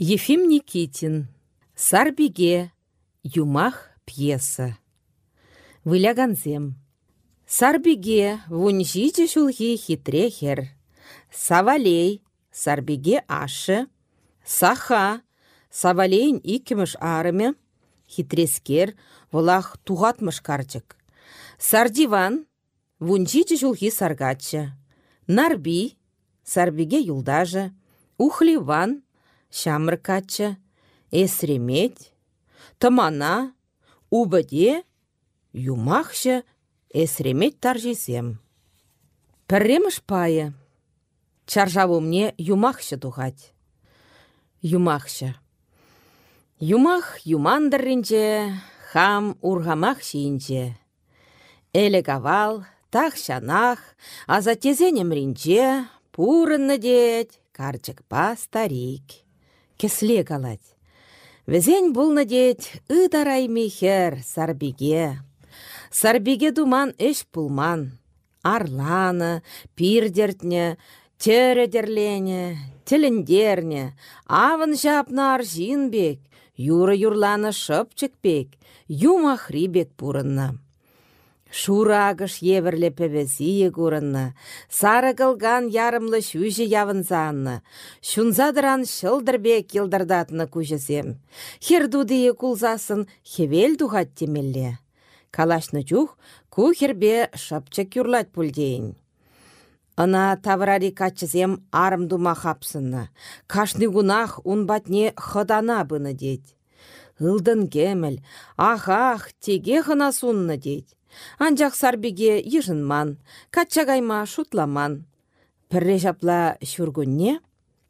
Ефим Никитин. Сарбиге. Юмах пьеса. Выляганзем. Сарбиге вунжиде шулхи хитрехер. Савалей. Сарбиге ашы. Саха. Савалейн иккіміш арымы. Хитрескер. Вулах туғатмыш карчык. Сардиван. Вунжиде шулхи саргатчы. Нарби. Сарбиге юлдажы. Ухливан çамркачча, эсремет, тымана, убыде, юмахча, эсремет таржисем. Пірреміш пайы. Чаржаву мне юмахча тухать. Юмахча. Юмах юмандырринче, хам ургамах шинче. Эле гавал, тах шанах, а за тезенемринче, пурынны деть, карчык па старик кесле калать. Візен бұл надеть ыдарай мехер сарбиге. Сарбиге думан эш пулман. Арланы, пирдертне, тәрі тіліндерне, авын жапнар жинбек, юры юрланы шыпчыкпек, юмахрибек пурынна. Шурагыш еверле певезие курынны, сары кылган ярымлы шүжі явынзанны, шунзадыран шылдырбек килдырдатны күжізем. Хердудые кулзасын хевел тухат темелле. Калашны чух кухербе шапчык юрлать пульдейін. Ына таврари качызем арым дума хапсынны. Кашны гунах батне хыдана быны деть. Илдын кемел, ах-ах, теге хына сунны деть. Анжақ сарбеге ежынман, качагайма шутламан. Пірре жапла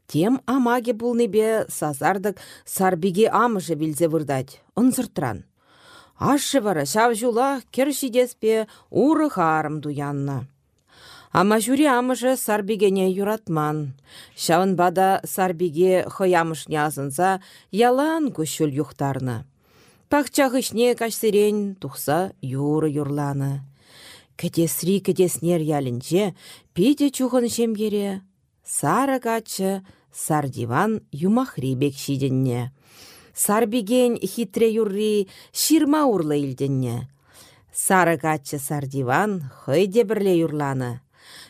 тем амаге бе сазардық сарбеге амыжы білзе вырдать, ұнзыртран. Ашы вара шав жула кершидеспе уры харым дуянна. Ама жүре амыжы сарбегене юратман. Шавын бада сарбеге язынса ялан күшіл юхтарны. Пахчах ішне тухса юры юрланы. Кәтесри кәтеснер ялінче пиде чухын шемгере. Сары качы сардиван юмахрибек шиденне. Сарбиген хитре юрри ширма урлы илденне. Сары качы сардиван хыйде бірле юрланы.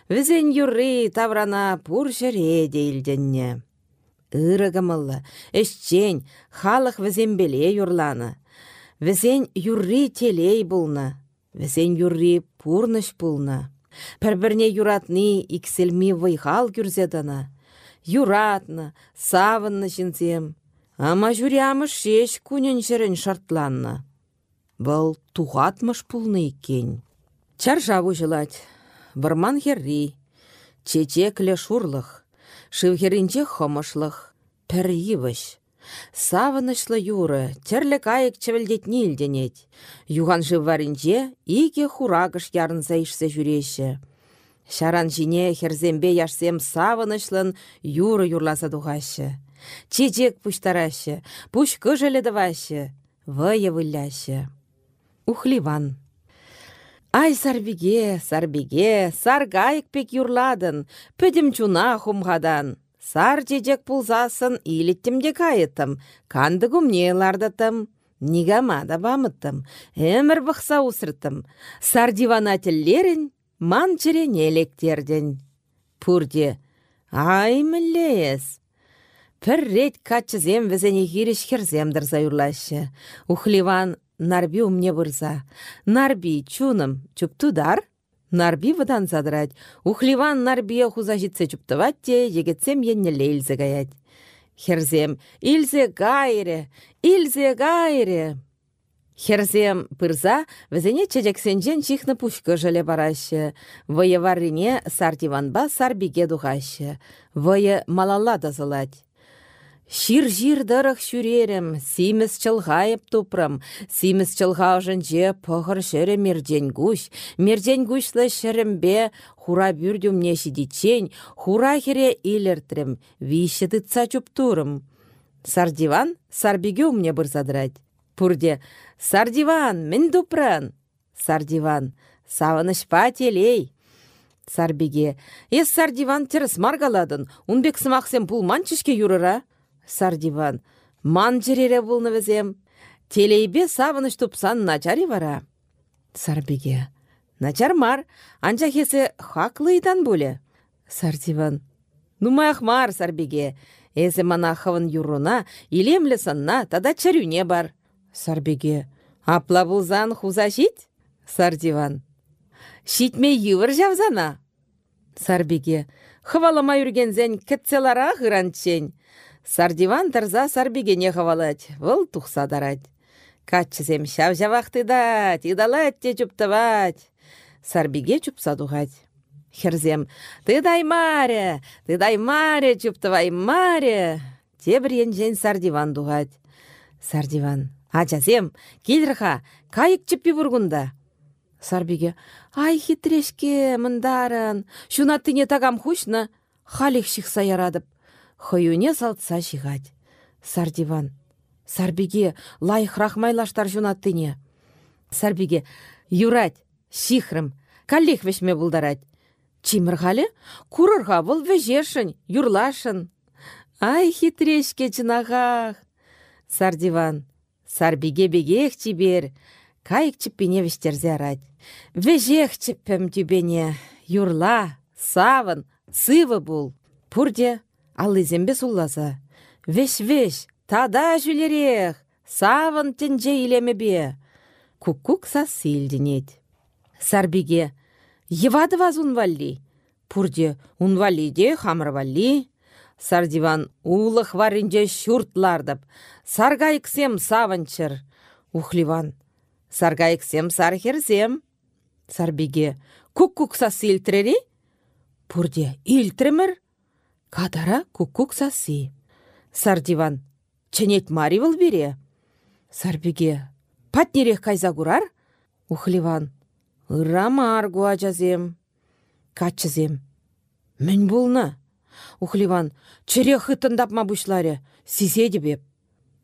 Візен юрри таврана пур жереде илденне. Ырыгымылы, эшчен, халық візембеле юрланы. Візен юрри телей бұлны. Візен юрри пурныш бұлны. Пір-бірне юратны икселми вайхал күрзедіні. Юратны, савынны жінзем. Ама жүрямыш шеш күнін жірін шартланны. Бұл туғатмыш пулны иккен. Чаржаву жылать. Варман херри. Чечекле шурлық. Шывхерінче хомышлық. Пір Савынышлы юры, терлі кайык чевелдетні илденет. Юған варинче, ике хурагыш ярынса ишсе жүреші. Шаран жине херзембе яшсем савынышлын юры юрласа дуғашы. Чечек пуштарашы, пуш күжілі дывашы, вылляшы. Ухливан. Ай сарбиге, сарбиге, саргайык пек юрладын, пөдім чуна хумғадан. Сар жежек пулзасын илеттімде кайытым, канды лардатым. Нигама да бамыттым, әмір бұқса усыртым. Сар диванателлерін ман черене лектерден. Пурде, ай мілес. Пір рет качызем візіне хиріш херземдір заюрлашы. Ухливан нарби умне бұрза. Нарби чуным, чуптудар? Нарби вадан задрать. Ухливан нарбия хуза житсе чуптывать те, егетсем енне лейлзе гаять. Херзем, илзе гайре, илзе гайре. Херзем пырза, візене чечексенжен чихны пушкы жыле барашы. Вые варрине сартиванба сарбиге духашы. Вые малалла дазылать. Шир жир дырық шүрерім, симіз чылғайып тупрым, симіз чылға же пұғыр шірі мерден гуш, мерден гушлы шірімбе хура бүрдімне шидичен, хура хере илертрім, виші дытса чуптурым. Сардиван сарбиге умне бұрзадырать. Пурде, сардиван, мін дупран. Сардиван, савыныш телей. Сарбиге, ес сардиван теріс маргаладын, унбек сымақсен пулман чишке юрыра. Сардиван. Ман жерере болны візем. Телейбе савыныш тупсан начари вара. Сарбиге. Начар мар, анча хесе хаклыйдан боле. Сардиван. Нумаях мар, Сарбиге. Эзе мана хавын юруна, илемлі санна, тада чарюне бар. Сарбиге. Апла булзан хуза шит? Сардиван. Шитме йывыр жавзана. Сарбиге. Хывалама юргензен кетселара хыранчен. Сардиван тарза сарбигене хывалать, выл тухса дарать. Каччызем шав жавақтыдать, идалать те чуптывать. Сарбиге чупса дугать. Херзем, ты дай маре, ты дай маре, чуптывай маре. Тебір енжен сардиван дугать. Сардиван, ачасем, келірха, кайык чіппі бұргында. Сарбиге, ай хитрешке, мындарын, шуна тыне тагам хушна, халих шықса ярадып. Хыюне салтса шигать. Сардиван. Сарбиге лайх рахмайлаштар жунаттыне. Сарбиге юрать, шихрым, каллих вешме булдарать. Чимырғалі, курырға бұл вежешін, юрлашын. Ай, хитрешке чынағақ. Сардиван, сарбиге бегех чибер, кайык чіппене вештерзе арать. Вежех чіппім тюбене, юрла, савын, сывы бұл. Пурде Аллызембе сулласа. Веш-веш, тада жүлерех, савын тінже илемебе. Кук-кук сасы илденет. Сарбиге, евады ваз унвалли. Пурде унвалли хамрвалли. Сардиван улых варынже шуртлардып. Саргайксем савынчыр. Ухливан. Саргайксем сархерзем. Сарбиге, кук-кук сасы? Пурде, илтремір? Кадара кукук сасы. Сардиван. Ченет маривыл бере. Сарбиге. Патнерех кайза курар? Ухливан. Ырамар гуачазем. Качызем. Мін болна. Ухливан. Черех ма бушларе. Сизеді беп.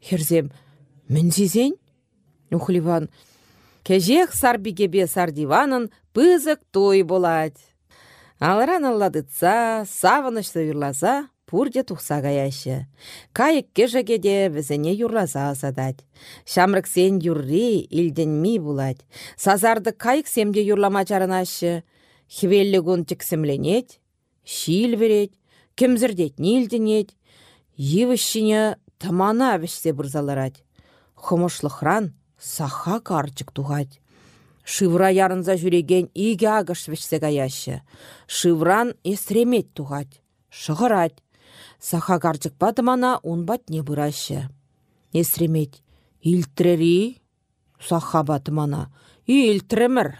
Херзем. Мін сизен? Ухливан. Кежех бе сардиванын пызык той болать. Алран алладыца, савынышлы юрлаза, пурде тухса гаяшы. Кайык кежегеде візіне юрлаза азадать. сен юрри ми булать. Сазарды кайык семде юрлама чарынашы. Хвеллі гун тіксімленет, шил верет, кемзірдет нилденет. Йывышшыне тамана вешсе бұрзаларать. Хомышлықран саха карчык туғать. Шывра ярынза жүреген иге агыш вешсе гаяшы. Шывран эсремет туғать. Шығырать. Саха гарчык батымана унбат не бұрашы. Эсремет. Илтрери. Саха батымана. Илтремір.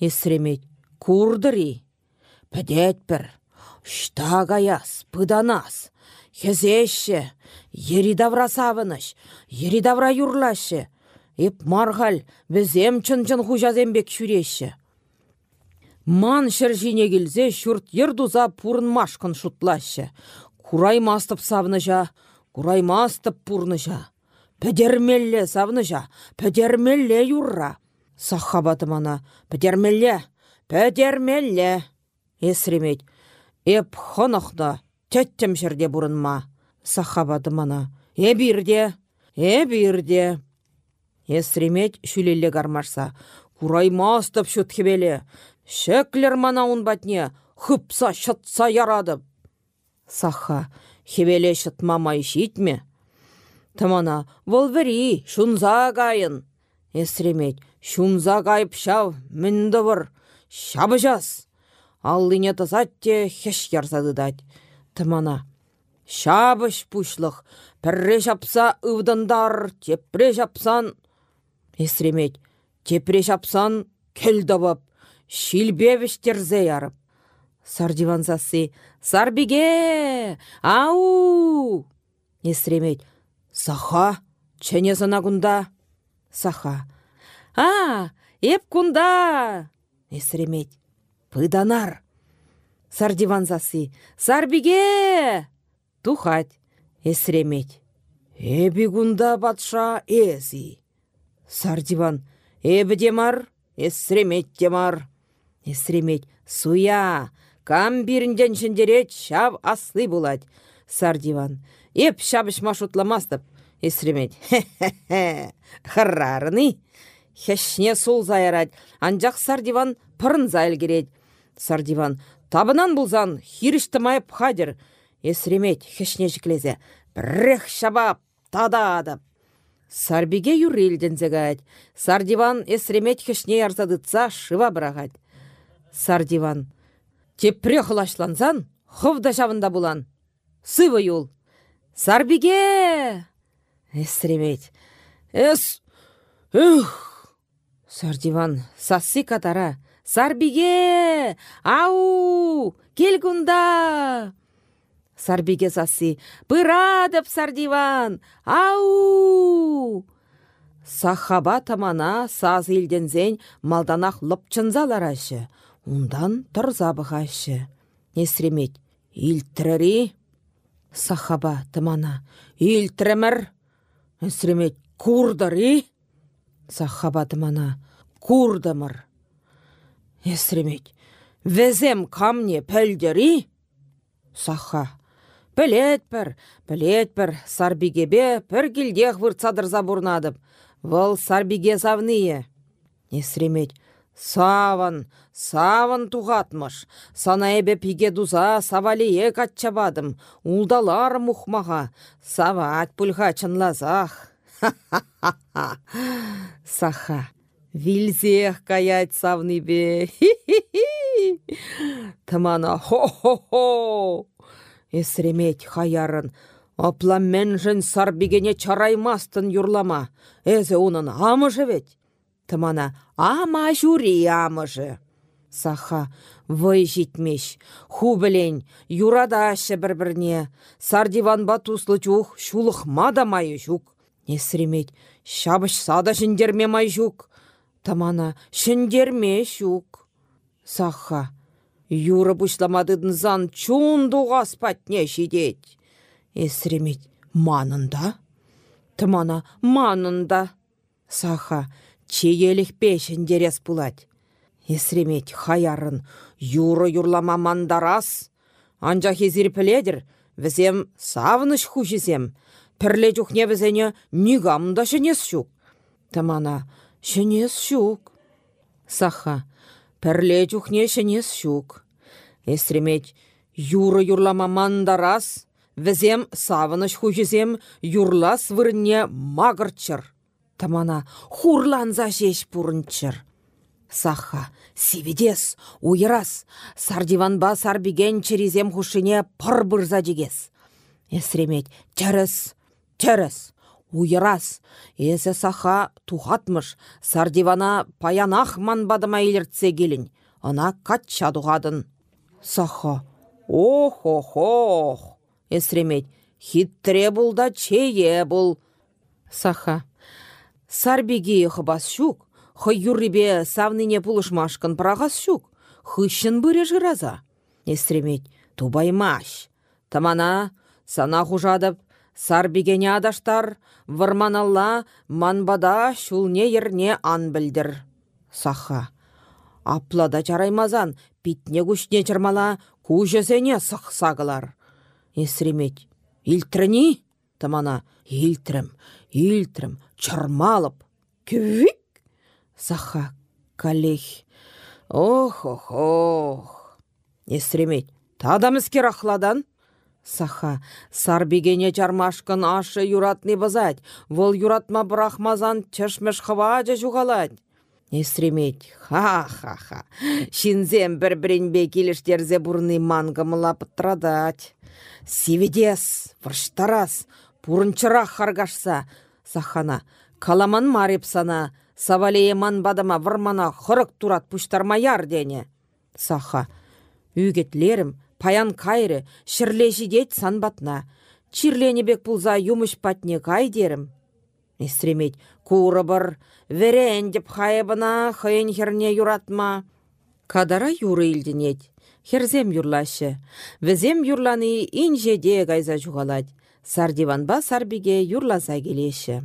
Эсремет. Курдыри. Пәдетпір. Шта гаяс, пыданас. Хезеші. Еридавра савыныш. Еридавра юрлашы. Эп марғал, бізем чын-чын хужазембек шүреші. Ман шыржине келзе шүрт ердуза машқын шутлашы. Кураймастып савныжа, кураймастып пурныжа. Пәдермелле савныжа, пәдермелле юрра. Сахабаты мана, пәдермелле, пәдермелле. Эсремет, эп хонықда, тәттім жерде бұрынма. Сахабаты мана, эбирде, эбирде. Эсремет шүлелі гармашса. Кураймастып шүтхебелі. Шеклер мана батне, хыпса шытса ярадып. Саха, хебеле шытмамай шитме. Тымана, волвери, шунза гайын. Эсремет, шунза шав, мінді бұр. Шабы жас. Аллыне тасатте хеш ярсадыдать. Тымана, шабыш пушлық, пірре жапса ывдандар, тепре жапсан Эсремет, тепре шапсан, кел dabap, терзе ярып. Сардиванзасы, сарбиге, ау! Эсремет, саха, чене сана кунда. Саха, а, еп кунда. Эсремет, пыданар. Сардиванзасы, сарбиге! Тухать, эсремет. Эби кунда батша эзи. Сардиван, эбі демар, эсремет демар. Эсремет, суя, кам бирінден шіндерет шав аслы булать. Сардиван, Еп шабыш маршрутламастып. Исремет. Хе-хе-хе. Хыррарыны. Хешне сул заярать. Анжақ сардиван пырын зайыл керет. Сардиван. Табынан бұлзан. Хиріштімай пхадер. Исремет. Хешне жіклезе. Біррех шабап. Тададып. Сарбиге юрилден зегать. Сардиван эсремет хешне ярзадытса шыва брагать. Сардиван. Тепре хылашланзан, ховда жавында булан. Сывы юл. Сарбиге! Эсремет. Эс... Ух! Сардиван сасси катара. Сарбиге! Ау! Келгунда! Сарбиге сасси. Пырадып, Сардиван! Ау! Сахаба тамана саз илдензен малданах лыпчынзаларашы. Ундан тұрза бұғашы. Несремет. Илтірірі. Сахаба тамана. Илтіремір. Несремет. Курдыры. Сахаба тамана. Курдымыр. Несремет. Везем камне пәлдері. Саха. Пілет пір, пілет пір, сарбигебе пір келдех выртсадырза бурнадып. Вăл сарбиге савные. Несремет. Саван, саван туғатмыш. Сана эбе пиге дуза савалие катчабадым. Улдалар мухмаға. Сават пульға чынлазах. Ха-ха-ха-ха. Саха. Вилзех каять савны бе. Хи-хи-хи. Тымана хо-хо-хо. Эсремет хаярын. Апла мәнжін сарбигене чараймастын юрлама. Эзе унын амыжы ведь. Тымана ама жури амыжы. Саха вой житмеш. Ху білен, юрадашы бір-бірне. Сардиванба туслы чух, шулық мада майы жук. Несремет, шабыш сада жіндерме май жук. Тамана, шіндерме жук. Саха, юры бұшламадыдын зан чундуға спатне жидеть. Эсремет, манында? Тымана, манында. Саха, чейелік пешін дерес бұлать. Эсремет, хаярын, юры юрлама мандарас. Анжа хезір піледір, візем савыныш хужизем. Пірле жүхне візене нигамда шынес шук. Тымана, шынес шук. Саха, пірле жүхне шынес шук. Эсремет, юры юрлама мандарас. Візем савыныш хужизем юрлас вырне магырчыр. Тамана хурланза жеш пурынчыр. Саха, сивидес, уйрас, сардиванба сарбиген черезем хушине пыр бұрза жегес. Эсремет, чәріс, уйрас, эсі саха тухатмыш, сардивана паянах манбадыма илертсе келін, ана катча дұғадын. Саха, ох-ох-ох, эсремет, хитре бұл да чее бұл. Саха, сарбеге хыбас шук, хы юррибе савныне пулышмашкын прағас шук, хыщын бұре жыраза. Эсремет, тубаймаш. Тамана, сана хужадып, сарбегене адаштар, варманалла манбада шулне ерне ан білдір. Саха, аплада чараймазан, питне күшне чырмала, күшесене сық сағылар. Эсремет, илтріні? Тамана, илтрім, илтрім, чармалып. Кювик? Саха, калех. Ох-ох-ох. Эсремет, тадамызке рахладан? Саха, сарбигене чармашкын ашы юратны базать, вол юратма брахмазан чешмеш хваджа жугалать. Эсремет, ха-ха-ха, шинзем бір-бірінбе келіштерзе бұрны мангымыла пытрадать. Сивидес, варштарас, пурынчырақ харгашса, сахана, каламан марып сана, савалее бадама вармана хырык турат пуштарма яр дене. Саха, үгетлерім, паян кайры, жидет санбатна. Чирленебек пулза юмыш патне кайдерім. Эстремет, куры бір, верен деп хайыбына хайын херне юратма. Кадара юры илденет. Херзем юрлашы. Візем юрланы инжеде гайза жуғалад. Сардиванба сарбиге юрласа келеші.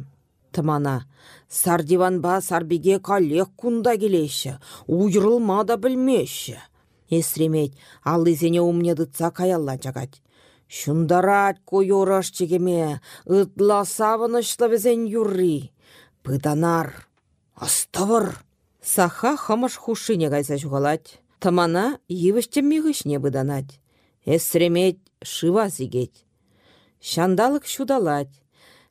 Тымана, сардиванба сарбиге калек кунда келеші. Уйрылма да білмеші. Эстремет, ал изене умнедытса каялла жагать. Шундарат койораш чегеме, ытла савынышлы візен юрри. Пыданар. Саха хамыш хушине кайса жугалать. Тамана йывыштем мигышне быданать. Эсремет шыва зигет. Шандалык шудалать.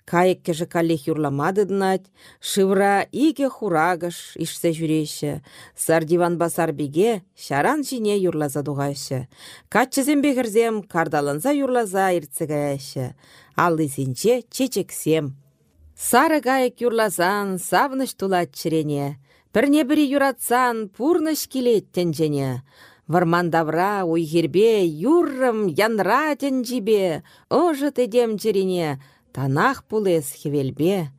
Кайык кежі каллех юрламадыднать, шывра иге хурагыш ишсе жүреше. Сардиван басар биге шаран жине юрлаза дуғайшы. Катчызем бегірзем кардалынса юрлаза ирцігаяшы. Аллызінче чечексем. Сары кайык юрлазан савныш тулат чирене. Пірне бірі юратсан пурныш келет тенжене. Вармандавра уйгербе юррым янра тенжибе. Ожы тедем чирене. Танах пулес хевелбе.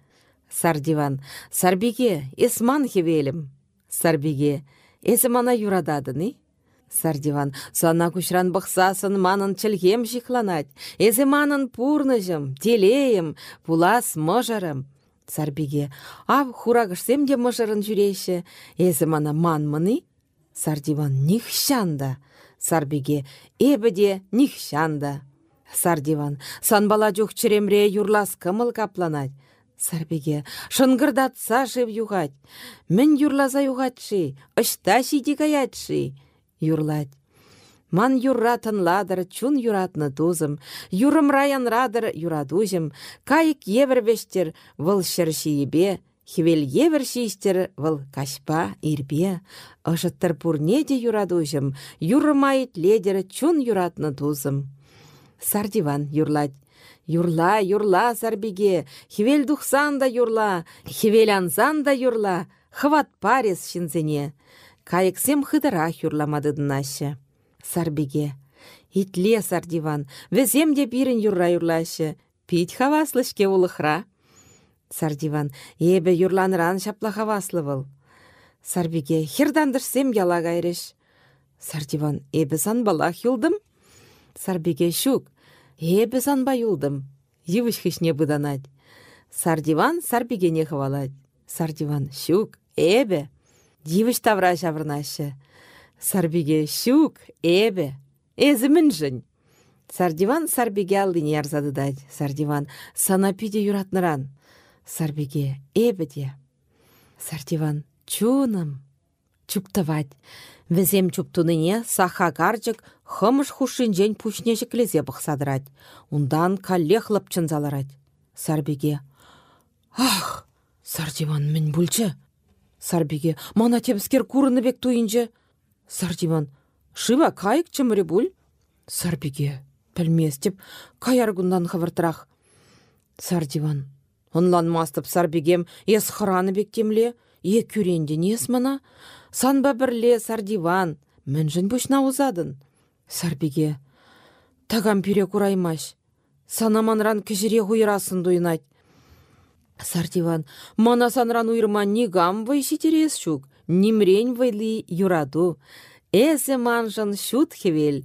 Сардиван, сарбиге, эсман хевелім. Сарбиге, эсі мана юрададыны? Сардиван, сана күшран бұқсасын манын чілгем жиқланать. Эзі манын пурныжым, телейім, пулас мұжарым. Сарбиге, ав хурагышсем де мұжарын жүрейші, эзі мана манмыны? Сардиван, нихшанда. Сарбиге, эбіде нихшанда. Сардиван, санбала жүк чіремре юрлас кымыл капланать. Сарбеге, шынгырдатса жив югать. Мін юрлаза югатши, ышта шиди. Юрлать. Ман юрратын ладыр, чун юратны тузым, юрым раян радыр юрадузым, кайык евірвештер выл шырши ебе, хевел евір выл кашпа ирбе, ышыттыр пурнеде юрадузым, юрым айт ледер чун юратны тузым. Сардиван юрлать. Юрла, юрла, сарбиге, хивел духсан да юрла, хивел ансан да юрла, хват парес шинзене. Кайыксем хыдыра юрламадыдынашы. Сарбиге. Итле сардиван, везем де бирін юрра юрлашы. Пить хаваслышке улыхра. Сардиван, ебе юрланыран шапла хаваслы был. Сарбиге, хирдандырсем яла гайрыш. Сардиван, эбі балах юлдым? Сарбиге щук. Эбі санба юлдым. Йывыш хышне бұданать. Сардиван сарбигене хвалать. Сардиван щук. Эбе. Йывыш тавра жавырнашы. Сарбиге щук. Эбе. Эзі мінжін. Сардиван сарбиге алдыне ярзадыдать. Сардиван санапиде юратныран. Сарбиге эбеде. Сардиван чуным. Чуптавать. Візем чуптуныне саха гарчык хымыш хушинжен пушнежі клезе бұқсадырать. Ундан каллех заларать. Сарбеге. Ах, Сардиван мен бүлчі. Сарбеге. Мана тебіскер курыны бек туйынчы. Сардиван. Шыва кайык чымыры бүл? Сарбеге. Пілмес деп каяргундан хывыртырақ. Сардиван. Онлан мастып сарбегем ес хыраны бектемле. Е күренде нес мына? Санба бірле сардиван, міншін бұшна ұзадын. Сарбиге, тагам пюре кураймаш. Санаманран кішіре хуйрасын дуйнать. Сардиван, мана санран уйрман нигам вай шитерес шук, нимрень вайли юраду. Эсе манжын шут хевел,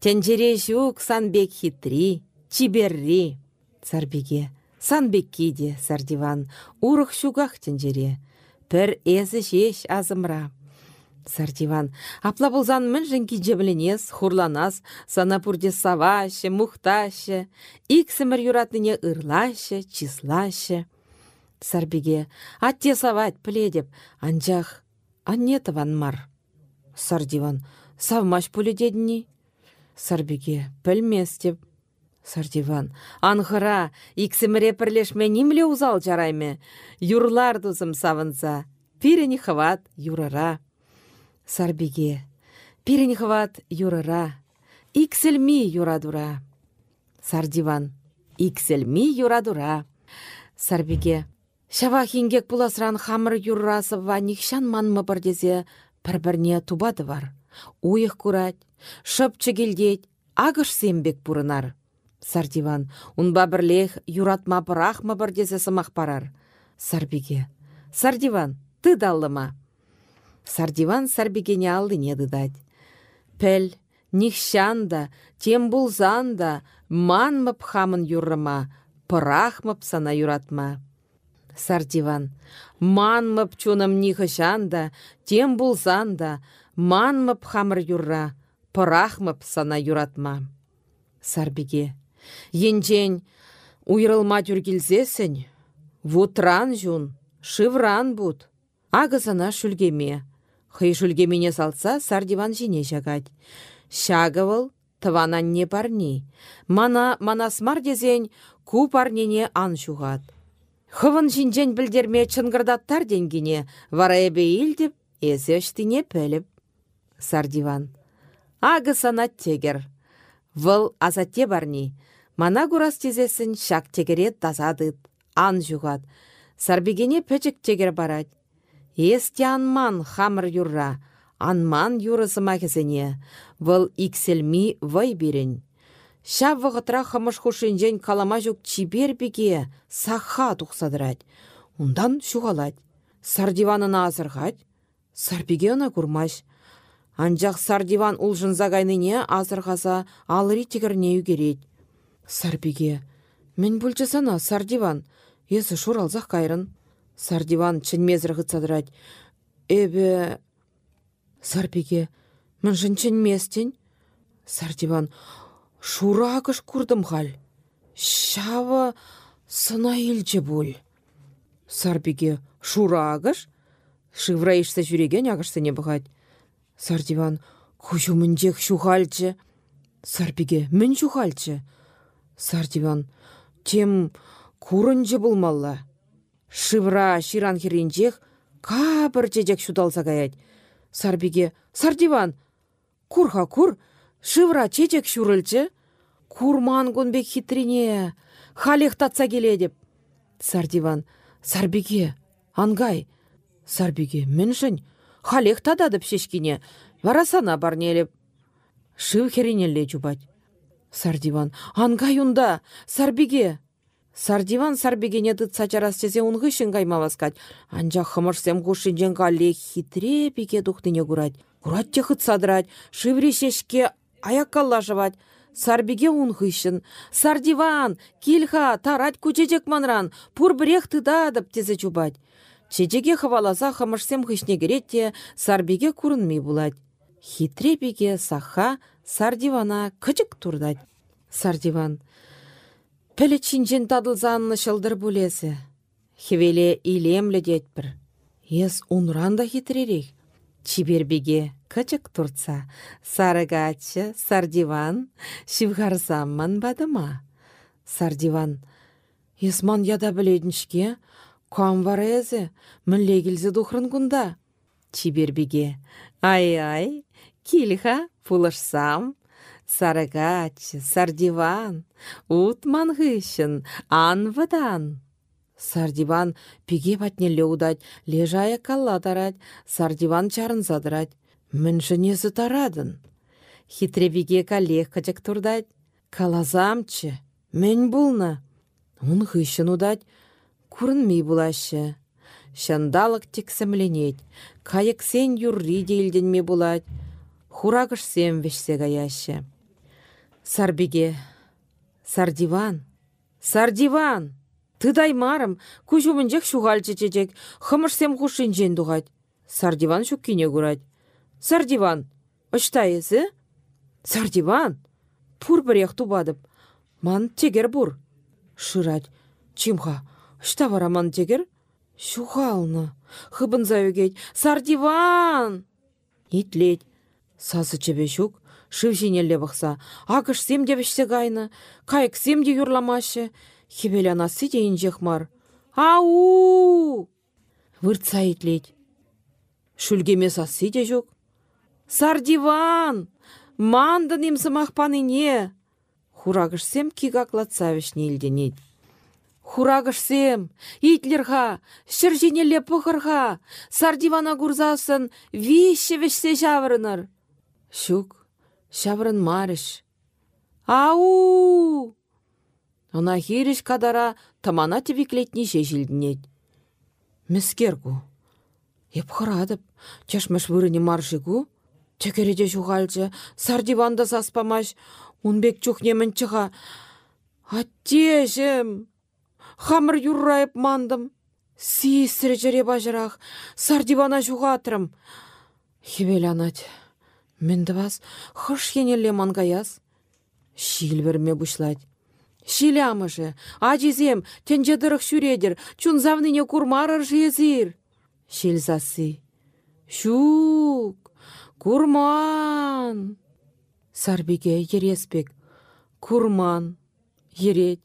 тенджере шук санбек хитри, чиберри. Сарбиге, санбек киде, сардиван, урық шугах тенджере. Пір эзі шеш азымра. Сардиван, апла бұлзан мін жебіленес, хурланас, санапурде савашы, мұқташы, иксімір юратыне ырлашы, числашы. Сарбиге, атте савать пледеп, анжақ, аннетыван мар. Сардиван, савмаш пуледедні. Сарбиге, пілмес деп. Сардиван, анғыра, иксіміре пірлешме немле узал жарайме, юрлар дузым савынса, пирені хват юрара. Сарбиге. Пирен хват юрыра. Икселми юрадура. Сардиван. Икселми юрадура. Сарбиге. Шава хингек пуласран хамыр юррасыва нихшан манмы бірдезе пір-бірне тубады бар. Уйық курать, шып чегелдет, агыш сембек пурынар. Сардиван, унба бірлех юратма бірахмы бірдезе сымақ парар. Сарбиге. Сардиван, ты даллыма? Сардиван сарбегене не дыдать. Пәл, нихшанда, тем булзанда, манмып хамын юррыма, пырахмып сана юратма. Сардиван, манмып чуным нихышанда, тем булзанда, манмып хамыр юрра, пырахмып сана юратма. Сарбеге, Енчен уйрылма тюргілзесін, вутран жун, шывран буд. Агызына шүлгеме. Хый шүлгемене салса сардиван жине жагать. Шагывыл тыванан не парни. Мана манасмар дезен ку парнене ан шуғат. Хывын жинжен білдерме чынгырдаттар денгене, вара илдіп, эзі өштіне пөліп. Сардиван. Ағы тегер. Выл азатте барни. Мана гурас тезесін шак тегерет тазадыт. Ан жуғат. Сарбегене пөчік тегер барад. Есте анман хамыр юрра. Анман юрысыма кезене. Выл икселми вай берін. Шав вғытра хымыш хушинжен калама жүк чибер беге саха тұқсадырад. Ундан шуғалад. Сардиванын азырғад. Сарбеге ына курмаш. Анжақ сардиван улжын загайныне азырғаса алыри тегірне үгерет. Сарбеге. Мен бүлчесана, сардиван. Есі шуралзақ кайрын. Сардиван чынмезір ғытсадырад. Эбе... Сарбеге. Мен жын чынместен? Сардиван. Шуракыш курдым хал. Шава сына илче бұл. Сарбеге. Шурагыш? Шывра ишсе жүреген ағышсыне бұғад. Сардиван. Кужу мінжек шухальчы. Сарбеге. Мін шухальчы. Сардиван. Тем курынчы булмалла. Шывра ширан херенчех кабір жежек шудалса гаять. Сарбиге, Сардиван, курха кур, шывра чечек шурылчы. Курман гунбек хитрине, халех татса келедіп. Сардиван, Сарбиге, ангай. Сарбиге, міншін, халех тададып шешкине, варасана барнеліп. Шыв херенелле жубать. Сардиван, ангай унда, Сарбиге. Сардиван сарбегене сачарас чезе унғышын каймаваскать. Анжа хымырсем кушинжен калле хитре пике тухтыне курать. Курать те хыт садрать, шиври шешке аяккалла жывать. Сарбеге унғышын. Сардиван, килха, тарать кучечек манран, пур бірех тыдадып тезе чубать. Чечеге хываласа хымырсем хышне керетте, сарбеге курынмей булать. Хитре пике саха сардивана кычык турдать. Сардиван. Пілі чинжен тадылзанны шылдыр бұлесі. Хевеле илемлі детпір. Ес унранда хитререк. Чибербеге кычык турца. Сарыгачы, сардиван, шивгарзамман бадыма. Сардиван. Есман яда біледіншке, кам мінле келзі дұхрын күнда. Чибербеге. Ай-ай, килха, пулышсам, Сарыгач, сардиван, утман гыщын, анвыдан. Сардиван пиге патнелле удать, лежая калла тарать, сардиван чарын задрать. Міншінесі тарадын. Хитребеге калех качак турдать. Калазамчы, мен булна. Он гыщын удать, курынмей булашы. Шандалык тексемленет, кайык сен юрри дейлденме булать. Хурагыш сем вешсе гаяшы. Сарбеге. Сардиван. Сардиван. Тыдай марым, күжумінжек шуғалчы чечек, хымышсем хушинжен дуғать. Сардиван шуккине курать. Сардиван, ұшта есі? Сардиван, пур бірех тубадып. Ман тегер бур. Шырать. Чимха, ұшта вара ман тегер? Шуғалны. Хыбын заюгет. Сардиван! Итлет. Сасы чебе шук, шывжинелле бұқса, ақыш сем дебішсе гайны, кайық сем де юрламашы, хебел анасы дейін жекмар. Ау! Выртса итлет. Шүлгеме сасы де жоқ. Сардиван! Мандын имсымақпаныне! Хурагышсем кигаклатсавишне илденет. Хурагышсем, итлерха, шыржинелле пұхырха, сардивана гурзасын вище вешсе жаврыныр. Шук, шаврын марыш. Ау! Она хириш кадара тамана тевиклетні жежілдінет. Міскергу. Еп хырадып, чашмаш вырыне маршигу, текереде жуғалчы, сардиванда саспамаш, унбек чухнемін чыға. Аттежім! Хамыр юррайып мандым. Сисірі жүре бажырақ, сардивана жуғатырым. Хебел анат. Менді бас, хыш енелле мангаяс. Шил берме бұшлайды. Шилямыжы, ажизем, тенжедырық шүредір, чун завныне курмарыр жезір. Шилзасы. Шук, курман. Сарбиге ереспек. Курман. Ерет.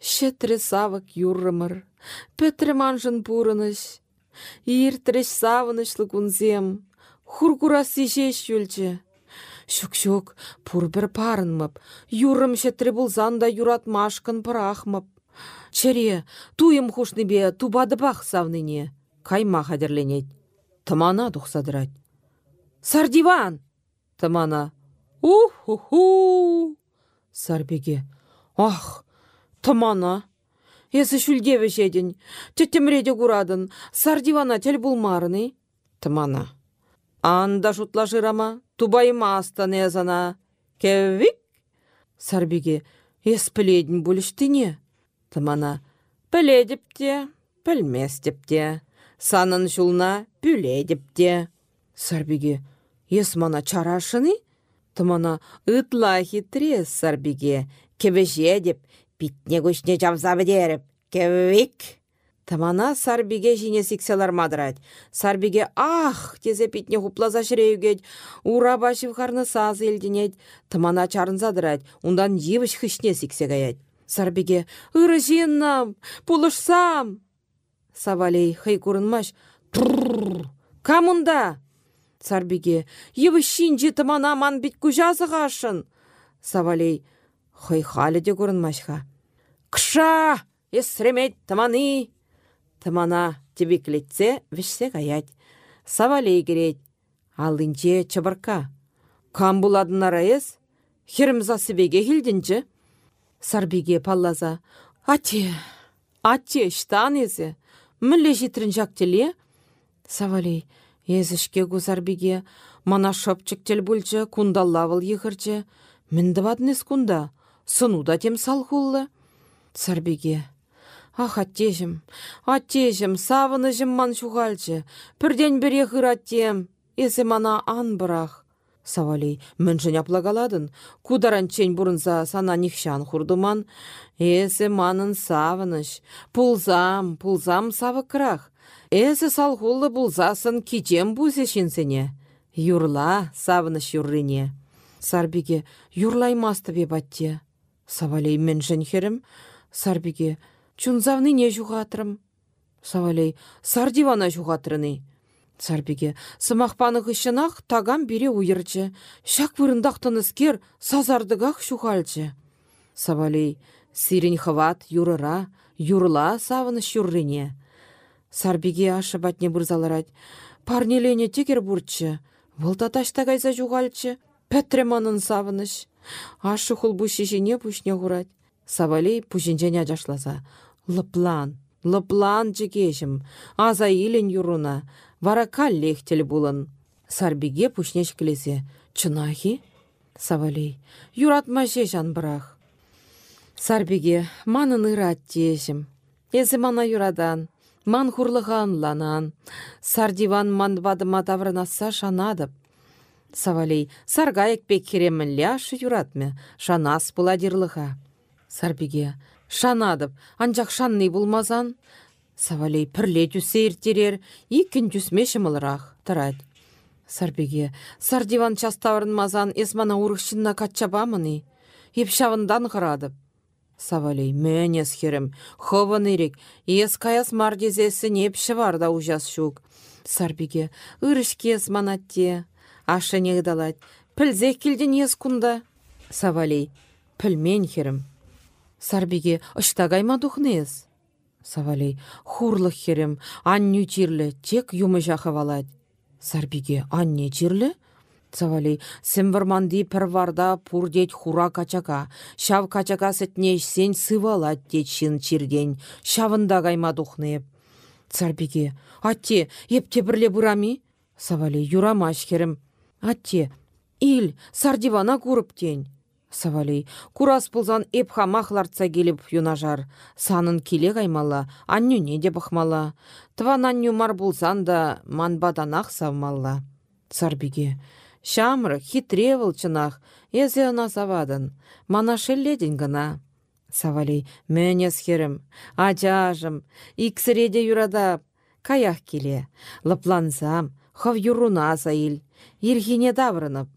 Шетрі савык юррымыр. Петрі манжын пурыныш. Иртіріш савынышлы кунзем. Хуркурасы жеш жүлчі. Шук-шук, пур бір парынмып, юрым шетірі бұлзанда юратмашкын пырахмып. Чере, туым хушны бе тубады бақ савныне. Кайма хадерленет. Тымана дұқсадырать. Сардиван! Тымана. Ух-ху-ху! Сарбеге. Ах, тымана! Есі шүлдеві жедін. Теттемреде күрадын. Сардивана тел бұлмарыны. Тымана. Анда шутла жырама, тубайма астан язана. Кеввик? Сарбиге, ес піледін не? Тымана, піледіп те, пілмес те. Санын. Сарбиге, ес мана чарашыны? Тымана, ытла хитрес сарбиге, кебеже деп, питне көшне жамзабы деріп. Кеввик? Тамана сарбиге жине сикселар мадырать. Сарбиге ах тезе питне хуплаза шіреюгет. Ура башив харны саз елденет. Тамана чарынзадырать. Ундан евіш хышне сиксе гаять. Сарбиге ыры жиннам, пулышсам. Савалей хай курынмаш. Камунда? Сарбиге евіш шинжи тамана ман бит кужазы ғашын. Савалей хай халі де курынмашха. Кша! Есремет таманы! Тымана тебеклетсе вішсе каять. Савалей керет. Алынче чыбырка. Кам буладынара ес? Херім засыбеге хилдінчі? Сарбиге паллаза. Ате, ате, штан езі. Мүлі житрін жактеле? Савалей, езішке гузарбиге. Мана шопчиктел бүлчі, кундаллавыл ехірчі. Мінді ваднес кунда. Сынуда тем салхуллы. Сарбиге, Ах, аттежім, аттежім, савынышым ман шуғалчы, пірден біре аттем, есі мана ан бұрақ. Савалей, міншін аплагаладын, кударан чен бұрынса сана нихшан хурдуман, есі манын савыныш, пулзам, пулзам савы кырақ. Эсі салхулы бұлзасын кичем бұзе шинсене. Юрла савыныш юррине. Сарбиге юрлаймасты бе батте. Савалей міншін херім, Сарбиге Чунзавны не жуғатырым. Савалей, сардивана жуғатырыны. Сарбеге, сымақпаны ғышынақ тагам бере уйырчы. Шак вырындақ тыныскер сазардығақ шуғалчы. Савалей, сирен хват юрыра, юрла савыны шүррене. Сарбеге ашы батне бұрзаларад. Парнелене текер бұртчы. Вылтаташта кайза жуғалчы. Пәтреманын савыныш. Ашы хул бұшешене пүшне ғұрад. Савалей жашласа лыплан, лыплан жекешім, аза илен юруна, вара каллех тіл булын. Сарбиге пушнеш келесе, чынахи? Савалей, юратма жан бірақ. Сарбиге, манын ырат тешім. Езі мана юрадан, ман хурлыған ланан. Сардиван ман вадыма таврынаса шанадып. Савалей, сарга екпек керемін ляшы юратме, шанас пуладирлыға. Сарбиге, Шанадып, анжақ шанны болмазан. Савалей пірле түсе ертерер, икін түсмеші мылырақ, тұрад. Сарбеге, сардиван частавырын мазан есмана урықшынна катчабамыны. Епшавындан қырадып. Савалей, мәнес херім, ховын ерек, ес каяс мардезесі непші варда ужас шук. Сарбеге, ырышке есманатте, ашы негдалать, пілзек келден ес кунда. Савалей, пілмен херім, Сарбиге ұштагайма тухнес. Савалей, хурлық херем, анню чирлі, тек юмы жақывалад. Сарбиге, анне чирлі? Савалей, сімвірманди варда пурдет хура качака, шав качака сетне сен сывалад дет шин чирден, шавында гайма тухнеп. Сарбиге, атте, епте бірле бұрами? Савалей, юрамаш херем. Атте, ил, сардивана курыптен. Савалей, курас пулзан эпха махларца келіп юнажар. Санын келе каймалла, не де бахмала. Тван анню мар булзан да манбаданақ савмалла. Сарбиге, шамры хитревыл чынақ, езе ана савадын. Мана шелледен гына. Савалей, мәнес херім, ачажым, иксіреде юрадап, каях келе, лыплансам, хав юруна сайыл, ирхине даврынып,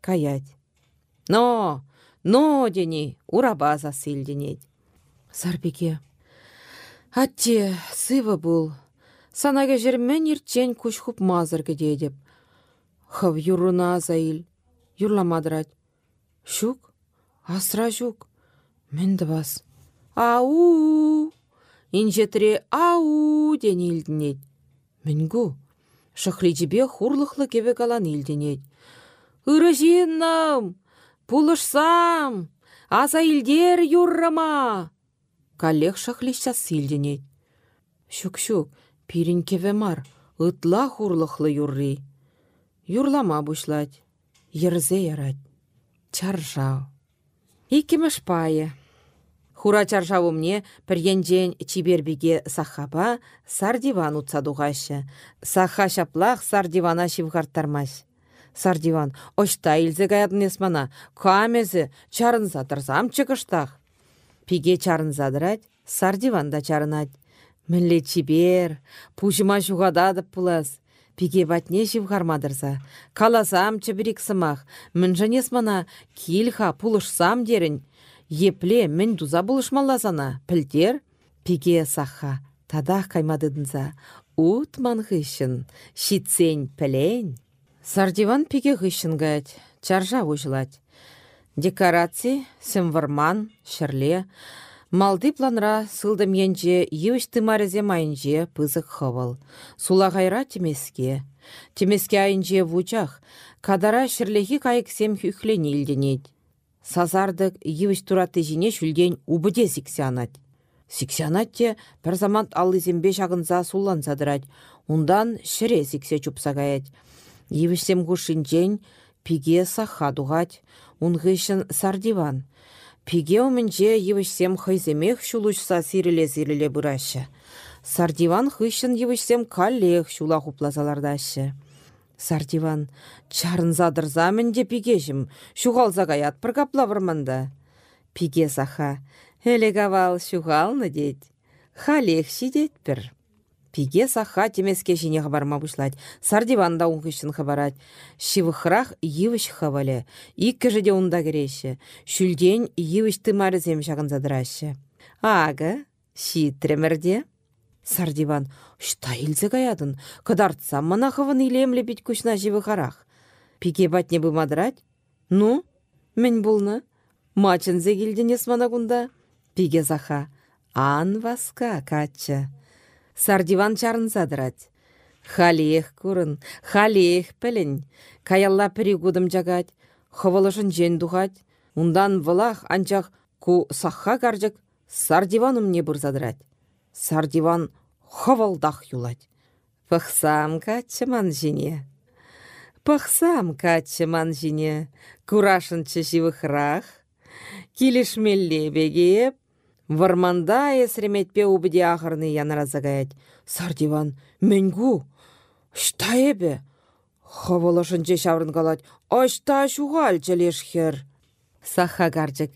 каять. Но, но, дени, ураба засыл денет. Сарбеке, атте, сывы бұл, санаға жермен иртчен күш хуп мазырғы дедіп. Хав юруна сайыл, юрламадырать. Шук, асра шук, мінді бас. Ау! Инжетіре ау ден илдінет. Мінгу, шықличібе хурлықлы кебе калан илдінет. Үрі жиннам, пулышсам, аса илдер юррама. Калех шықлишса силдінет. Шук-шук, пирин кеве мар, ытла хурлықлы юрри. Юрлама бушлать, ерзе ярать. Чаржау. Иккіміш пайы. Хура чаржауымне піргенжен чибербеге сахаба сардиван утса дуғашы. Саха шаплах сардивана шивғарттармаш. Сардиван, ошта илзе гаядын есмана, камезі чарынса тұрсам чықыштақ. Пиге чарынзадырать, сардиван да чарынать. Мінле чибер, пужыма жуғададып пулас. Пиге батне шивғармадырса. Каласам чебірік сымақ, мінжанес мана килха пулышсам дерін. Епле мін дуза булышмалласана, пілдер, пиге саха, тадах каймадыдынса, ут манғышын, шитсен пілен. Сардиван пиге ғышын гать, чаржа ұжылать. Декораци, сымварман, шырле, Малды планра сылдым енже евіш тымарезе майынже пызык хывыл. Сула ғайра темеске. Темеске айынже вучах, кадара шырлехи кайыксем хүхлен илденет. Сазардык евіш тураты жіне шүлден убыде сиксянат. Сиксянат те бір замант аллызембе шағынза сулан задырать. Ундан шыре сиксе чупса. Евішсем гушинчен пиге саха дугать. Унғышын сардиван. Пиге умінже евішсем хайземех шулушса сиреле-сиреле бұрашы. Сардиван хыщын евішсем каллех шула хуплазалардашы. Сардиван, чарын задырзамын де пигежім, шуғалза гаят бір капла варманда. Пиге саха, әлі гавал шуғалны дед. Халех шидет. Пиге саха темеске жіне хабарма бұшлать. Сардиван да уңғышын хабарать. Шивыхрах евіш хавале. Иккі жеде унда кереші. Шүлден евіш тымарызем жағын задырашы. Ага, ши тремерде. Сардиван, шта илзе гаядын, кыдартсам мана хывын илемле бит күшна живы харах. Пике батне бымадрать? Ну, мен булны. Мачынзе келденес мана кунда. Пиге заха, ан васка качча. Сардиван чарын задырать. Халех курын, халех пілін. Каялла перегудым жагать, хывылышын жен духать. Ундан вылах анчах ку сахха каржык сардиваным не бұрзадырать. Сардиван хывылдах юлать. Пықсам качыман жіне. Пықсам качыман жіне. Курашынчы живыхрах. Килешмелле бегеп. Варманда есреметпе убыде ағырны янара загаять. Сардиван, менгу. Шта ебе? Хывылышынче шаврын калать. Ашта шуғал хер. Саха гарчык.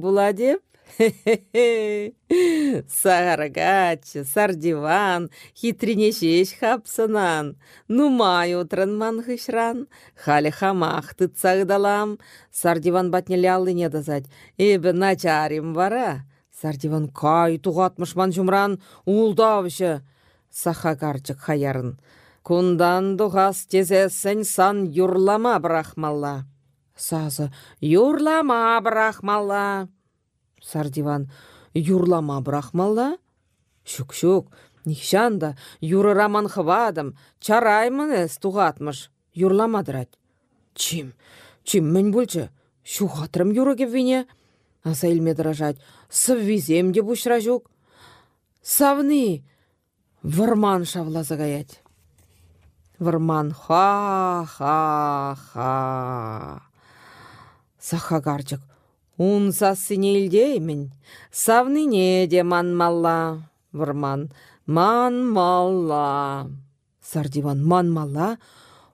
Була деп. Саргачы, сардиван, хитренешеш хапсынан, нумай утрын манхышран, халі хамах тыцагдалам, сардиван батнелялы не дазать, эбі начарим вара. Сардиван кай туғатмышман жумран, улдавшы, саха гарчык хаярын. Кундан дұғас тезесін сан юрлама брахмалла. Сазы, юрлама брахмалла. Сардиван, юрлама брахмалла? Шук-шук, нихшанда, юры раман хвадым, чараймын эс туғатмыш, юрламадырать. Чим, чим мен бульчы, шухатрым юрыге вине? Аса илме дрожать, сыввизем де бушра жук. Савны, варман шавла загаять. Варман ха-ха-ха. Сахагарчык, Унса синелдеймін, савныне де манмалла. Варман, манмалла. Сардиван, манмалла.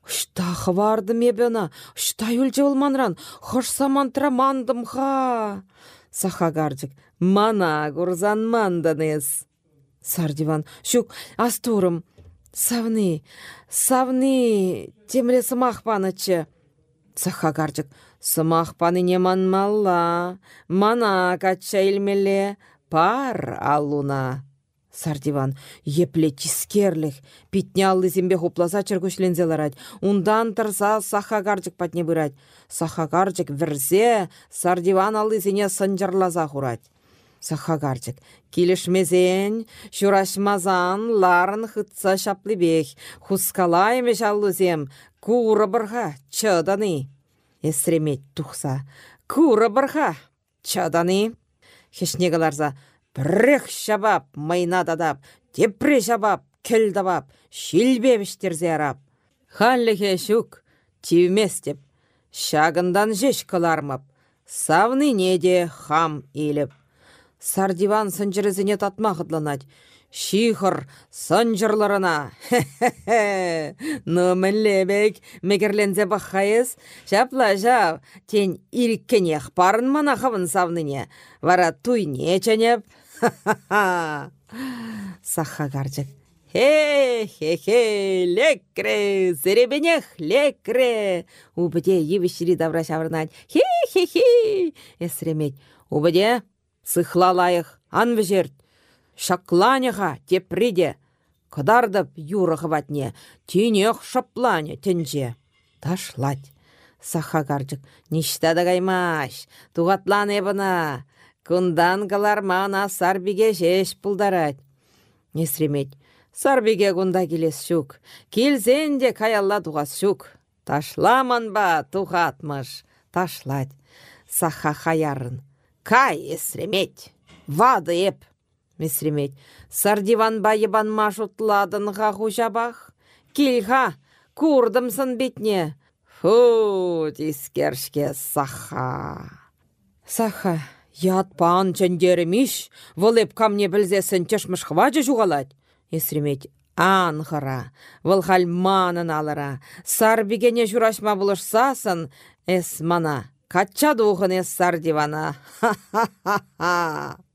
Шта хварды мебена, шта юльче манран, хош самантра мандым ха. Саха гарчык. Мана курзан мандынес. Сардиван. Шук, астурым. Савны, савны, темре сымақ панычы. Саха гарчык. Сымақ паны не манмалла. Мана кача илмеле. Пар алуна. Сардиван, епле тискерлих, питняллы зембе хупласа чергушлензе ларать. Ундан тұрса саха гарчык патне бырать. Саха гарчык верзе, сардиван аллы зене сынжырлаза хурать. Саха гарчык, килешмезен, шурашмазан, ларын хытса шаплыбех, хускалайме жаллузем, куры бырға, чыданы. Эсремет тухса, куры бырға, чыданы. Хешнегаларза, Бірек шабап, майна дадап, тепре шабап, кел дабап, шилбебіштерзе арап. Халліхе шук, тивмес деп, шагындан жеш кылармап, савны неде хам иліп. Сардиван сынжырызіне татма қыдланать, Шихыр сынжырларына. Хе-хе-хе. Ну лебек, мегерлензе баққайыз. Жапла жап, тен иріккенех парын мана хавын савныне. Вара туй не чанеп. Саха гарчык. Хе-хе-хе, лекре, зеребенех, лекре. Убыде евішірі давра шавырнать. Хе-хе-хе, эсремет. Убыде сыхлалайық, ан жерт. Шакланяға теприде. Кыдардып юрығы ватне. Тинех шаплане тенже. Ташлать. Саха гарчык. Ништа да гаймаш. Туғатлан ебына. Кундан мана сарбиге жеш пулдарать. Несремет. Сарбиге кунда келес шук. Келзен де каялла туғас шук. Ташламан ба туғатмыш. Ташлать. Саха хаярын. Кай есремет. Вады еп. Месремет. Сардиван ба ебан машутладынға хужабах. Килха, курдымсын бетне. Фу, тискершке саха. Саха, Ятпан чендеремиш, вылып камне білзесін чешміш хваджы жуғалад. Есремет, анғыра, выл манын алыра, сарбигене журашма сасын, эс мана, кача духын эс сар дивана. Ха-ха-ха-ха.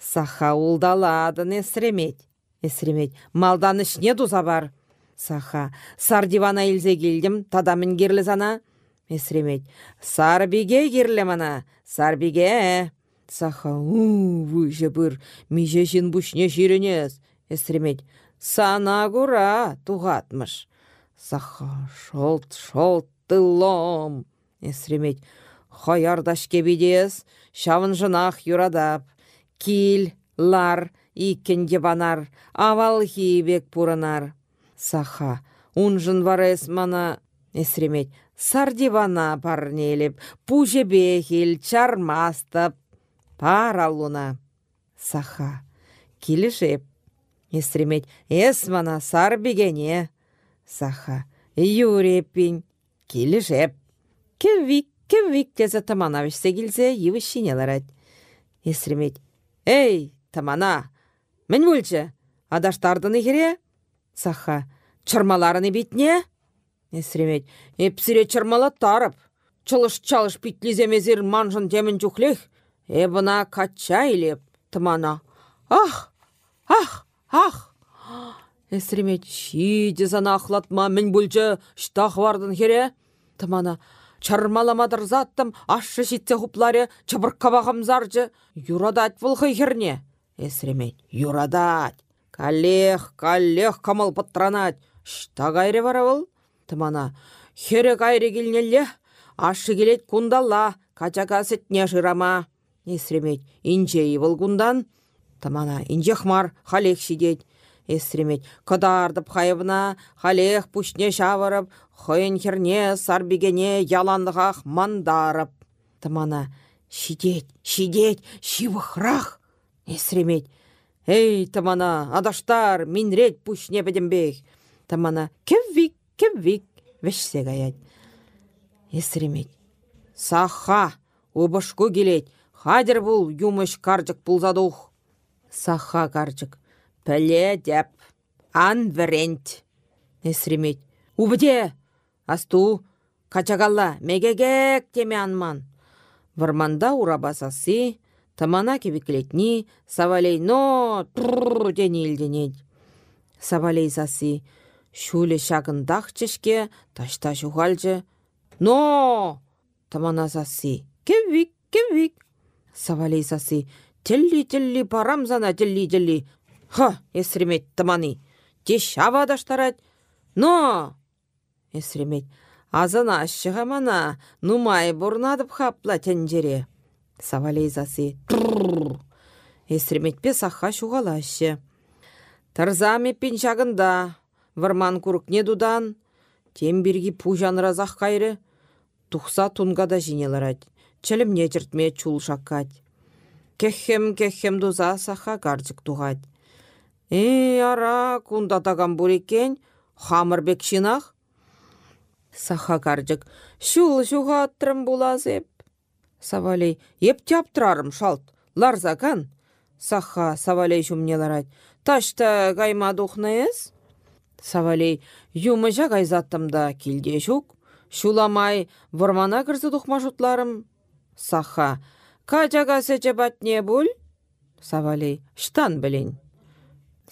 Саха улдаладын эсремет. Эсремет, малдан ішне дуза бар. Саха, сар дивана илзе келдім, тадамын керлі зана. Эсремет, сарбиге керлі мана, Сарбиге, саха, у, выжы бір, меже жин бұшне жиренес. Эсремет, сана гура туғатмыш. Саха, шолт, шолт, тылом. Эсремет, хоярдаш кебедес, шавын жынақ юрадап. Кил, лар, иккенде банар, авал хибек пурынар. Саха, унжын варес мана, эсремет, сардивана парнелеп, бехил, чармастып, паралуна. Саха, килішеп. Естремет, эсмана сарбигене. Саха, юреппин, килішеп. Кеввик, кеввик тезе таманавішсе келсе, еві шинеларад. Естремет, эй, тамана, мен өлчі, адаштардыны кере? Саха, чырмаларыны битне? Эсремет, эпсіре чырмала тарып. Чылыш-чалыш питлиземезір манжын темін жүхлех. Эбына кача илеп, тымана. Ах, ах, ах. Эсремет, шиде зана ахлатма мен бүлчі штақ вардын хере. Тымана, чармаламадыр заттым, ашшы шитсе хупларе, чыбырққа бағамзаржы. Юрадат вылхы херне. Эсремет, юрадат. Калех, калех камал патранат. Шта гайре вара Тымана, хері кайры келнелле, ашы келет кундалла, качака сетне жырама. Эсремет, инже ивыл кундан. Тымана, инже хмар, халек шидет. Эсремет, кыдардып хайыбына, халех пушне шавырып, хойын херне, сарбигене, яландығақ мандарып. Тымана, шидет, шидет, шивыхрах. Эсремет, эй, тымана, адаштар, минрет пушне бедембек. Тымана, кеввик, вик вешсе гаять. Эсремет. Саха, убышку келет, хадер бұл юмыш каржык пулзадух. Саха каржык. Пәле деп, ан верент. Эсремет. Убыде, асту, качагалла, мегегек теме анман. Варманда урабасасы, тамана кебеклетни, савалей но турр денелденет. Савалей засы, шуле шагындах чешке, ташта жуғалжы. Но! Тамана засы, кевик, кевик. Савалей засы, тілли-тілли барам зана тілли-тілли. Ха, есремет. Те шавадаштарать. Но! Есремет, Азына ашшыға мана, нумай бұрнадып хапла тәнжере. Савалейзасы. Эсреметпе саққа шуғалашы. Тарзаме пен жағында, варман не дудан, темберги пужан разақ қайры, тұқса тунгада жинеларад, чілімне жыртме чул шаққад. Кехем кехем дуза саха гаржық туғад. Э, ара, кунда таган бурекен, хамырбек шинақ, Саха каржык. Шул жуға аттырым булазеп. Савалей. Еп тұрарым шалт. Ларзакан. Саха Савалей жумнеларать. Ташта гайма духнайыз? Савалей. Юмыжа гайзаттымда килде жук. Шуламай вармана кірзі дұқма жұтларым. Саха. Качага сече батне бұл? Савалей. Штан білін.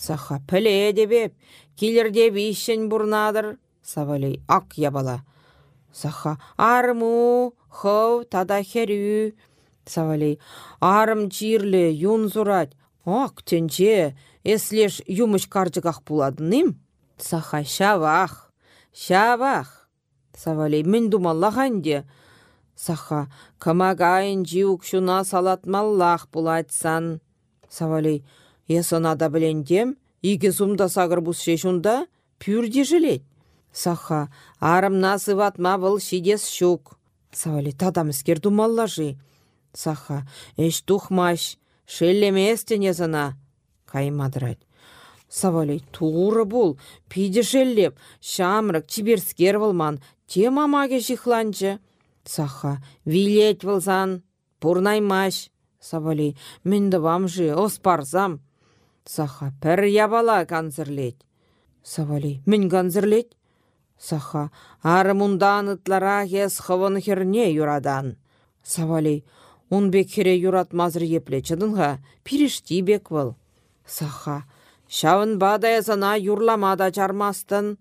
Саха. Піле дебеп. Килерде бейшін бұрнадыр. Савалей ак ябала. Саха арму, хов, тада херю. Савалей арым чирле юн зурать. Ак тенче, эслеш юмыш карчыгах буладыным. Саха шавах, шавах. Савалей мен думаллаханде. Саха камагайын жиук шуна салатмаллах булатсан. Савалей есонада білендем, иге сумда сагыр бус шешунда пюрде жилет. Саха, арымна сыватма был шидес щук. Савали тадамыскер думаллажи. Саха, эш тухмаш, шеллеместен езана. Каймадрать. Савали, туғыры бұл, пиде шеллеп, шамрык, чиберскер вылман, те мамаге жихланчы. Саха, вилет вылзан, пурнаймаш. Савали, мінді вамжы, оспарзам. Саха, пір ябала канзырлет. Савали, мін канзырлет? Саха, ары мұндан ытлара хес хывын херне юрадан. Савали, он бек хере юратмазыр епле чыдынға, пиришти бек выл. Саха, шавын бадая сана юрламада чармастын.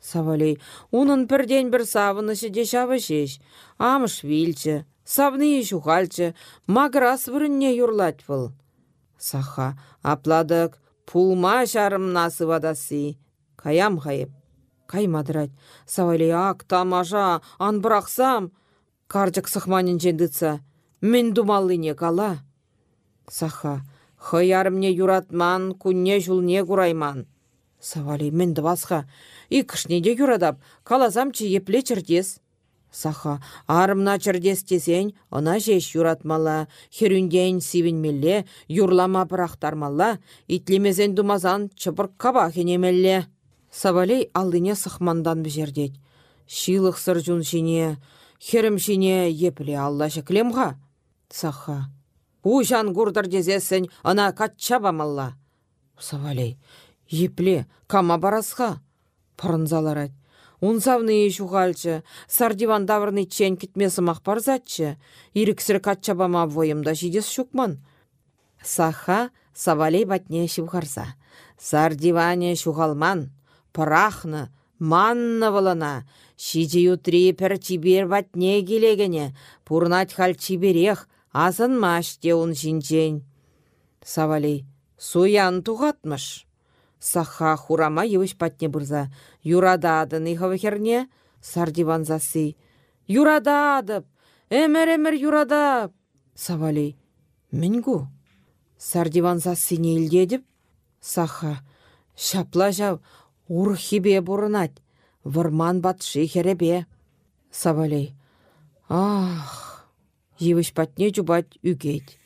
Савали, унын пірден бір савынышы де шавы шеш, амыш вилчі, савны шухальчы, маграс вірінне юрлать выл. Саха, апладык, пулма шарым насывадасы, каям хайып каймадырать. Ак тамажа, ан брақсам. Карчык сықманын жендіца. Мен думаллыне кала. Саха, хыярымне юратман, күнне жулне курайман. Савалей мінді басқа. Икішнеде юрадап, калазамчы епле чырдес. Саха, арымна чырдес тесен, она жеш юратмала, херюнден сивенмелле, юрлама бірақтармала, итлемезен думазан чыпыр каба хенемелле. Савалей алдыне сықмандан бізердет. Шилық сыр жүн жіне, херім жіне епле алла клемға. Саха. Ужан гурдар дезесін, ана катча бамалла. Савалей. Епле, кама барасха. Пырынзаларад. Унсавны жуғалчы, сардиван давырны чен кітмесі мақпар затчы, иріксір катчабама войымда жидес шукман. Саха савалей батне шивғарса. Сардиване шуғалман, пырахны, манны вылына, шиде ютри пір чибер ватне келегене, пурнать хал чиберех, азынмаш те ун жинчен. Савалей, суян туғатмыш. Саха хурама евыш патне бұрза, юрададын ихавы херне, сардиван засы. Юрададып, әмір-әмір юрадап. Савалей, мінгу. Сардиван засы нелдедіп, Саха, шапла жау, Урхибе бурынать, вырман батши херебе. Савалей. Ах, евіш патне жубать үгет.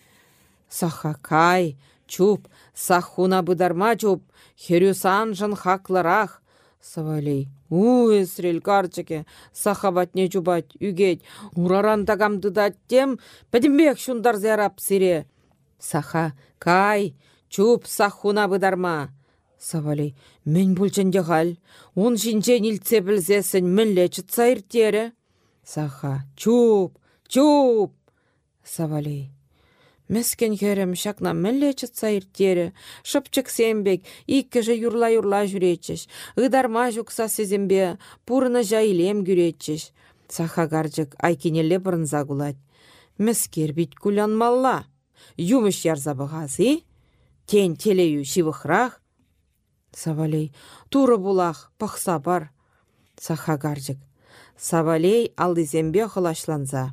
Саха кай, чуп, сахуна быдарма чуп, херюсан жын хакларах. Савалей. У, эсрел карчыке, саха батне жубать үгет, ураран тагамдыдат тем, пәдімбек шундар зярап сире. Саха кай, чуп, сахуна быдарма. Савалей, мен бүлченде хал, он жинжен илтсе білзесін мінле чытса иртері. Саха, чуп, чуп. Савалей. Мескен херем шакна мілле чытса ирттері, шыпчык сембек, иккіжі юрла-юрла жүретчіш, ыдарма жүкса сезембе, пурны жайлем күретчіш. Саха гаржык айкенелле бұрынза кулать. Мәскер бит кулянмалла. Юмыш ярза бұғазы, тен телею шивықрақ. Савалей, туры булах, пақса бар. Саха гаржык. Савалей алдызембе хылашланза.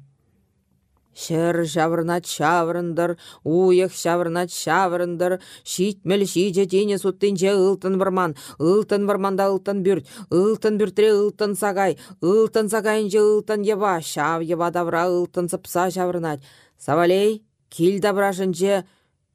Шыр жавырнат шавырындыр, уйық шавырнат шавырындыр, шитмел шиже тене суттынче ылтын варман, ылтын варманда ылтын бүрт, ылтын бүртре ылтын сагай, ылтын сагайынче ылтын ева, шав ева давра ылтын сыпса жавырнат. Савалей, кил даврашынче,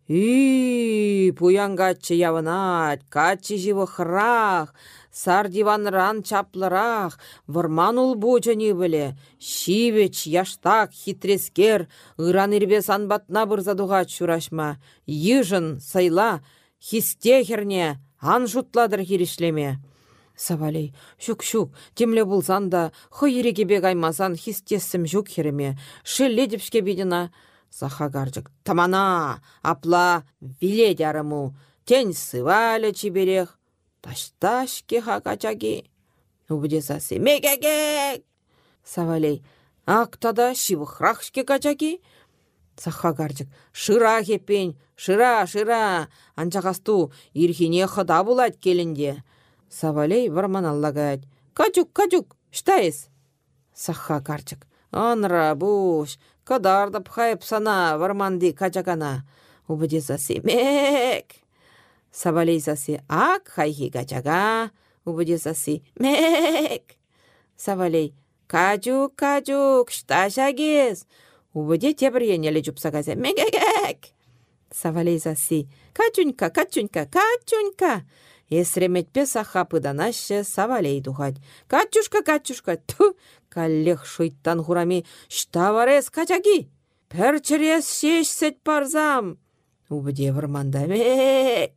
Үй, пуянгатчы явынат, качы живы храх, сар диванран чаплырақ, вырман ул бучыни біле, шивеч, яштак, хитрескер, ыран ирбе санбатна бұрзадуға чурашма, йыжын, сайла, херне, ан жутладыр хиришлеме. Савалей, шук-шук, темле булсан да, хы аймасан хистесім жүк хереме, шелле депшке бедіна, Сахагарчык. Тамана, апла, виле дярыму. Тень сывалі чиберех. Ташташ кеха качаги. Убдесасы. Мегегек! Савалей. Ақтада шивыхрахшке качаги. Сахагарчык. Шыра хепен, шыра, шыра. Анчағасту, ирхине хыда булать келінде. Савалей варман аллагать. Качук, качук, штайыз? Сахагарчык. Анра буш, Кадарда пхайып сана варманди качакана. Убыдеса мек. Савалейсаси ак хайхи качага. Убыдесаси мек. Савалей качук качук шташагес. Убыде тебір енелі жупсагазе мегегек. Савалейсаси качунька качунька качунька. Есреметпе саха пыданашы савалей тухать. Качушка, качушка, ту, каллех шуйттан хурами, штаварес качаги. Пәрчірес шешсет парзам. Убыде вармандамек.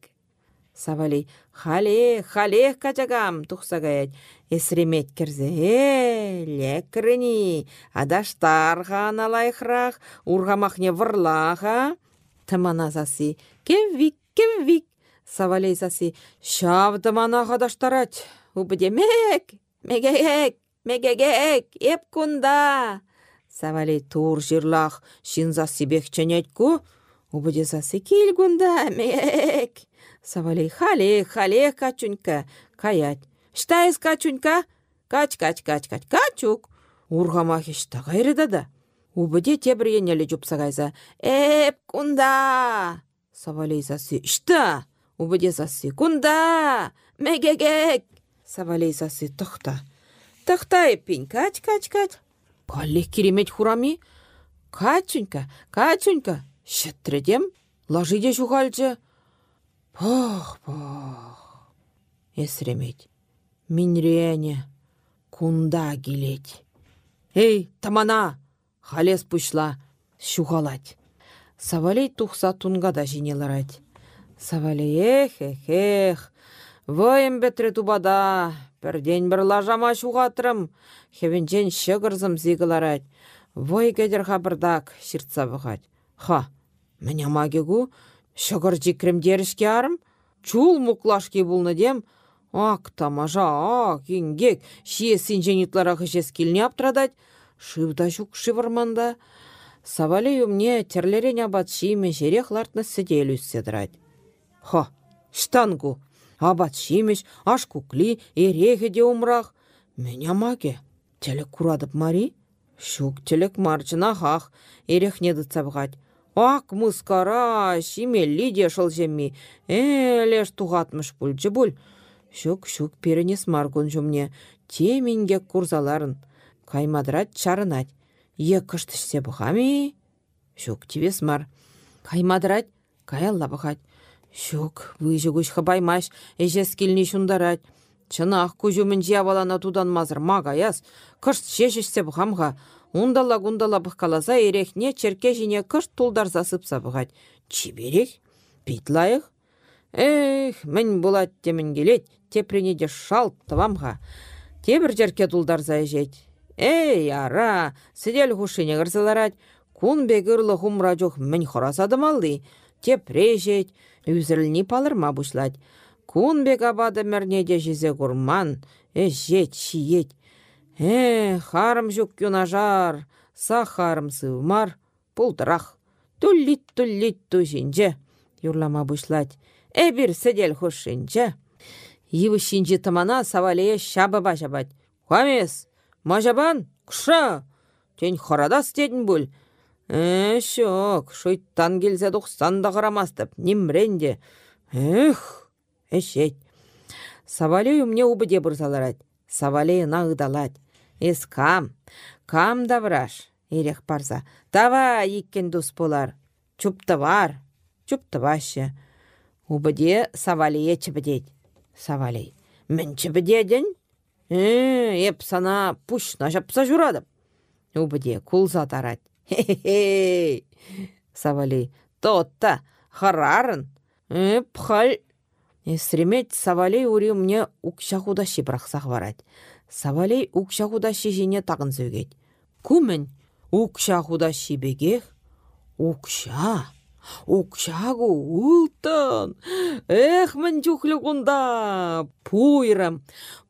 Савалей, хале, хале качагам, тухсагаять. Есремет керзе, э, лекріні, адаштарға аналайхрақ, урғамахне вырлаға. Тыманазасы, кеввик, кеввик. Савалей саси, шавды мана қадаштарат, убыдемек, мегек, мегегек, еп кунда. Савалей тур жирлах, шинза сибек ченетку, убыде саси кил гунда, мегек. Савалей хале, хале, качунька, каять. Штайыз качунька? Кач, кач, кач, кач, качук. Ургамахи шта да. Убыде тебір енелі жупсагайза. Эп, кунда! Савалей саси, шта? Убыдесасы кунда! Мегегек! Савалейсасы тұқта. Тұқта еппен, кач, кач, кач. Каллех керемет хурами. Качунька, качунька. Шеттірдем, лажиде жуғалжы. Пох, пох. Есремет. Минрене. Кунда келет. Эй, тамана! Халес пушла. Шуғалать. Савалей тухса тунгада жинеларать. Савалиех, эх, эх, Вайым бәтірі тубада, бірден бір лажама шуғатырым, хевенчен шығырзым зигіларад. Вой кәдір хабырдак, шыртса бұғад. Ха, мәне магегу, жикрім дерішке арым, чул мұклашки бұлны дем, ак тамажа, ак, енгек, шие синженитлара хышес келіне аптырадад, шывда жүк шывырманда. Савалей умне терлерен абат шиме жерех лартны сіделі Хо, штангу. Абат шимеш, аш кукли, ереге де умрақ. Меня маге. Телек курадып мари? Шук телек марчына хах, ерехнеді цабғать. Ак мұскара, шимелли де шыл жемми. Әлеш туғатмыш бүлчі бүл. Шук-шук перенес маргун жумне. Теменге курзаларын. Каймадрат чарынат. Еккыштышсе бұхами? Шук тивес мар. Каймадрат, каялла бұхать. Шук, выжы күш хабаймаш, әжес келіне шундарать. Чынақ күжімін жиявалана тудан мазыр магаяс, кышт шешішсе бұхамға, ундала гундала бұққаласа ерехне черке жіне кышт тулдар засыпса бұғать. Чиберек? Питлайық? Эх, мен болат темін келет, тепрене де шалт тавамға. Тебір жерке тулдар заежет. Эй, ара, сидел хушыне ғырзыларать, Кун бегірлі хумра жоқ мін хорасады малды. Тепрешет, үзірлні палырма бұшлать. Кун бек абады мәрнеде жезе курман, жет, шиет. Э, харым жүк юнажар, са харым сывмар, пултырах. Туллит туллит тужинже, юрлама бұшлать. Эбір сәдел хушинже. Йывы шинжі тымана савалее шабы бажабать. Хамес, мажабан, кша, тен хорадас дедін бұл. Э, шок, шойттан келзе дұқсан да қарамастып, немренде. Эх, эшет. Савалей умне убыде бұрзаларад. Савалей нағыдалад. Эс кам, кам давраш. Эрех парза. Давай, иккен дус болар. Чупты бар, чупты башы. Убыде савалие чібідет. Савалей. Мін чібідедін? Э, еп сана пушна жапса жүрадым. Убыде кулза тарад. Хе-хе-хе. Савалей. Тотта, харарын. Э, пхал. Эсремет савалей ури мне укша худаши брақсақ барад. Савалей укша худаши жіне тағын зөгет. Күмін укша худаши бегех? Укша. Укшагу ултын. Эх, мін жүхлі құнда. Пуйрым,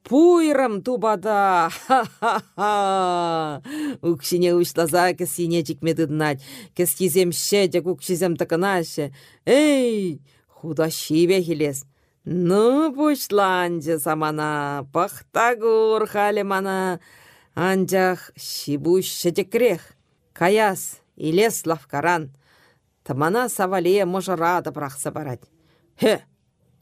пуйрым тубада. Ха-ха-ха. Укшине ушлаза кісіне жікмеді дынат. Кіс кеземше жек укшизем тықынашы. Эй, худа шибе хилес. Ну, пушланчы самана, пахтагур халі мана. Анжақ шибуш шетекрех. Каяс, илес лавкаран. Тамана савалия мұжырады бірақсы барад. Хе,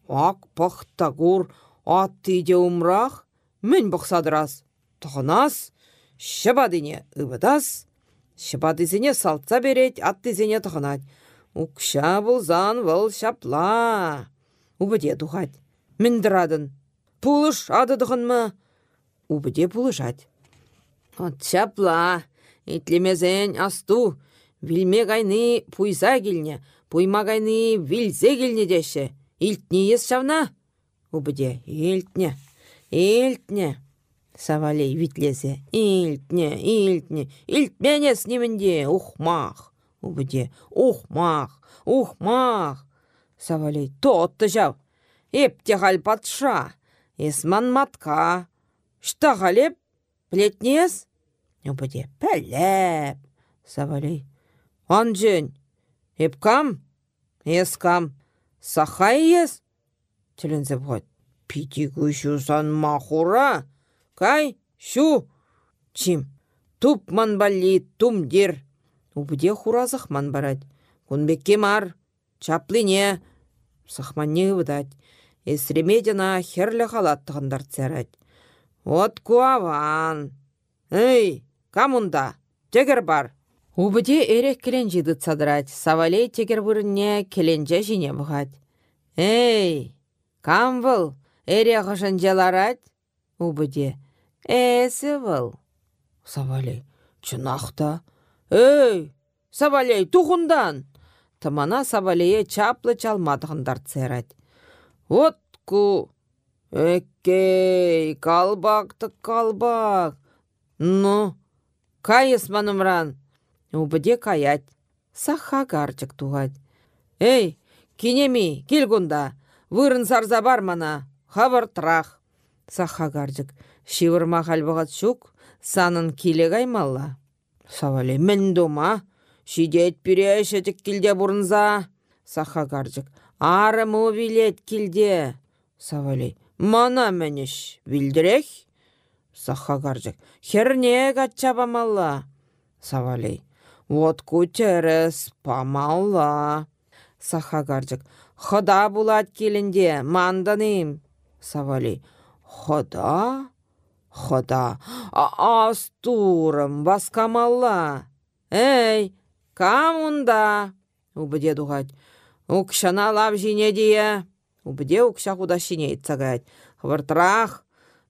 ак пахтагур атты де умрақ, мен бұқсадырас. Тұғынас, шыбадыне үбідас. Шыбадызіне салтса берет, аттызіне тұғынад. Укша бұлзан выл шапла. Убыде дұғад. Міндірадын. Пулыш ады дұғынмы? Убыде пулышад. От шапла. Итлемезен асту. Вилме гайны пуйса келне, пуйма гайны вилзе келне деші. Илтне ес шавна? Убыде, илтне, илтне. Савалей витлезе, илтне, илтне, илтменес немінде, ухмах. Убыде, ухмах, ухмах. Савалей, тотты жав. Эпте хал патша, есман матка. Шта халеп, плетнес? Убыде, пәләп. Савалей, Анжен, епкам, ескам, сахай ес? Тілінзі бұғад. Пити күшусан махура, кай, шу, чим, туп манбали, тум дер. Убыде хуразық ман барад. Кунбекке мар, чаплине, сахманне выдать. Эсремедена херлі халаттығындар церать. Вот куаван. Эй, камунда, тегер бар. Убыде эрек келенжі дыцадырать, савалей тегер вырынне келенже жіне бұғад. Эй, кам выл, эре ғышын желарать? Убыде, әсі выл. Савалей, чынақта. Эй, савалей, тұғындан! Тымана савалейе чаплы чалмадығындар церать. Вот ку, Эккей, калбақты калбак. Ну, кайыс манымран? Убыде каять. Саха гарчык туғать. Эй, кинеми, кел күнда. Вырын сарза бар мана. Хабар трах. Саха гарчык. Шивырма халбағат шук. Санын киле гаймалла. Савале, мен дома. Шидет пирешетік килде бұрынза. Саха гарчык. Ары му билет килде. Савале, мана менеш билдірек. Саха гарчык. Херне гачабамалла. Савалей. Вот кутерес памалла. Сахагарчык. Хода булат келінде, манданым. Савали. Хода? Хода. А астурым, баскамалла. Эй, камунда? Убыде дугать. Укшана лав жине дие. Убыде укша куда шине цагать. Хвыртрах,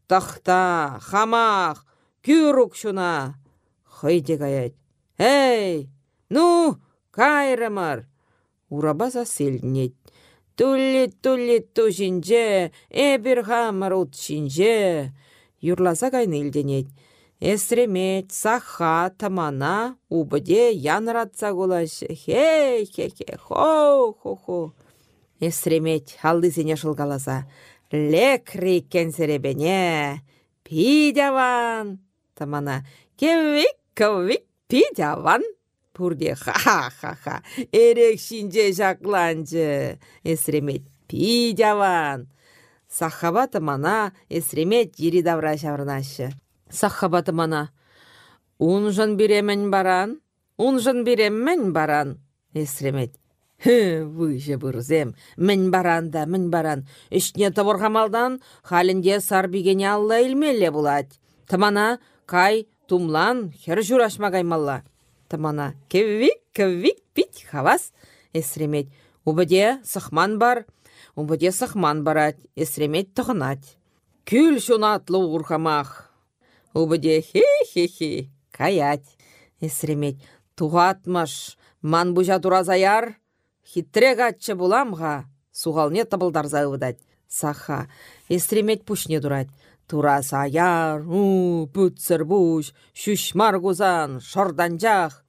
тахта, хамах, кюрук шуна. Хыйде гаять. Эй, ну, кайрымар! Урабаса селнет. Тулли тулли тужинже, эбір хамар утшинже. Юрласа кайны илденет. Эсремет, саха, тамана, убыде янратса кулашы. Хе-хе-хе, хо-хо-хо. Эсремет, аллысене шылгаласа. Лекри кенсеребене. Пидяван. Тамана, кевик, кевик, пидяван. Пурде ха-ха-ха. Эрек шинже жақланчы. Эсремет, пидяван. Сахабаты мана эсремет ери давра шаврнашы. Сахабаты мана. Унжын биремен баран, унжын биремен баран. Эсремет. Выжы бұрзем, мін баранда, мін баран. Ішне табырғамалдан халінде сарбигене алла илмелле булать. Тамана, кай, тумлан, хер журашмагаймалла. Тамана, кеввик, кеввик, пить, хавас. Эсремет. Убыде сахман бар, убыде сахман барать, эсремет тұғынать. Күл шунатлы урхамах. Убыде хе-хе-хе, каять. Эсремет. Туғатмаш, ман бұжа туразаяр, Хитрек атчы буламға, суғалне табылдарза ывдать. Саха, эстремет пушне дурать. Тура саяр, у, пүтсір буш, шүшмар гузан, шорданжақ.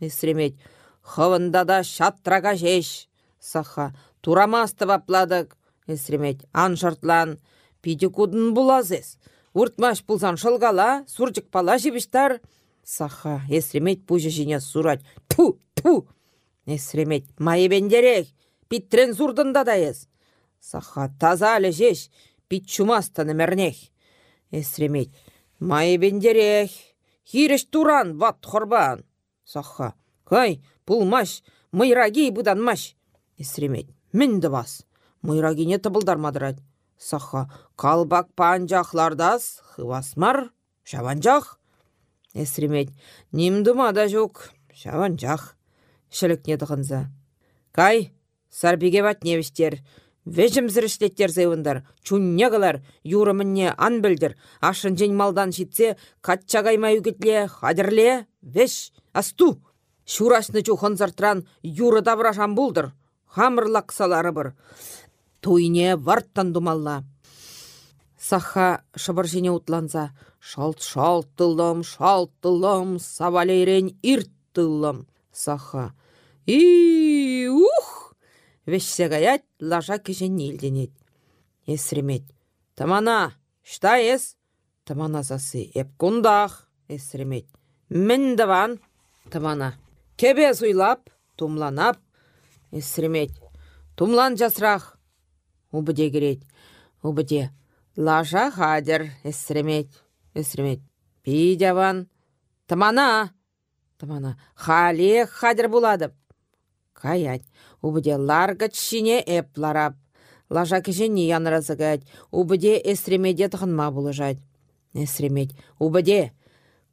Эстремет, хывында да шаттрага жеш. Саха, турамасты бапладык. Эстремет, аншыртлан, пиді кудын булазыз. Уртмаш пулсан шылгала, сурчык пала жібіштар. Саха, эстремет пужы жіне сурать. Ту, ту, Эсремет, майыбендерек, питтрен зурдында да ес. Саха таза әлі жеш, пит чумастаны мәрнех. Эсремет, майыбендерек, хиреш туран ват хорбан. Саха, кай, пулмаш, мыйраги буданмаш. Эсремет, мінді бас, мыйраги не табылдармадырад. Саха, калбак панжақлардас, хывасмар, шаванжақ. Эсремет, нимдума да жоқ, шаванжақ шілікне дұғынза. Кай, сарбиге бат невістер, вежім зіріштеттер зайвындар, кылар, юрымынне ан білдір, ашын жен малдан шитсе, катчагаймай үгітле, хадірле, веш, асту. Шурашны чухын юры даврашан бұлдыр, хамырлақ салары бір. Туйне варттан думалла. Саха шыбыр утланса, шалт-шалт тылым, шалт тылым, савалейрен ирт тылым. Саха, И ух! Вешсе гаять лажа кешен елденет. Эсремет. Тамана, шта ес? Тамана засы. Эп кундах. Эсремет. Мін даван. Тамана. Кебе суйлап, тумланап. Эсремет. Тумлан жасрақ. Убыде керет. Убыде. Лажа хадер. Эсремет. Эсремет. Пидяван. Тамана. Тамана. Халех хадер буладып. Каять. Убыде ларгыч шине эп ларап. Лажа кешенне янразыгать. Убыде эсремеде тұхынма бұлыжать. Эсремет. Убыде.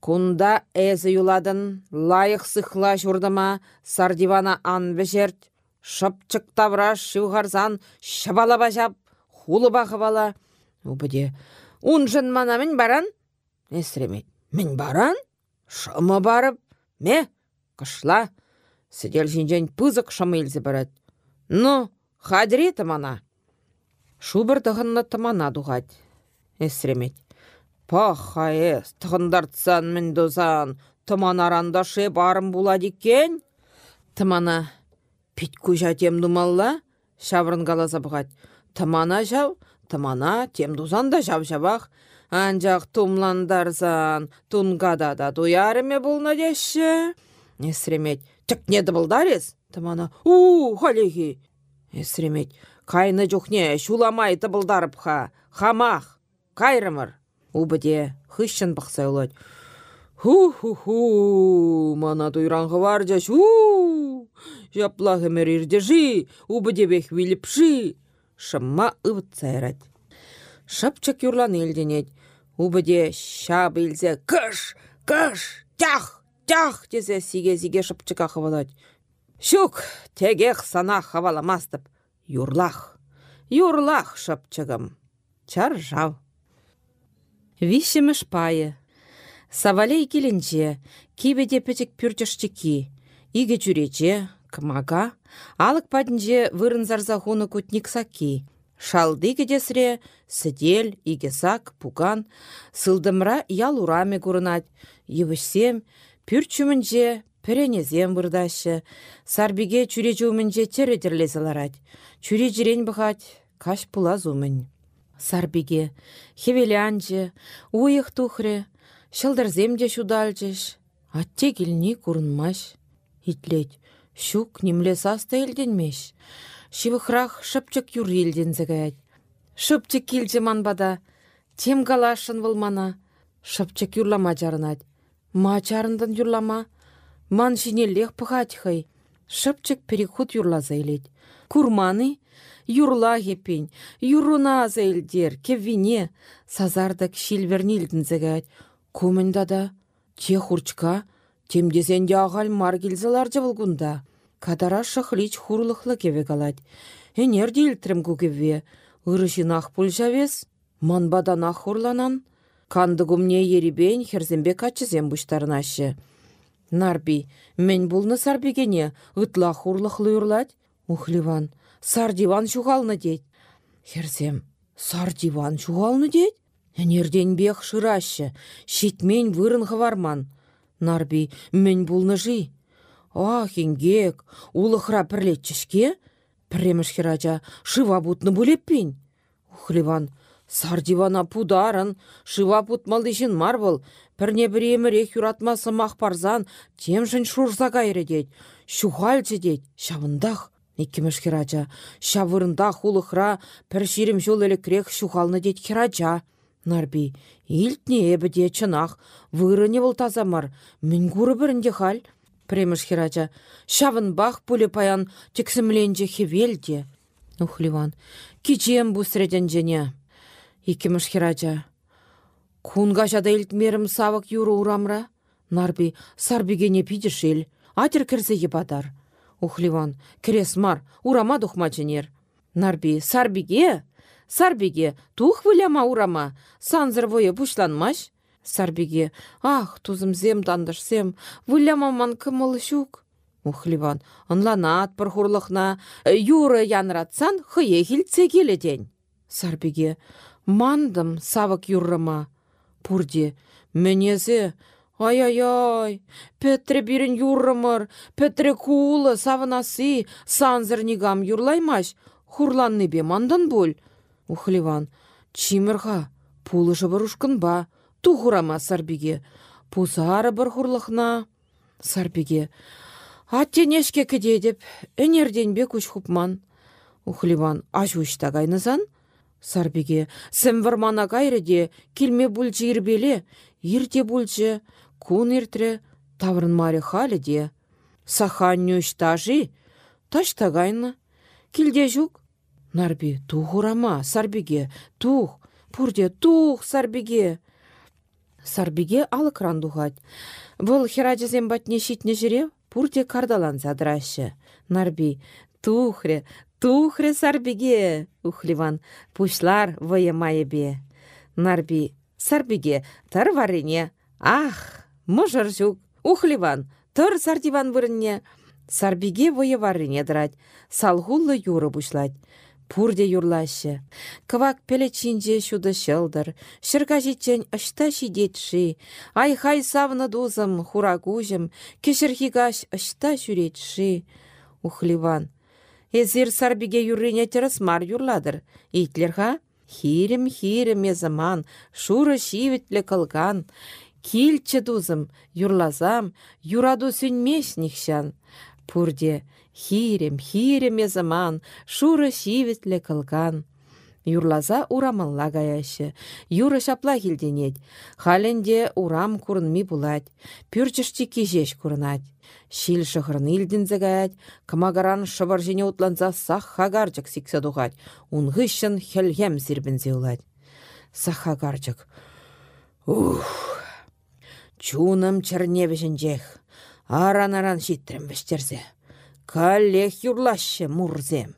Кунда эзі юладын, лайық сықла журдыма, сардивана ан бешерт, шыпчык тавра шывғарзан, шабала бажап, хулы бағы бала. Убыде, жын мана мен баран? Эсремет, мен баран? Шымы барып, ме? Кышла. Сидел жинжен пызык шамылзе барат. Ну, хадре тамана. Шубыр тығынны тамана дұғад. Эсремет. Паха эс, тығындартсан мін дозан, тыман арандашы барым булады екен. Тымана, пит күжа тем думалла, шаврын галаза бұғад. Тымана жау, тымана тем дузан да жав жабақ. Анжақ тумландарзан, тунгада да дуярыме бұлна деші. Эсремет, не дыбылдарес? Тамана, у, халеги. Эсремет, кайны жүхне, шуламай дыбылдарып ха, хамах, кайрымыр. Убыде, хыщын бақсай олад. Ху-ху-ху, мана дуйранғы бар жаш, у, жаплағы мерирдежи, убыде бек виліпши. Шымма ыбыт сайрат. Шапчак юрлан елденет. Убыде шаб илзе, кыш, кыш, тях, тях тезе сиге-сиге шыпчыка хывалать. Щук, тегех сана хаваламастып. Юрлах, юрлах шыпчыгым. Чар жав. Вишіміш пайы. Савалей келінче, кибеде петек пүрчіштікі. Иге жүрече, кымага, алық падінже вырын зарзахуны күтнік саки. Шалды кедесре, сідель, игесак, пуган, сылдымра ял ураме курынать, евішсем, пүрчүмінже, піренезем бұрдашы, сарбиге чүре жумінже тередерлезіларать, чүре жирен бұғать, каш пула зумын. Сарбиге, хевелянже, уйық тухре, шылдырземде шудалжыш, атте келні курынмаш. Итлет, щук немле саста елденмеш. Шивыхрах шыпчык юр елдензігәйт. Шыпчык килче манбада, тем галашын вылмана, шыпчык юрлама жарынат. Ма чарындан юрлама, ман шинеллех пыхатьхай. Шыпчык переход юрлаза елет. Курманы, юрла хепень, юруна зәйлдер, кеввине, сазардак шилвернилдінзігәйт. Кумында да, те хурчка, темдезенде ағал маргилзалар жывылгунда. Кадара шахлич хурлыхлы кеве галать. Энер дилтрем кукеве. Ырышинах пульжавес. Манбаданах хурланан. Кандыгумне еребен херзембе качызем буштарнашы. Нарби, мен булны сарбегене, ытла хурлыхлы юрлать. Ухливан, сар диван шуғалны дед. Херзем, сар диван шуғалны дед? Энерден бех шырашы, шитмен вырын хаварман. Нарби, мен булны жи. Ах, ингек, улыхра пірлетчішке? Піреміш херача, шыва бутны булеппин. Ухливан, сардивана пударын, шыва путмалдышын марбыл, пірне бір емірек юратмасы мақпарзан, темшін шурса кайры дед, шухальчы дед, шавындах. Иккемеш херача, шавырындах улыхра, пір ширім жол элекрек шухалны дед херача. Нарби, илтне эбі де чынақ, вырыне бұл тазамар, мін күрі бірінде хал. Премыш хирача. Шавын бах пуле паян тексімленже хевелде. Ухливан. Кичем бұсреден жене. Икемыш хирача. Кунга жада илтмерім савық юры урамра. Нарби сарбигене пидешел. Атер кірсе ебадар. Ухливан. Керес мар. Урама духмаченер. Нарби сарбиге. Сарбиге тух выляма урама. Санзыр войы бушланмаш. Сарбиге, ах, тузымзем тандышсем, вылямаман кымыл щук. Ухливан, ынланат пыр хурлықна, юры янратсан, хые хилтсе келеден. Сарбиге, мандым савык юррыма. Пурде, менезе, Ай-ай-ай, Петре бирін юррымыр, Петре кулы, савынасы, санзыр нигам юрлаймаш, хурланны бе мандан бол. Ухливан, чимырға, пулы жыбырушкын ба, тухурама сарбиге. Пузары бір хурлықна. Сарбиге. Аттенешке кіде деп, бе күш хупман. Ухливан, аш ұшта гайнызан? Сарбиге, сім вармана де, келме бүлчі ирбеле, ирте бүлчі, кун иртре, таврын маре халі де. Сахан үштажи, ташта гайны. Килде жүк. Нарби, тухурама, сарбиге, тух, пурде, тух, сарбиге. Сарбиге алыкран духать. Бұл хераджызем батне шитне жүре, пурте кардалан задрашы. Нарби, тухре, тухре сарбиге, ухливан, пушлар вая бе. Нарби, сарбиге, тар варине, ах, мұжыр жүк, ухливан, тұр сардиван вырынне. Сарбиге вая варине драть, салгуллы юры бушлать. Пурде юрлашы. Кывак пелечинже шуды шылдыр. Шырка житчен ышта шидетші. Ай-хай савны дузым, хурагужым. Кешірхигаш ышта жүретші. Ухливан. Эзір сарбиге юррине мар юрладыр. Итлерха? Хирім-хирім езаман, шуры шивітлі кылган. Килчі дузым, юрлазам, юраду сүнмеш нихшан. Пурде, хирем, хирем заман, шуры шивітлі кылган. Юрлаза урамалла гаяшы. Юры шапла келденет. Халенде урам курынми булать. Пүрчішті кежеш курынать. Шил шығырын илдінзі гаять. Кымагаран жене утланза сақ хагарчык сикса дұғать. Унғышын хелгем зірбінзе улать. Сақ хагарчык. Ух! Чуным черневішін Аран-аран шиттрем вештерзе. Каллех юрлаще мурзем.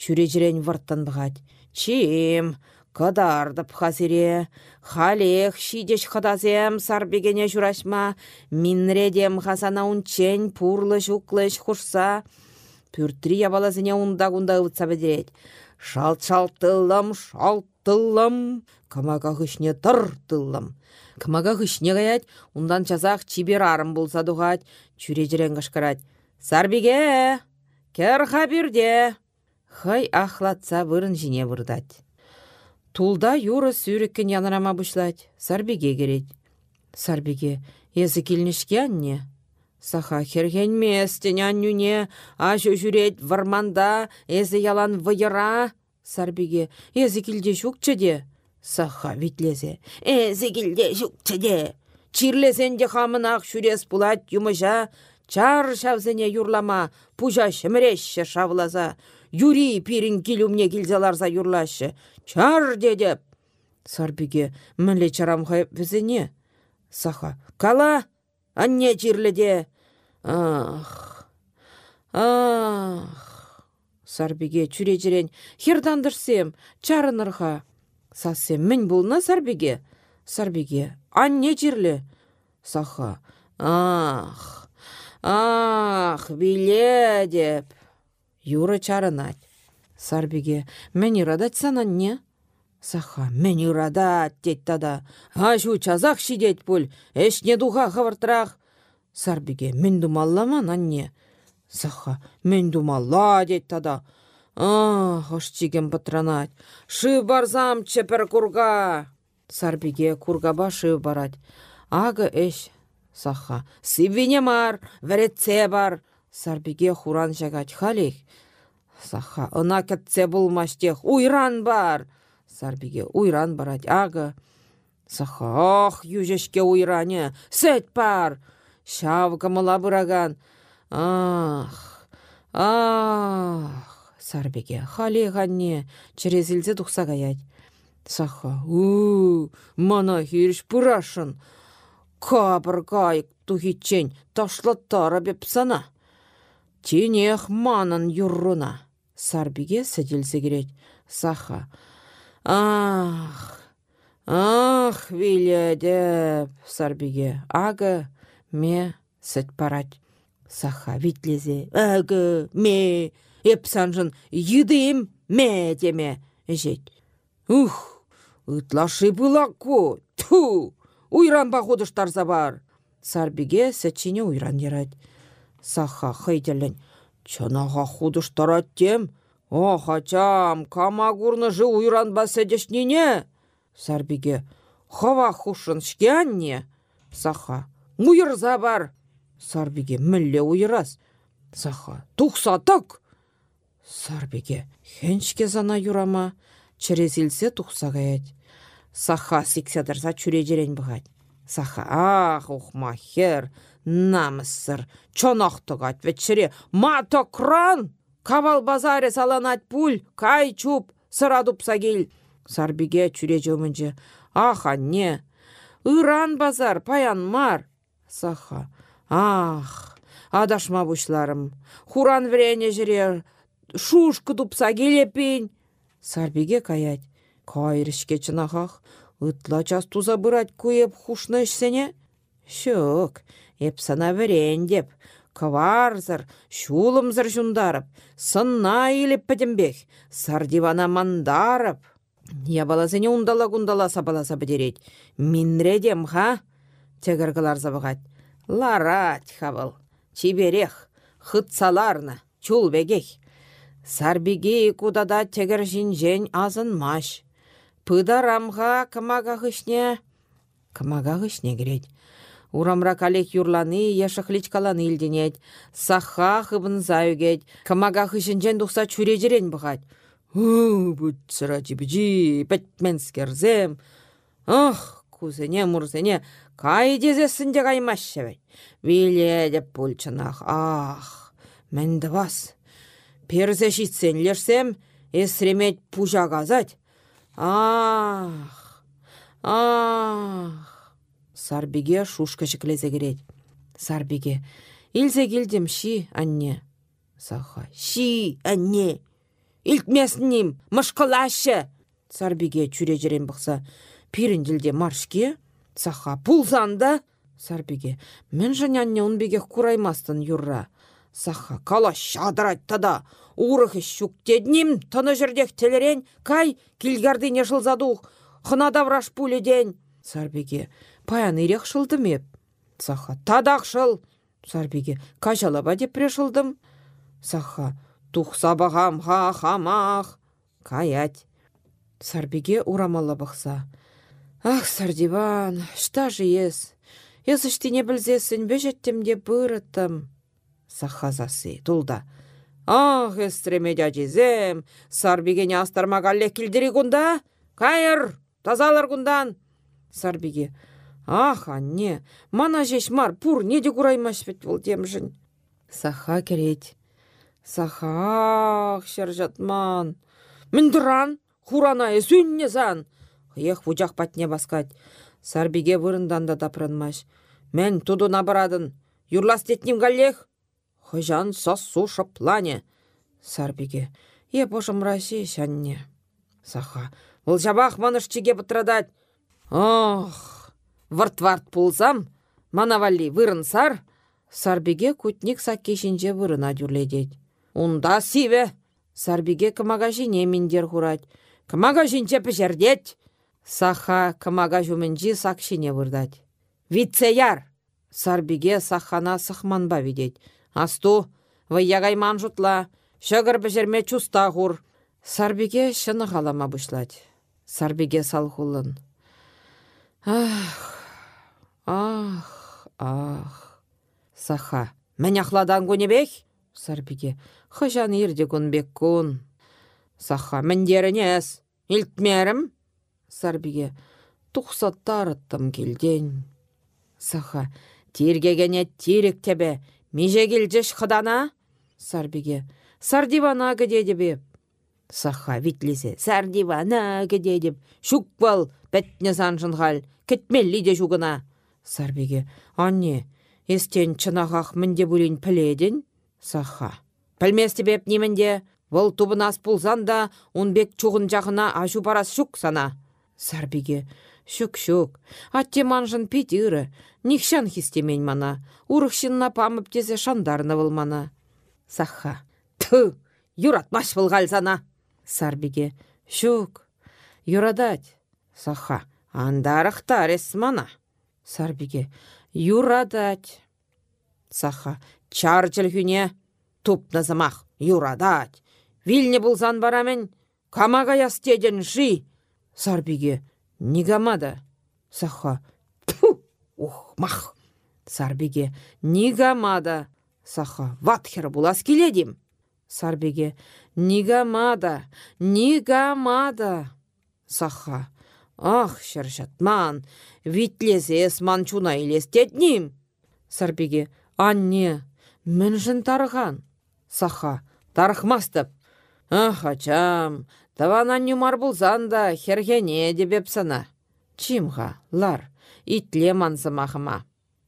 Чүрежірен варттан бұғад. Чим, кадардып хазире. Халех шидеш хадазем сарбегене журашма. Минредем хасана унчен пурлы жуклыш хушса. Пүртри ябалазыне унда-гунда ұтса бедерет. Шалт-шалт тыллам, шалт тыллам. Камага хышне тыр тыллам. Камага хышне гаять, ундан часах чибер арым болса дугать, чүрежерен кышкырать. Сарбиге, кер хабирде. Хай ахлатса вырын жине вырдать. Тулда юры сүйреккен янырама бұшлать, сарбиге керет. Сарбиге, езі келнішке анне. Саха хергенместен аннюне, ашу жүрет варманда, езі ялан вайыра. Сарбиге, езі келде де. Саха витлезе, езі келде де. Чирлесен де хамынақ шүрес бұлат юмыжа, чар шавзене юрлама, пужа шымірешші шавлаза. Юри пирин килюмне килзаларса юрлашы. Чар дедеп. Сарбиге мінле чарамхай візіне. Саха, кала, анне чирледе. Ах, ах. Сарбиге чүрежірен, хердандырсем, чарынырға. Сасем, мін болна Сарбиге? Сарбиге, анне чирле. Саха, ах, ах, биле деп. Юра чарынать. Сарбиге, мен ирадать не? Саха, мен ирадать, дет тада. Ашу чазақ шидет пуль, эш не духа хавыртырақ. Сарбиге, мен думаллама не? Саха, мен думалла, дет тада. Ах, чиген патранать. Шы барзам чепер курга. Сарбиге кургаба шы барать. Ага эш. Саха, сивине мар, веретсе бар. Сарбиге хуран жагать халих. Саха, ына кәтсе болмаштех, уйран бар. Сарбиге уйран барать, ага. Саха, ох, южешке уйране, сәт бар. Шавкамыла бұраган. Ах, ах. Сарбиге, хали ганне, черезілзе тұқса гаять. Саха, у, мана хирш пырашын. Кабыр кайык тухитчен ташлаттара беп сана. Тенех манын юрруна. Сарбиге сәделсе керет. Саха. Ах, ах, виледеп, Сарбиге. Ага, ме сәт парать. Саха витлезе. Ага, ме, епсанжын едім ме деме. Жет. Ух, ытлашы бұлаку. Ту, уйран бағудыштарза бар. Сарбиге сәтчине уйран ерать. Саха хыйделін. Чанаға худыштарат тем. О, хачам, кама жы уйран баседешнене. Сарбиге, хава хушын шкянне. Саха, уйырза бар. Сарбиге, мүлле уйырас. Саха, тұқсатық. Сарбиге, хеншке зана юрама. Черезілсе тұқса гаять. Саха сикседірса чүрежерен бұғать. Саха, ах, ухмахер, намысыр, чонақтығат вечере, мато кран, кавал базаре саланат пуль, кай чуп, сыра дупса кел. Сарбиге чүре жөмінжі, ах, анне, ыран базар, паян мар. Саха, ах, адашма бұшларым, хуран врене жіре, шушкы дупса келепін. Сарбиге каять, кайрышке чынахах, Ытла час туза бырать куеп? Шөк, еп сана верен деп, кварзыр, шулымзыр жундарып, сынна иліп пәдімбек, сардивана мандарып. Я балазыне ундала гундала сабаласа бідерет. Минредем, ха? Тегіргілар забығат. Ларать, хавыл. Чиберех, хытсаларны, чул бегех. Сарбиге кудада тегір жинжен азынмаш. Пыдарамға кымага хышне. Кымага хышне керет. Урамра калек юрланы, яшықлич каланы илденет. Саха хыбын заюгет. Кымага хышынжен дұқса чүрежерен бұғат. Бұт сыра жібіжі, пәтменскерзем. Ох, кузене мурзене, кай дезесінде каймаш шевет. Виле деп пульчынақ, ах, мәнді бас. Перзе шитсен лерсем, эсремет пужа. Ах, ах. Сарбиге шушка шіклезе керет. Сарбиге, илзе келдім ши, анне. Саха, ши, анне. Илтмесінім, мұшқылашы. Сарбиге чүре жерен бұқса, пирінділде маршке. Саха, пулзанда. Сарбиге, мен жан анне унбеге кураймастын юрра. Саха, кала шадырайтта да, Урых щуктедним, тыны жердех телерен, кай, килгардыне жылзадух, хына давраш пуледен. Сарбеге, паян ирек шылдымеп. Саха, тадақ шыл. Сарбеге, кажалаба деп прешылдым. Саха, тух сабағам ха хамах. Каять. Сарбеге урамала бақса. Ах, Сардиван, шта же ес? Ес не білзесін бөжеттім де бұрыттым. Сахазасы, тулда. Ах, эстреме дяжезем, сарбигене астарма галле килдири гунда? Кайыр, тазалар гундан. Сарбиге, ах, анне, мана жеш мар, пур, неде кураймаш бет бол демжін. Саха керет. Саха, ах, шаржатман. Міндіран, хурана эсүнне зан. Ех вучах патне баскать. Сарбиге вырындан да тапрынмаш. Мен туду набырадын. Юрлас детним галлех. Хыжан сассу плане. Сарбиге. Е пошым Россия шанне. Саха. Бұл жабақ манышчиге бұтрадать. Ох, варт-варт пулсам, манавалли вырын сар. Сарбиге кутник саккешінже вырына дүрледет. Унда сиве. Сарбиге кымага жине миндер хурать. Кымага жинче пішердет. Саха кымага жүмінжі сакшине вырдать. Витце яр. Сарбиге сахана сахманба видеть. Асту, вайягайман жутла, шагыр бежерме чуста хур. Сарбиге шыны қалама бұшлать. Сарбиге салхулын. Ах, ах, ах. Саха, мен ахладан бек? Сарбиге, хыжан ирде бек күн. Саха, мен дерінес, илтмерім? Сарбиге, тұқсаттар аттым келден. Саха, тергегене терек тебе, Меже келжеш хыдана? Сарбиге. Сардивана бе. Саха витлесе. Сардивана деп. Шук бол, бәтне хал. Кетмелли де жугына. Сарбиге. Анне, естен чынағақ мінде бұлін піледін? Саха. Пілместі беп немінде. Вол тубынас пулзан да, бек чуғын жағына ажу барас шук сана. Сарбиге. Шук-шук. Атте манжын петірі. Нихшан хистемен мана. Урықшынна памып тезе шандарны мана. Саха. Ту! Юратмаш сана. Сарбиге. Шук. Юрадать. Саха. Андарықтар мана. Сарбиге. Юрадать. Саха. Чарчыл хүне. Туп назамах. Юрадать. Вильне бұлзан барамен. Камага ястеден жи. Сарбиге. Нигамада. Саха. Тьфу! Ух, мах! Сарбеге. Нигамада. Саха. Ватхер булас келедім. Сарбеге. Нигамада. Нигамада. Саха. Ах, шыршатман. Витлезе эсман чуна елестетнім. Сарбеге. Анне. Мін тарған. Саха. Тархмастып. Ах, ачам. Тавана нюмар булзан да хергене дебеп сана. Чимға, лар, итле манзымағыма.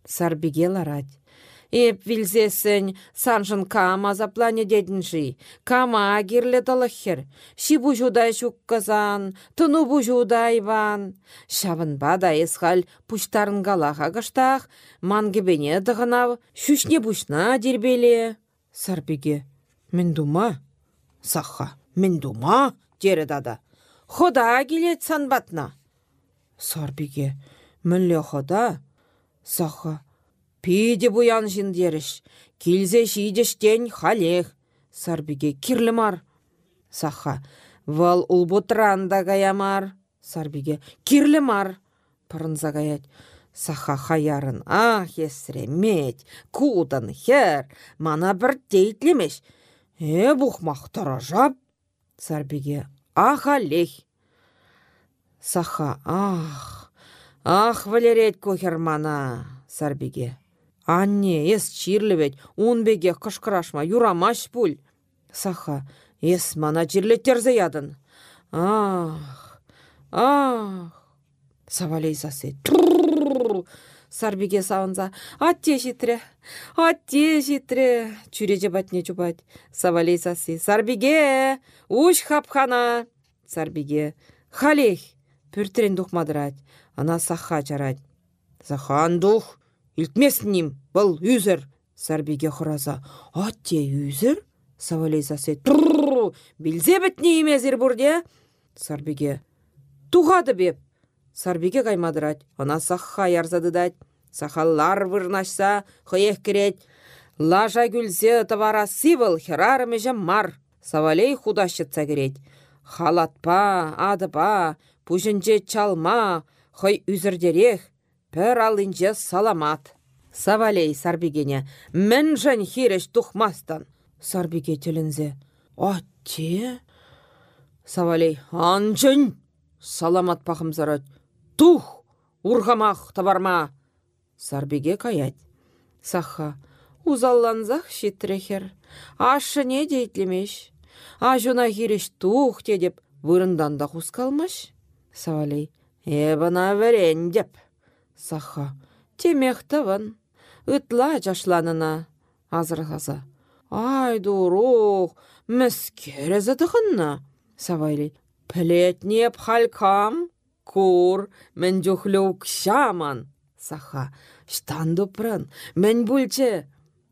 Сарбиге ларать. Эп вилзесін, санжын кама заплане дедінжи. Кама агирле талахер. Ши бужудай казан, туну бужудай ван. Шавын бада есхал пуштарын галаха гыштах, мангебене дығынав, шүшне бушна дербеле. Сарбиге, мен дума? Саха, мен дума? Жері дада. Хода келет санбатна. Сарбиге, мүлле хода. Саха, пиде буян жіндеріш. Килзе шидештен халех. Сарбиге, кирлімар. Саха, вал улбутранда гаямар. Сарбиге, кирлімар. Пырынза гаять. Саха хаярын, ах, есремет, кудан хер, мана бір дейтлемеш. Э, бұхмақ таражап. Сарбиге ах алех. Саха ах. Ах валерет кохермана. Сарбиге. Анне, ес чирлебет, унбеге кышкырашма, юрамаш пуль. Саха, ес мана чирлеттер ядын. Ах, ах. Савалей сасы сарбиге савынза атте житре атте житре чүреже батне чубать савалей сасы. Сарбиге уш хапхана. Сарбиге халех пүртрен тухмадырать ана саха чарать сахан дух илтмесним бұл үзір. Сарбиге хураза атте үзір? Савалей сасы тур билзе бітне емезір бурде сарбиге туғады беп Сарбиге каймадырать, она саха ярзадыдать. Сахаллар вырнашса, хоех керет. Лажа гүлзе товара сивыл, херарымежем мар. Савалей худащыца керет. Халатпа, адыпа, пужынже чалма, хой үзірдерек, пэр алынже саламат. Савалей сарбигене, мен жән хиреш тухмастан. Сарбиге тілінзе. отте. Савалей, анжын! Саламат пахым зарадь. Тух! Урғамақ табарма! Сарбиге каять. Саха, узалланзах шитрехер. Ашы не дейтлемеш. Ажуна хиреш тух деп вырындан да хускалмаш. Савалей, эбана верен деп. Саха, темехтаван. Ытла жашланына. Азырғаза. Ай, дурух, мәскере затықынна. Савайлей, Плетнеп халькам, кур, мен жухлю кшаман. Саха, штан дупрын, мен бульче.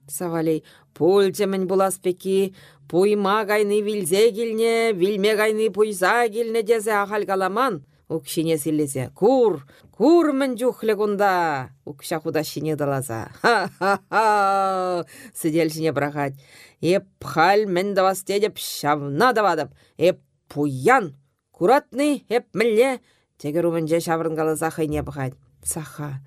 Савалей, пульче мен буласпеки, пуйма гайны вилзе килне, вилме гайны пуйса килне дезе ахалгаламан. Укшине силлесе, кур, кур мен жухле кунда. Укша худа шине далаза. Ха-ха-ха, сидел шине брахать. Еп халь мен давасте деп шавна давадып, еп пуян. Куратны, еп мілле, тегер умынже шаврынгалыза хайне бұғайд. Саха,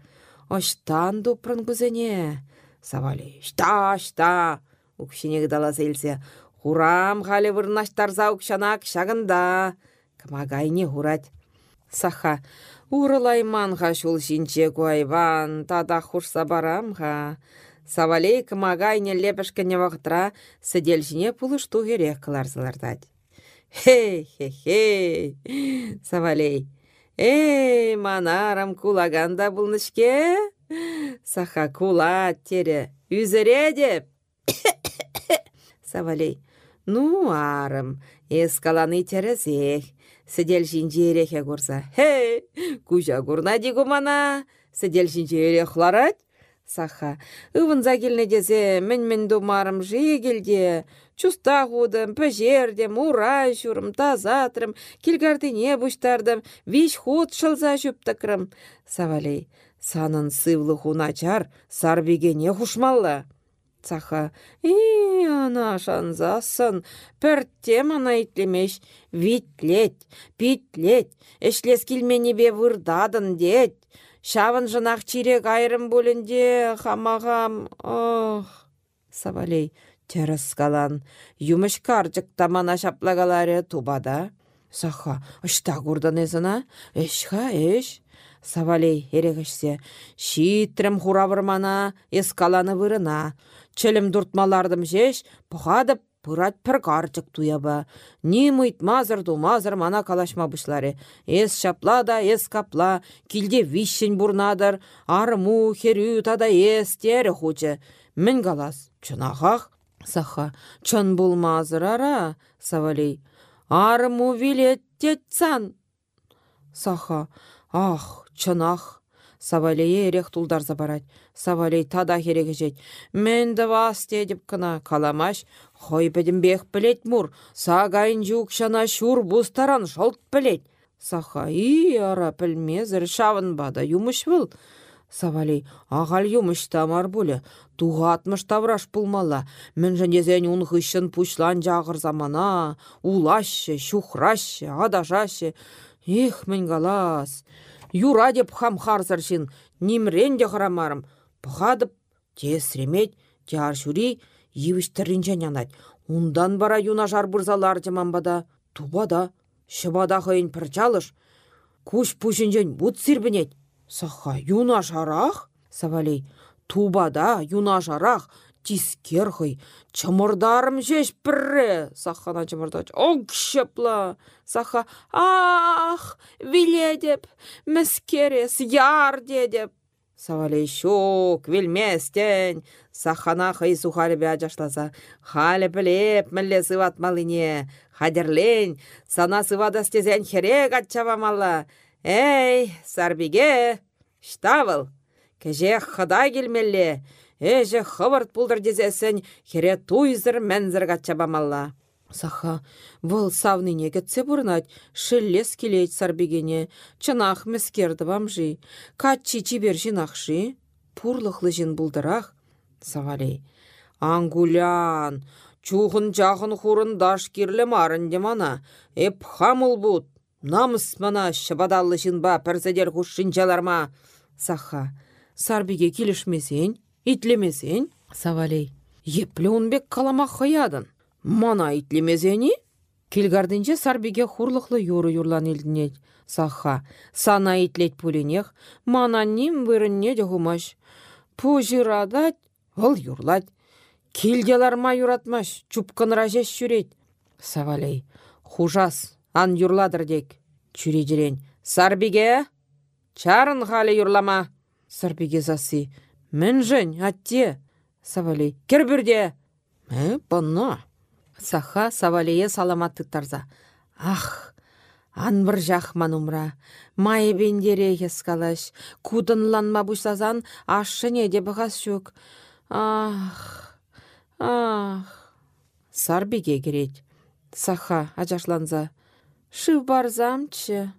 оштан дупрын күзене. Савали, шта, шта. Укшинег дала зелсе, хурам халі вырнаштарза укшана кшагында. Кымагайне хурать. Саха, урылайманға шул жинче гуайван, тада хурса барамға. Савалей кымагайне лепешкене вақтыра, сыдел жіне пулышту керек кыларзылардать. Хе-хе-хе, Савалей. Эй, манарам кулаганда булнышке? Саха кула тере. Үзіре деп. Савалей. Ну, арым, эскаланы терезех. Сидел жинжерехе курса. Хе, кужа курна дигу мана. Сидел жинжерех ларать. Саха, ывынза келне дезе, мен-мен думарым жегелде, чуста худым, пәжердем, ура жүрім, тазатрым, келгардыне бұштардым, виш худ шылза жүптікрім. Савалей, санын сывлы хуначар, сарбегене хушмалла. Саха, и ана шанзасын, пірттем ана итлемеш, витлет, питлет, эшлес келмені бе вырдадын дет. Шавын жынақ чирек айрым бөлінде хамағам. Ох, Савалей, теріс калан. Юмыш карчык тамана шаплагаларе тубада. Саха, ұшта курдан езіна? Эшха, эш? Савалей ерегішсе, шитрім хуравырмана, эскаланы вырына. Чілім дұртмалардым жеш, бұғадып пырат пір карчык туяба. Ни мазыр мазыр мана калашма бұшлары. Эс шапла да эс капла, килде вишшін бурнадыр, арму, херю тада эс тері хучы. Мін чынағақ, саха, чын булмазыр ара, савалей. Арму вилет тетсан. Саха, ах, чынақ, Савалей ерех тулдар забарать. Савалей тада херегежет. Мен да вас деп кына каламаш. Хой бедім бех білет мұр. Сагайын жук шана шур бустаран шолт білет. Саха и ара пілмезір шавын бада юмыш был. Савалей, ағал юмыш тамар. Туға атмыш тавраш пулмала. Мен жәнезен ұн хыщын пушлан жағыр замана. Улашы, шухрашы, адажашы. Эх, мен галас. Юра деп хам харсаршин, нимрен де харамарым. Пұғадып, тесремет, тяр шүри, евіштірін жанянат. Ундан бара юна жар бұрзалар жаманбада, тубада, шыбада хойын пірчалыш. Куш пушинжен бұт сирбінет. Саха, юна жарах? Савалей, тубада, юна жарах, тискерхый, чымырдарым жеш пірре, сахана чымырдач, саха, ах, виле деп, мәскерес, яр деп. Савалей шук, вилместен, сахана хай сухары бя жашласа, халі білеп, мүлле сыват малыне, хадерлен, сана сывада стезен херек атчавамалла. Эй, сарбиге, штавыл, кәже хыда келмелле, эже хывырт пулдыр дезесін, хере туйзыр мәнзір бамалла. Саха, вăл савнине кетсе бұрнат, шеллес келейт сарбегене, чынах мәскерді бамжи, катчи чибер жинақши, пурлықлы жин бұлдырақ. Савалей, ангулян, чухын жағын хурын даш кирлі марын демана, эп хамыл бұд, намыс мана шыбадаллы жинба пәрзедер хушшинчаларма. Саха, сарбеге келішмесен, итлемесен, Савалей, еплі бек каламақ қоядын. Мана итлемезени? Келгардынче сарбиге хурлықлы юры юрлан елдінет. Саха, сана итлет пулинех, мана ним вырынне де хумаш. Пу жирадать, выл юрлать. ма юратмаш, чупкын ражеш шүрет. Савалей, хужас, ан юрладыр дек. Чүредерен, сарбиге, чарын халі юрлама. Сарбиге засы, мін жын, атте. Савалей, кербірде. Ә, бұнна. Саха савалие тарза. Ах, анбыр жахман умра. Май бендере ескалаш. Кудынланма бұшсазан ашшыне де бұғас шук. Ах, ах. Сарбиге керет. Саха ажашланза. Шыв барзамчы.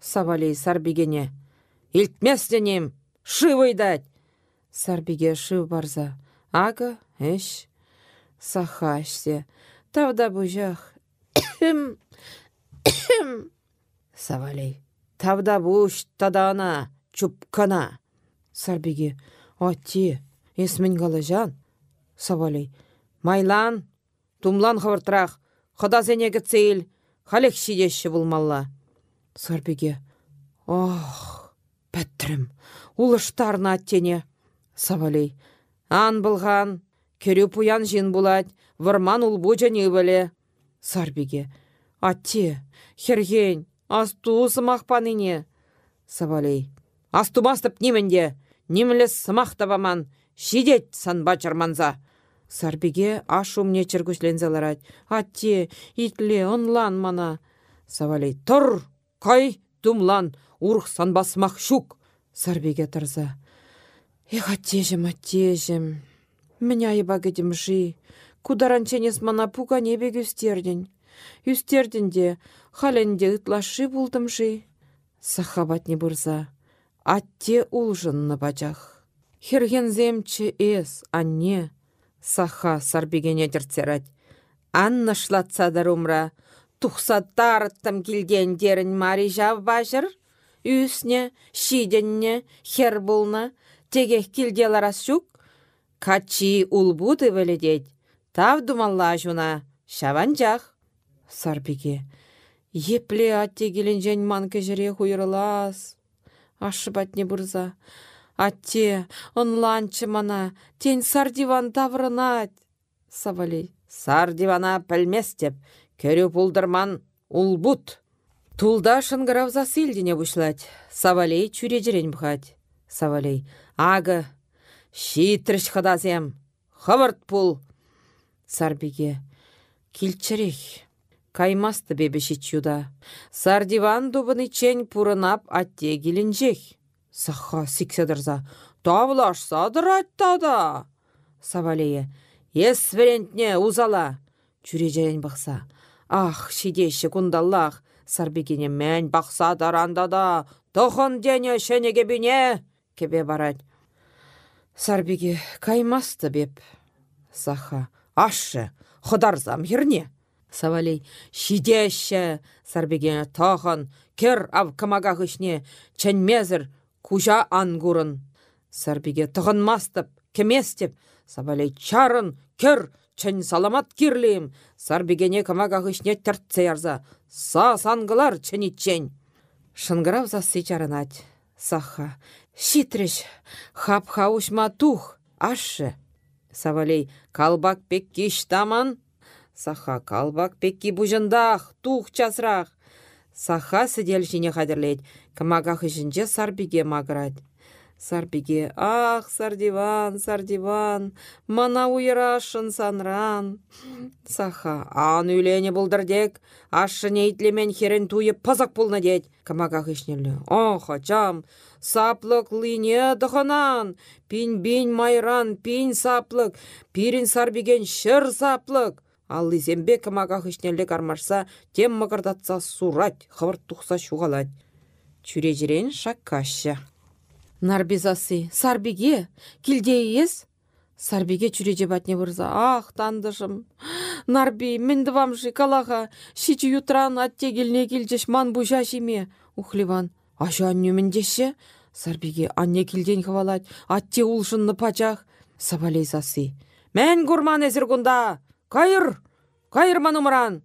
Савалей сарбигене. Илтместенем, шыв ойдать. Сарбиге шыв барза. Ага, эш. Саха ашсе. Тавда бұжақ. Савалей. Тавда бұш тадана, чупкана. Сарбеге. Атти, есмін жан. Савалей. Майлан, тумлан хавыртырақ. Хыда зенегі цейл. Халек шидеші бұлмалла. Сарбеге. Ох, пәттірім. Улыштарына аттене. Савалей. Ан бұлған, керю пуян жин булать варман улбу не біле. Сарбиге. Атте, херген, асту сымақпаныне. Сабалей. Астумастып немінде, немілі сымақ табаман, шидет санба чарманза. Сарбиге ашумне чергүшлензаларать. Атте, итле, онлан мана. Савалей. Тұр, кай, тумлан, урх санбасмақ шук. Сарбиге тұрза. Эх, аттежім, аттежім. Меня еба жи. Кударанченес мана пука небе үстерден. Үстерденде, халенде ытлашы булдымжи. Сахабатне бұрза. Атте улжынны бачах. Хергенземче эс, анне. Саха сарбегене дерцерать. Анна шлатсадар умра. Тухса тарттым келген дерін мари жав бажыр. Үсне, шиденне, хер булна. Тегех келделарас шук. Качи улбуды веледеть. Тав думалла жуна, шаванчах. Сарбиге. Епле атте келенжен ман кежере хуйрылас. Ашыбатне бұрза. Атте, онланчы мана, тен сардиван таврынат. Савалей. Сардивана пәлмес деп, көрі пулдырман улбут. Тулда шынгыравза силдіне бұшлать. Савалей чүрежерен бұхать. Савалей. Ағы, шитріш хадазем. Хывырт пул, Сарбиге. Килчерек. Каймасты бебеші чуда. Сардиван дубыны чен пурынап атте келінжек. Саха сикседірза. Тавлаш садыр аттада. Савалее. Ес верентне узала. Чүрежерен бақса. Ах, шидеші кундаллах. Сарбигене мән бақса дарандада. Тоқын дене шенеге бине. Кебе барад. Сарбиге каймасты беп. Саха. Ашы, хыдарзам ерне. Савалей, шидеші, сарбегене тағын, кер ав камага хышне, чәнмезір, кужа ангурын. Сарбеге мастып, кеместеп, Савалей чарын, кер, чән саламат кирлейм. Сарбегене камага хышне тәртсе ярза. Са сангылар чәнитчен. Шынгырав засы чарынать. Саха, шитреш, хап хаушма тух, ашы. Савалей, калбак пекки штаман. Саха калбак пекки бужындах, тух часрах. Саха сидел жіне қадірлейд, кымагах ішінже сарбиге магырад. Сарбиге, ах, сардиван, сардиван, мана уйрашын санран. Саха, ан үйлене бұлдырдек, ашы нейтлемен херен туйып пазак болна дед. Камаға хышнелі, ох, ачам, саплык лине дұханан, пин-бин майран, пин саплык, пирин сарбиген шыр саплык. Ал лизембе камаға хышнелі кармашса, тем мағырдатса сурать, хывырт тұқса шуғалать. Чүрежерен шаккашы. Нарбизасы, сарбиге, килдейіз? Сарбиге чүреже батне бұрза, ах, тандышым. Нарби, мінді вамжы калаға, шичі ютран атте келне келжеш ман бұжа жеме. Ухливан, аша анне міндеші? Сарбиге анне келден хвалать, атте улшынны пачақ. Сабалейзасы, мән гурман әзір кайыр, кайыр манумран.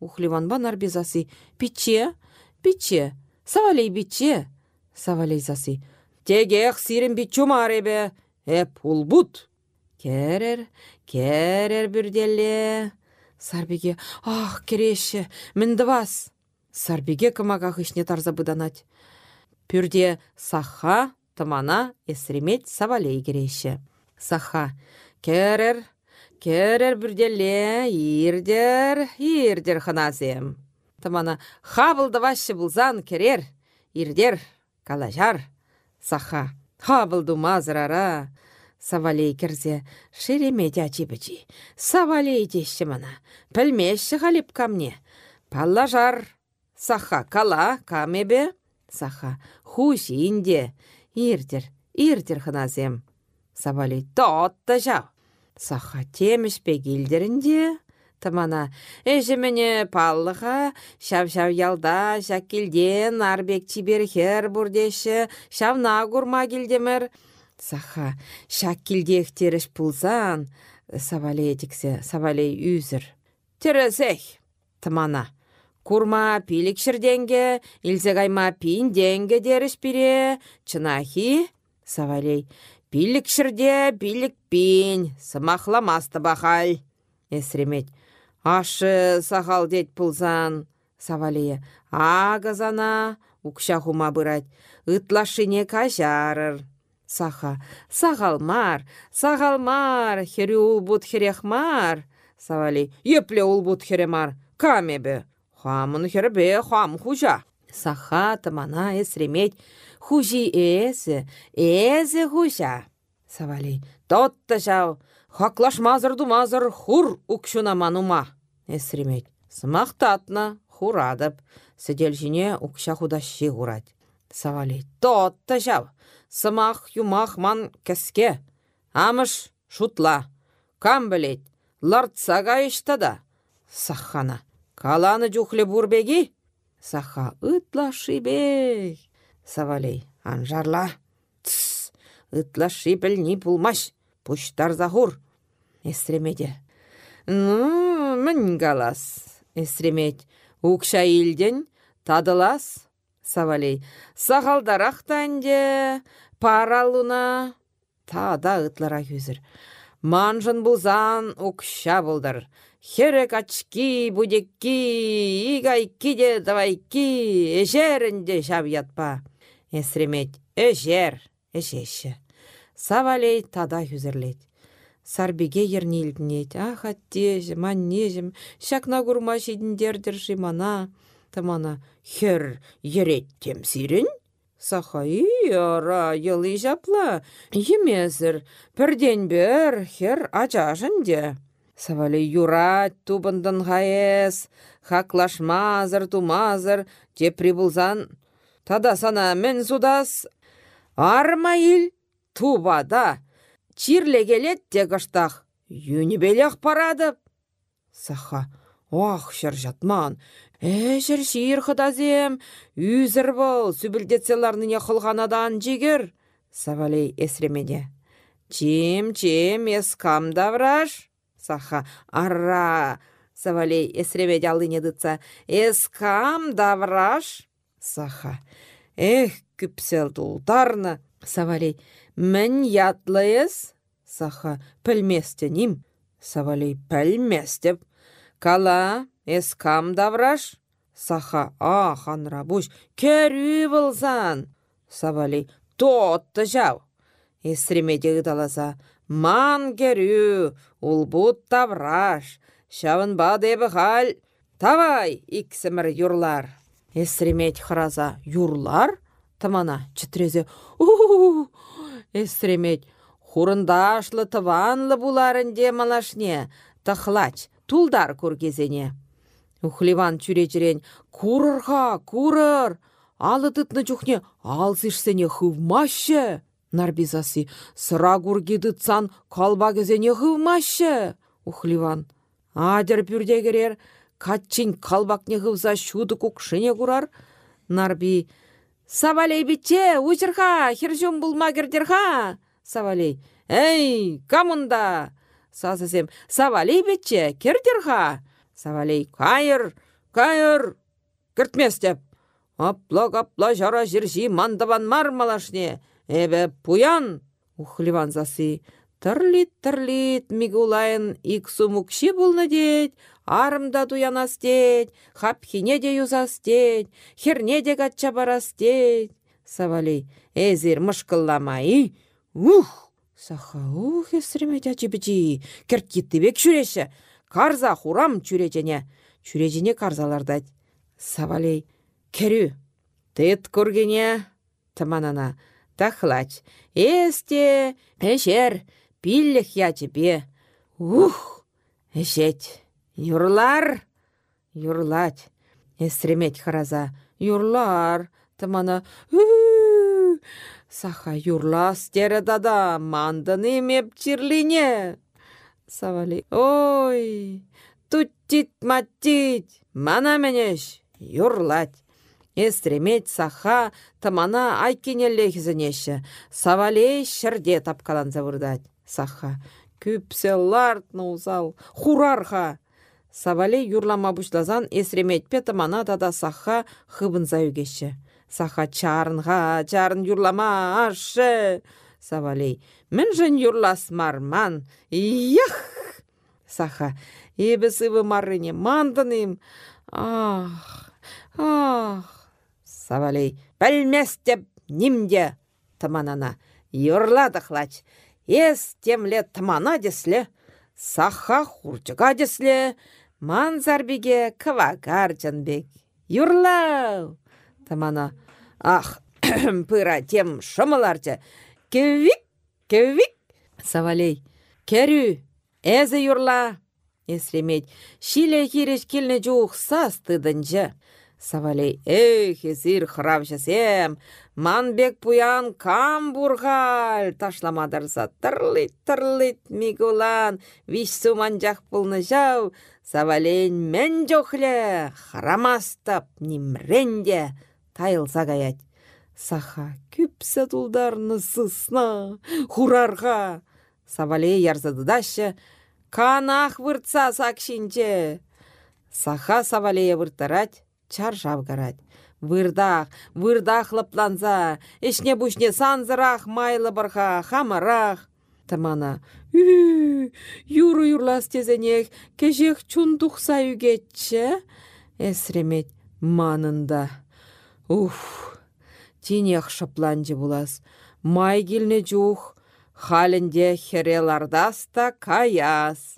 Ухливан ба нарбизасы, пиче, пиче, савалей биче. Савалейзасы, Тегех сирен бит чумаребе, эп улбут. Керер, керер бүрделе. Сарбиге, ах, кереше, мінді бас. Сарбиге кымаға хышне тарза бұданать. Пүрде саха, тымана, эсремет савалей кереше. Саха, керер, керер бүрделе, ирдер, ирдер ханазем. Тымана, хабылды вашы бұлзан керер, ирдер, калажар. Саха, хабылду мазырара. Савалей керзе, шереметя чипычи. Савалей деші мана, пілмеші халип камне. Паллажар. Саха, кала, камебе. Саха, хуш инде. Ирдер, ирдер хыназем. Савалей, тотта жау. Саха, теміш пегілдерінде. Тымана, әжімене паллыға, шав-шав ялда, шаккелден, арбек чиберхер бұрдеші, шавна гурма келдемір. Саха, шаккелдехтеріш пулзан, савалей тіксе, савалей үзір. Терезех, тымана, курма пилік шірденге, илзегайма пин денге деріш бире, чынахи, савалей, пилік шірде, пилік пин, сымахламасты бахал. Эсремет, Ашы сахал дет пулзан. Савалия. Агазана. Укша хума бырать. Ытлашыне кажарыр. Саха. Сағалмар. Сағалмар. Хері улбут херехмар. Савали. Епле улбут херемар. Камебе. Хамын хербе хам хужа. Саха тамана эсремет. Хужи эсі. Эзі хужа. Савали. Тотта жау. Хаклашмазыр думазыр хур укшуна манума. Эсремет. Татна хурадып. Сідел жіне укша худащи хурать. Савали. Тотта жау. Сымақ юмақ ман кәске. Амыш шутла. Кам білет. Лартсага да. Сахана. Каланы жухле бурбеги? Саха ытла шибей. Савалей. Анжарла. Тс. Ытла шипел не пулмаш. Пуштар захур. Эстремеде. Ну, мін галас. Эстремет. Укша илден тадылас. Савалей. Сағалдарақ тәнде. Паралуна. Тада ытлара хүзір. Манжын бұлзан укша бұлдар. Херек ачки, будекки, игайки де давайки, эжерінде жав ятпа. Эсремет, эжер, эжеші. Савалей тада хүзірлет. Сарбеге ернелдінет. Ах, аттежім, аннежім, шакна гурма шидіндердір мана. Тамана, хер, ереттем сирен? Саха, ара, йылы жапла. Емезір, пірден бір, хер ачажын Савалей юрат тубындын хаес, хаклашмазыр тумазыр, те прибылзан. Тада сана мен судас, армайыл тубада, чирле келет те кыштах, юнибелех парадып. Саха, ох, шыр жатман, әшір шиыр хыдазем, үзір бол, сүбілдетселарныне қылғанадан жегір. Савалей эсремеде. Чим, чим, ескам давраш? Саха, арра, Савалей эсремеде алыне дытса. Эскам давраш? Саха, эх, күпсел тултарны. Савалей, Мін ятлайыз? Саха, пілместенім. Савалей, пілместеп. Кала, эскам давраш? Саха, а, ханра буш, кәрі болзан. Савалей, тотты жау. Эсремеде ыдаласа, ман керю, улбут тавраш, шавын бадебі хал, тавай, иксімір юрлар. Эсремет храза, юрлар? Тамана, чітрезе, у Эсремет, хурындашлы тыванлы буларынде малашне, тахлач, тулдар көргезене. Ухливан чүречерен, курырға, курыр, алы тытны чухне, алсышсене хывмашы. Нарбизасы, сыра кургиды цан калба кезене хывмашы. Ухливан, адер пюрде керер, катчин калбакне хывса шуды кукшыне курар. Нарби, савалей битче, учырха, хержум булма кердерха. Савалей, эй, камында! Сазысем, савалей битче, кердерха. Савалей, кайыр, кайыр, кіртместеп. Апла-капла жара жерши мандабан мар малашне. Эбе пуян. Ухливан засы. Тырлит-тырлит мигулайын иксу мукши булны деть. Арымда туянас деть. Хапхине де юзас деть. Херне де гатча барас деть. Савалей. Эзир мышкылламай. Ух! Саха, ух, эсіремет ачыбычи. Керткитті бек жүреші. Карза хурам чүрежене. Чүрежене карзалардать. Савалей. Керю. Тыт көргене. Таманана. Тахлач. Эсте. Эшер. Пиллех я тебе. Ух. Эшет. Юрлар. Юрлать. Эсремет хараза. Юрлар. Тамана. Саха юрлас тере дада. Манданы меп чирлине. Савали. Ой. Туттит маттит. Мана менеш. Юрлать. Эстремет саха тамана айкенелле хизенеші. Савалей шырде тапкалан завырдать. Саха. Күпсе лартны узал. Хурарха. Савалей юрлама бушлазан эсреметпе тамана тада саха хыбын заюгеші. Саха чарынға, чарын юрлама ашы. Савалей. Мен жын юрлас марман. Ях! Саха. Ебі сывы марыне мандыным. Ах, ах. Савалей, пәлместеп нимде тыманана. Юрладықлач, ес темле тымана десле, саха хурчыға десле, манзарбеге кывагар жанбек. Юрлау! Тымана, ах, пыра тем шымыларчы. Кевик, кевик! Савалей, керю, әзі юрла! Эсремет, шиле хиреш келне жуық сас тыдынжы. Савалей, эх, езір хравшасем, манбек пуян кам бурғал, ташламадарса тырлит, тырлит, мигулан, виш суманжақ пулны жау, Савалейн мен жоқле, храмастап, нимренде, тайылса гаять. Саха, күпсі тулдарны сысна, хурарға. Савалей ярзадыдашы, канах выртса сакшинче. Саха Савалея выртарать, чар жавгарать. Вырдах, вырдах лапланса, эшне бушне санзырах майлы бырха, хамарах. Тамана, юру юрлас тезенех, кежех чундухса югетче. Эсремет манында. Уф, тинех шапланчы булас. Май келне жух, халінде херелардаста каяс.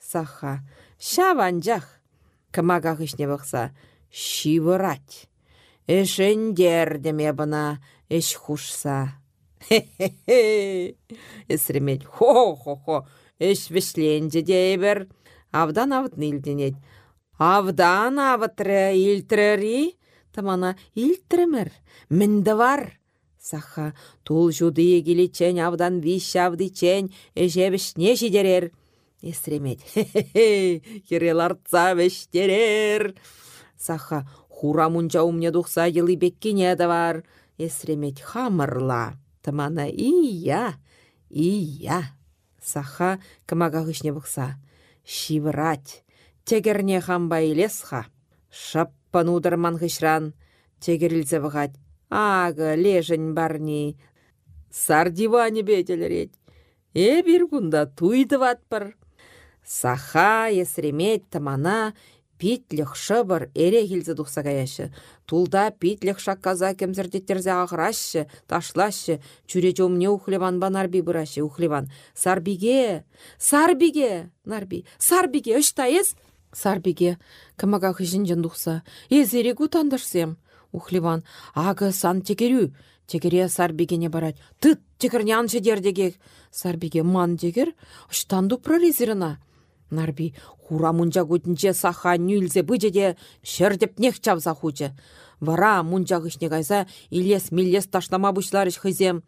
Саха, шаванжах, кымага хышне бақса, шивырать. Эшендер деме бына, эш хушса. Хе-хе-хе. Эсремет, хо-хо-хо, эш вешленже дейбір. Авдан авытны илденет. Авдан авытры илтрери, тамана илтремір, мінді бар. Саха, тул жуды келечен авдан виш авдычен, эжебішне жидерер. Эсремет, хе-хе-хе, хереларца вештерер. Саха, хура мунча умне тухса да бар. Эсремет хамырла. Тамана ия, ия. Саха кымага хышне бұқса. Шивырать. Тегерне хамба илесха. Шаппан удырман хышран. Тегерілзе бұғать. Ага, лежень барни. Сар диване бетелерет. Э бир кунда туйды ватпыр. Саха, есремет, тамана, Питліх шыбыр эре хилзі дұқса каяшы. Тулда питліх шакказа кемзірдеттерзе ағырашы, ташлашы, чүре жомне ухлеван банарби бұрашы, ухлеван. Сарбиге, сарбиге, нарби, сарбиге, ес? Сарбиге, кымага хыжын жын дұқса, езере тандырсем. Ухлеван, ағы сан текерю, текере сарбигене барать. Тыт, текерне аншы дердеге. Сарбиге ман дегер, ұштанду прорезерына. Нарби хура мунча кутнче саха нюльзе бычеде шердеп нех чавса хуче. Вара мунча кышне кайса илес миллес ташлама бушларыш хызем.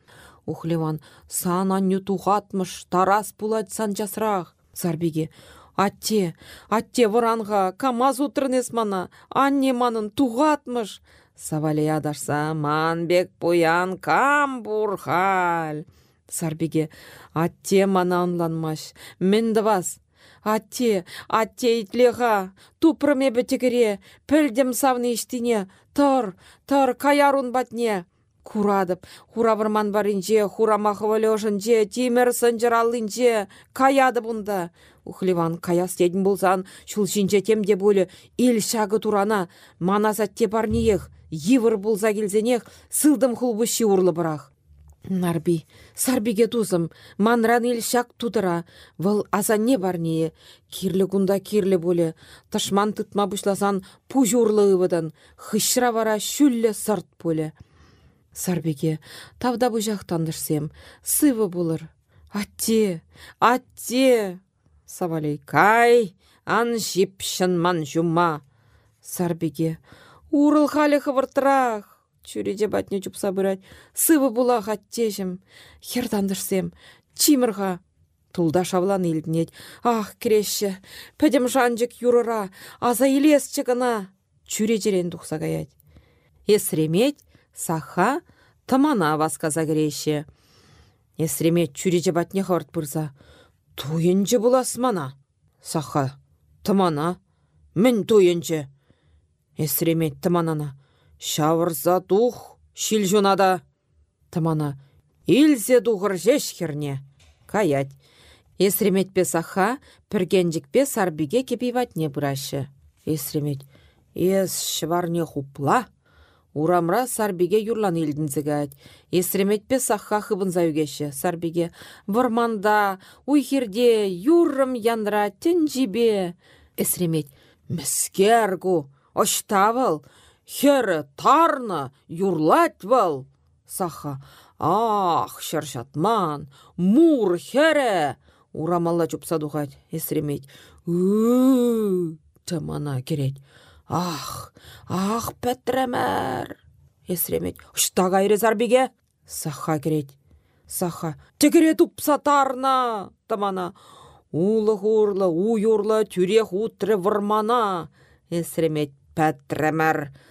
Ухлеван сан анню тухатмыш тарас пулать сан жасрах. Сарбиге Атте, атте варанға, камаз утрынес мана, анне манын туғатмыш. Савалей адарса, манбек поян кам бурхаль. Сарбиге, атте мана анланмаш, мен Атте, атте итлеға, тупрыме бітігіре, пілдім савны іштіне, тұр, тұр, каярун батне. Курадып, хуравырман барынже, хурамақы валёшынже, тимір сынжыралынже, каяды бұнда. Ухливан каяс дедін болсан, шулшинже темде болы, ил шағы турана, маназатте барниех, евір болса келзенех, сылдым хулбыши урлы бұрақ. Нарби, сарбиге тузым, манран ил шак тудыра, вăл азанне барнее, кирлі кунда кирлі боле, ташман тытма бұшласан пужурлы ывыдан, хышра вара шүллі сырт боле. Сарбиге, тавда бұжақ тандырсем, сывы болыр. Атте, атте! Савалей, кай, ан жипшын ман жума. Сарбиге, урыл халі хывыртырақ чуреде батне чупса бырать. Сывы була хаттешім. Хердандырсем. Чимырға. Тулда шавлан илдінет. Ах, креші. Пәдім жанжик юрыра. Аза илес чыгына. Чурежерен дұқса гаять. Есремет, саха, тамана васказа креші. Есремет чуреже батне хварт бұрза. Булас мана. Саха, тамана. Мен туйынчы. Есремет таманана. Шавырса тух, шил жунада. Тамана, илзе тухыр жеш херне. Каять. Есреметпе саха, піргенжікпе сарбиге кепиватне бұрашы. Есремет, ес шварне хупла. Урамра сарбиге юрлан илдінзігать. Есреметпе саха хыбын заюгеші. Сарбиге, варманда, уйхерде, юрым янра, тенжибе. Есремет, міскергу, оштавыл, Хері тарна, юрлать вал. Саха, ах, шаршатман, мур хере. Урамалла чупса духать, есремет. Тамана керет. Ах, ах, пәтремәр. Есремет. Шта гайры зарбиге? Саха керет. Саха. Текере тупса тарна. Тамана. Улы хурлы, уюрлы, тюрех утры вармана. Есремет пәтремәр. Сар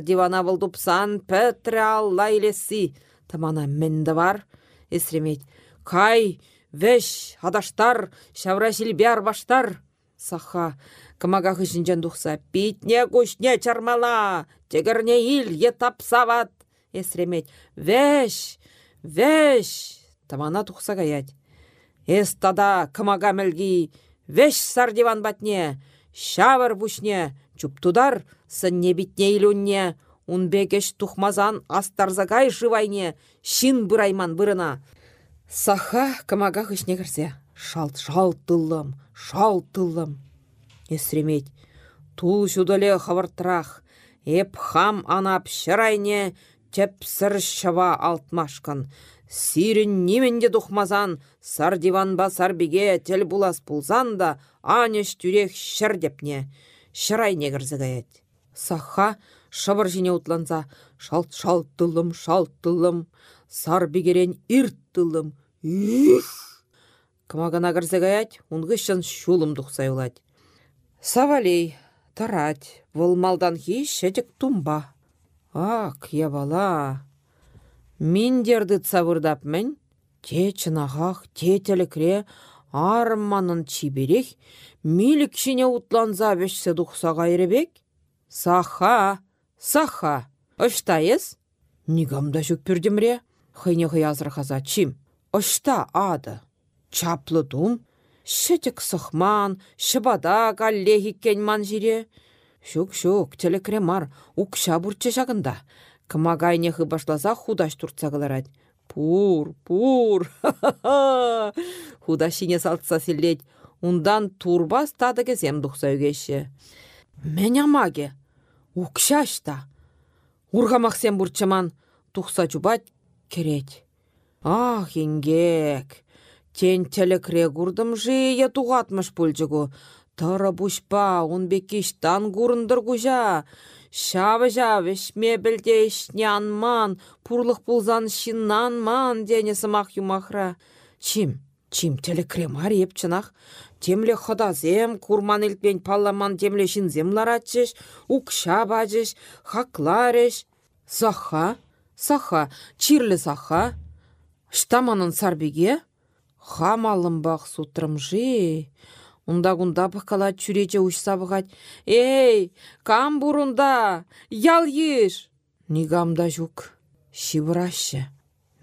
дивана вылдупсан пөтірі алла илесі. Тамана мінді бар. Эсремет. Кай, веш, адаштар, шавра бәр баштар. Саха, кымага хышынжан дұқса, питне күшне чармала, тегірне ил етапсават. Эсремет. Веш, веш. Тамана тұқса гаять. Эс тада кымага мәлгі, веш сар диван батне, шавыр бушне, чуптудар, сынне битне илунне, унбекеш тухмазан астарзагай живайне, шин бұрайман бұрына. Саха кымага хышне кірсе, шалт шалт тылым, шалт тылым. Есремет, тул жудале хавыртырақ, эп хам анап шырайне, теп сыр шыва алтмашкан. Сирін неменде дұхмазан, сар диван басар биге тел булас пулзан да, анеш түрек шырдепне, шырайне кірзігаять. Саха шыбыр жіне утланса, шалт-шалт тылым, шалт тылым, сар бігерен ирт тылым. Их! Кымагана кірзігаять, ұнғышын шулым дұқсай. Савалей, тарать, вылмалдан хи шетік тумба. Ак, я бала. Мин дерді цавырдап мен, те чынағақ, те арманын чиберех, милік шине утланза бешсе дұқса ғайребек, Саха, саха, ес? Нигамда жүкпірдімре? Хыйне хаза чим. Ышта ады. Чаплы дум, Шетік сықман, шыбада галле хиккен ман жире. Шук-шук, телекремар, укша бұртчы жағында. Кымагайне башласа худаш туртса кыларать. Пур, пур, ха-ха-ха! Худашине салтса силлет. Ундан турба стады кезем дұқса үгеші. Мен амаге, укшашта. Ургамақсен бұртчыман, тұқса жубат керет. Ах, енгек! Тен телекре курдым жия туғатмыш пульчыгу. Тара бушпа, он бекиштан гурындыр гужа. Шавы жавы шмебілде анман, пурлық пулзан шиннанман, дене сымақ юмахра. Чим, чим телекремар епчынақ. Темле зем, курман илпен палламан темле шинзем ларатчыш, укша бажыш, хакларыш. Саха, саха, чирлі саха. Штаманын сарбеге? Хамалымбақ сутрымжи. Унда гунда пыққала чүрече ұшса бұғат. Эй, кам бұрында, ял еш! Нигамда жүк, шибырашы.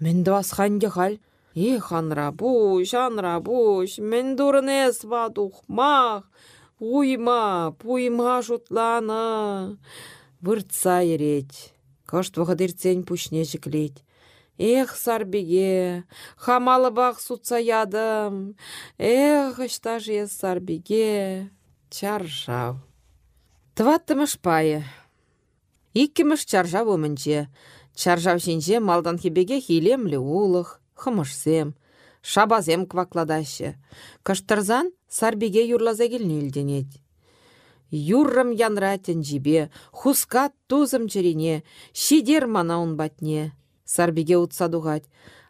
Менді басқанде қал. Е, ханра ханра бұш, мен дұрын әс бадух, мақ, уйма, пуйма жұтланы. Выртса ерет, кашт вғадырцен пүшне жіклет. Эх, сарбеге, хамалы бақ сутса ядым. Эх, же сарбеге, чаржав. Тваттымыш пайы. Иккіміш чаржав өмінче. Чаржав жинже малдан хебеге хилемлі улық, хымышсем, шабазем квакладашы. Каштырзан сарбеге юрлаза келнелденет. Юррым янратен жібе, хускат тузым черене, шидер мана батне. Сарбиге утса дугать.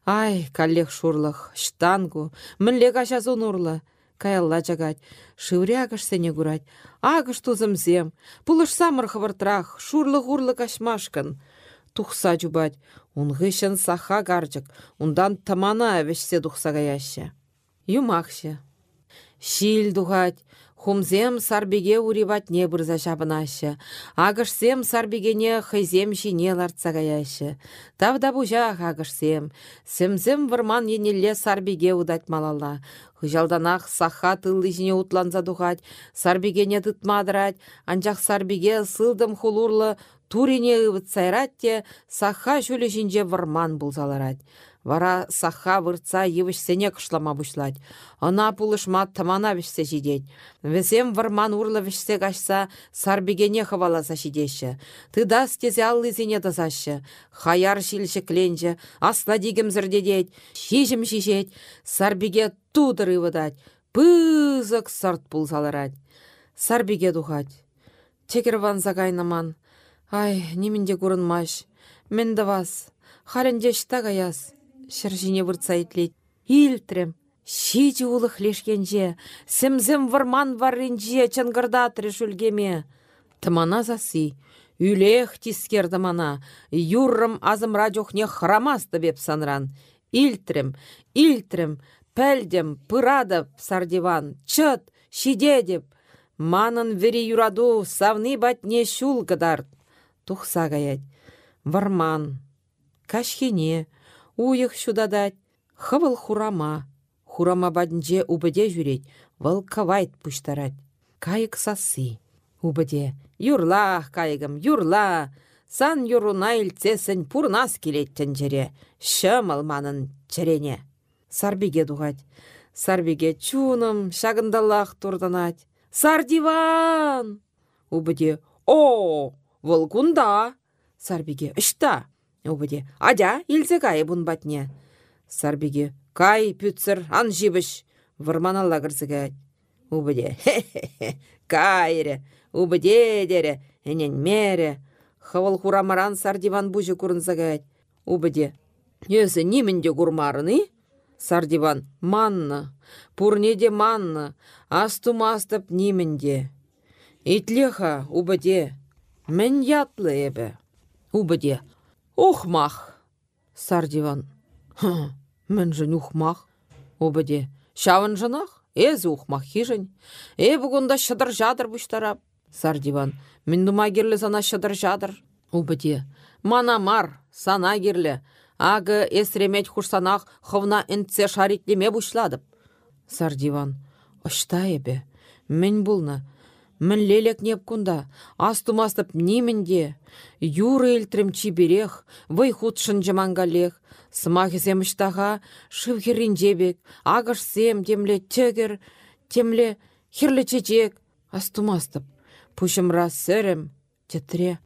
Ай, каллех шурлых, штангу, мінле кашазун урлы. Каялла жагать, шывре агыш сене гурать. Агыш пулыш самыр хывыртрах, шурлы гурлы кашмашкын. Тухса жубать, унгышын саха гарчык, ундан тамана әвешсе тухса гаяща. Юмахща. Шил дугать, Хумзем сарбеге не бұрза жабынашы. Агышсем сарбегене хайзем жине ларца гаяшы. Тавда бұжақ агышсем. Сімзем вырман енелле сарбеге удать малала. Хыжалданақ саха тыллы жіне утланза дұғать, сарбегене дытмадырать, анжақ сарбеге сылдым хулурлы турине ывыт сайратте, саха жүлі жінже вырман бұлзаларать. Вара саха вырца сене кышлама бушлать. Ана пулышма тамана вешсе жидет. Весем варман урлы вешсе кашса сарбегене хаваласа жидеші. Тыда стезе аллы зене дазашы. Хаяр шилші кленже, асла дигім зірдедет, шижім шижет, сарбеге тудыры выдать. Пызык сарт пулсаларать. Сарбеге духать. Текер ванза кайнаман. Ай, немінде курынмаш. Мен вас. Харенде шта гаяс шыржине выртса итлет. Илтрем, шичі улық лешкенже, сімзім варман варринже чынгырдатры жүлгеме. Тымана засы, үлех тискерді мана, юррым азым радиохне храмасты беп санран. Илтрем, илтрем, пәлдем, пырадып сардиван, чыт, шидедеп, манын вери юраду савны батне шул гыдарт. Тухса гаять, варман, кашхене, уйых шудадать. Хывыл хурама. Хурама баднже убыде жүрет, вылкавайт пуштарать. Кайык сасы. Убыде, юрла, кайыгым, юрла. Сан юруна илцесін пурнас келеттен жере. Шымыл манын черене. Сарбиге дугать. Сарбиге чуным, шагындалах турданать. Сардиван! Убыде, о, волкунда! Сарбиге, ішта! Обыде, адя, кай бун батне. Сарбиге, кай пүтсір, ан жибіш. Вырманалла кірзігәт. Убыде, хе-хе-хе, кайре, убыде дере, энен мере. Хавал хурамаран сардиван бужы курынзагәт. Убыде, Есі нимінде курмарыны? Сардиван, манна, пурнеде манна, астумастып нимінде. Итлеха, убыде, мен ятлы. Убыде, Ухмах. Сардиван. Мен жын ухмах. Обыде. Шавын жынах? Эзі ухмах хижін. Э бұгында шыдыр жадыр бұштарап. Сардиван. Мен дума керлі сана шыдыр жадыр. Обыде. Мана мар, сана керлі. Ағы эсремет хушсанах хывна энтсе шариклеме бұшладып. Сардиван. Мен булна. Мін лелек неп кунда. Астумастып немінде. Юры елтрім чиберех. Вай худшын жамангалех. Смахисем штаға шывхерін жебек. Агышсем темле тегер. Темле херлі чечек. Астумастып. Пушымра сәрім. Тетре.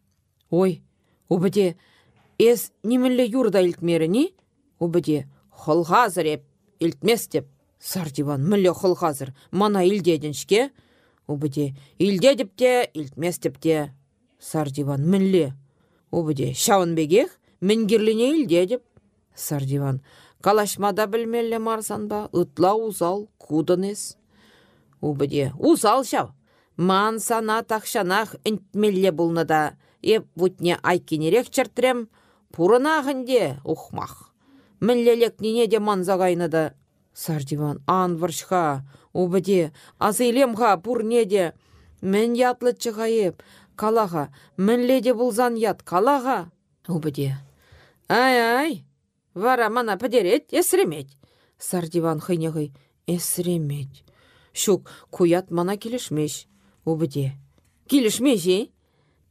Ой, убыде, эс немелле юрда илтмеріні? Убыде, холғазыр еп, илтмес деп. Сардиван, мүлле холғазыр, мана илдедіншке? Убыде, илдедіп те, илтмес деп те. Сардиван, мүлле. Убыде, шауын бегех, мінгерліне илдедіп. Сардиван, калашмада білмелле марсан ба, ытла узал, кудынес. Убыде, узал шау. Ман сана тақшанақ інтмелле бұлны да, еп вутне айкенерек чартрем, пурынағынде ухмах. Мінлелек нене де манзағайны да. Сардиван, ан варшха, убыде, азыйлемға пур неде. Мен ятлы чығайып, калаға, мінледе бұлзан ят, калаға. Убыде, ай-ай, вара мана пәдерет, есіремет. Сардиван хыйнеғый, есіремет. Шук, куят мана келішмеш. Убыде, келішмеші?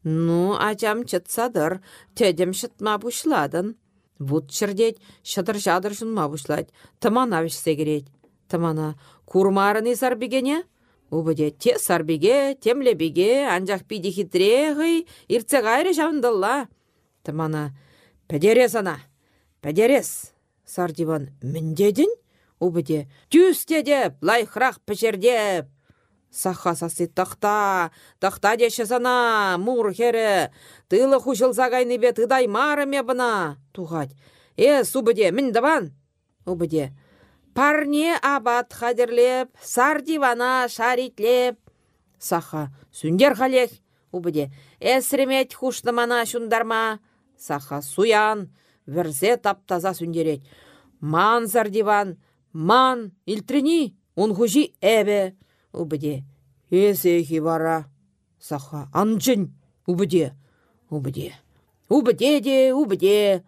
Ну, ачам чытсадыр, тедем шытма бушладын. Вуд чердеть, шыдыр-жадыр жунма бушлать, тымана вишсе керет. Тымана, курмарыны сарбигене? Убыде, те сарбиге, темлебиге, анжақ пиди хитрегый, ирце гайры жавындылла. Тымана, пәдерес ана, пәдерес. Сардиван, міндедін? Убыде, тюсте деп, лайхрақ пішердеп. Саха сасы тахта, тахта деші сана, мур хері, тылы хушылса кайныбе тыдай марыме бына. Туғать, э, субыде, мін дабан. Убыде, парне абат хадерлеп, сар дивана шаритлеп. Саха, сүндер халех. Убыде, әсіремет хуштымана шундарма. Саха, суян, верзе таптаза сүндерет. Ман зар диван, ман, илтрини, он хужи әбе. Убыде, эсехи вара. Саха, анчын, убыде, убыде. Убыде де, убыде.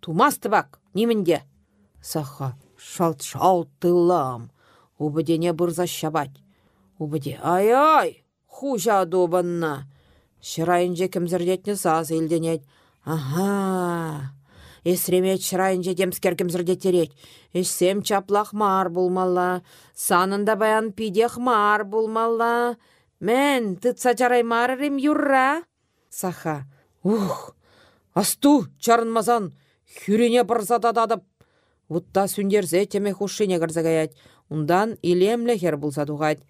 Тумасты бак, немінде. Саха, шалт шалт тылам. Убыдене бұрза шабать. Убыде, ай-ай, хужа добанна. Шырайынже кімзірдетні саз елденет. Ага, Эсремет шырайынже демскер кімзірдетерет. Эшсем чаплақ мар булмалла. Санында баян пидех мар булмалла. Мен, тытса жарай марырым юрра. Саха, ух, асту чарынмазан, хүрене дадып. Вутта сүндерзе теме хушине кірзігаят. Ундан илемле хер туғать.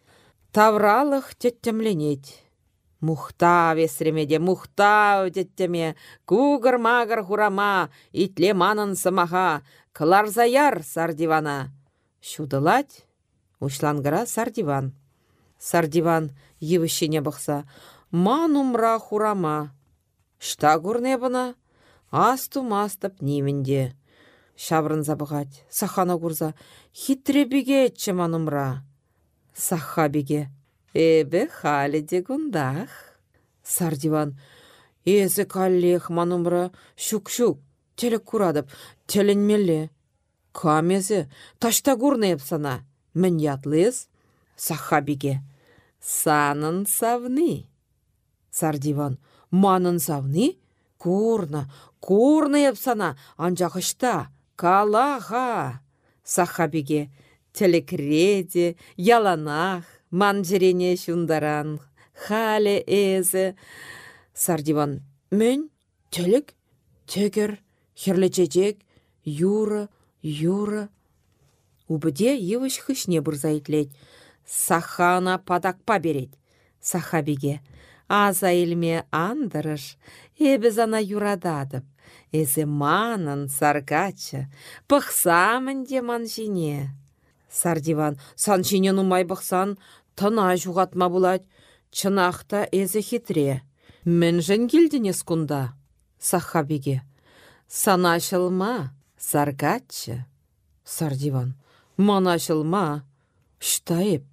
Тавралық теттемленет. Мухта весремеде, мухта теттеме, кугыр-магыр хурама, итле манын сымаха, кыларзаяр сардивана. Шудылать, ушлангыра сардиван. Сардиван йывышине бұқса, манумра хурама. Шта гурне бұна? Асту мастып немінде. Шабрын забығать, сахана гурза, хитребеге етчі манумра. Саха беге. Эбе халиде гундах. Сардиван. Эзі каллех манумра шук-шук. Телек курадып, теленмелле. Камезе, ташта гурнеп сана. Мен ятлыз. Сахабиге. Санын савны. Сардиван. Манын савны? Курна, курна епсана, анжақышта, калаха. Сахабиге, телекреде, яланах, манжирене шундаран, хале эзі. Сардиван, мен, телек, тегер, херлечечек, юра, юра. Убыде евыш хышне бұрзайтлет. Сахана падакпа берет. Сахабиге, аза илме андырыш, эбіз ана юрададып. Эзе манын саргачы, пықсамын де манжине. Сардиван, сан жине нумай бұқсан, тына жуғатма булать. Чынақта эзе хитре. Мен жын келдіне скунда. Сахабиге. Санашылма, саргачы. Сардиван. Манашылма. Штайып.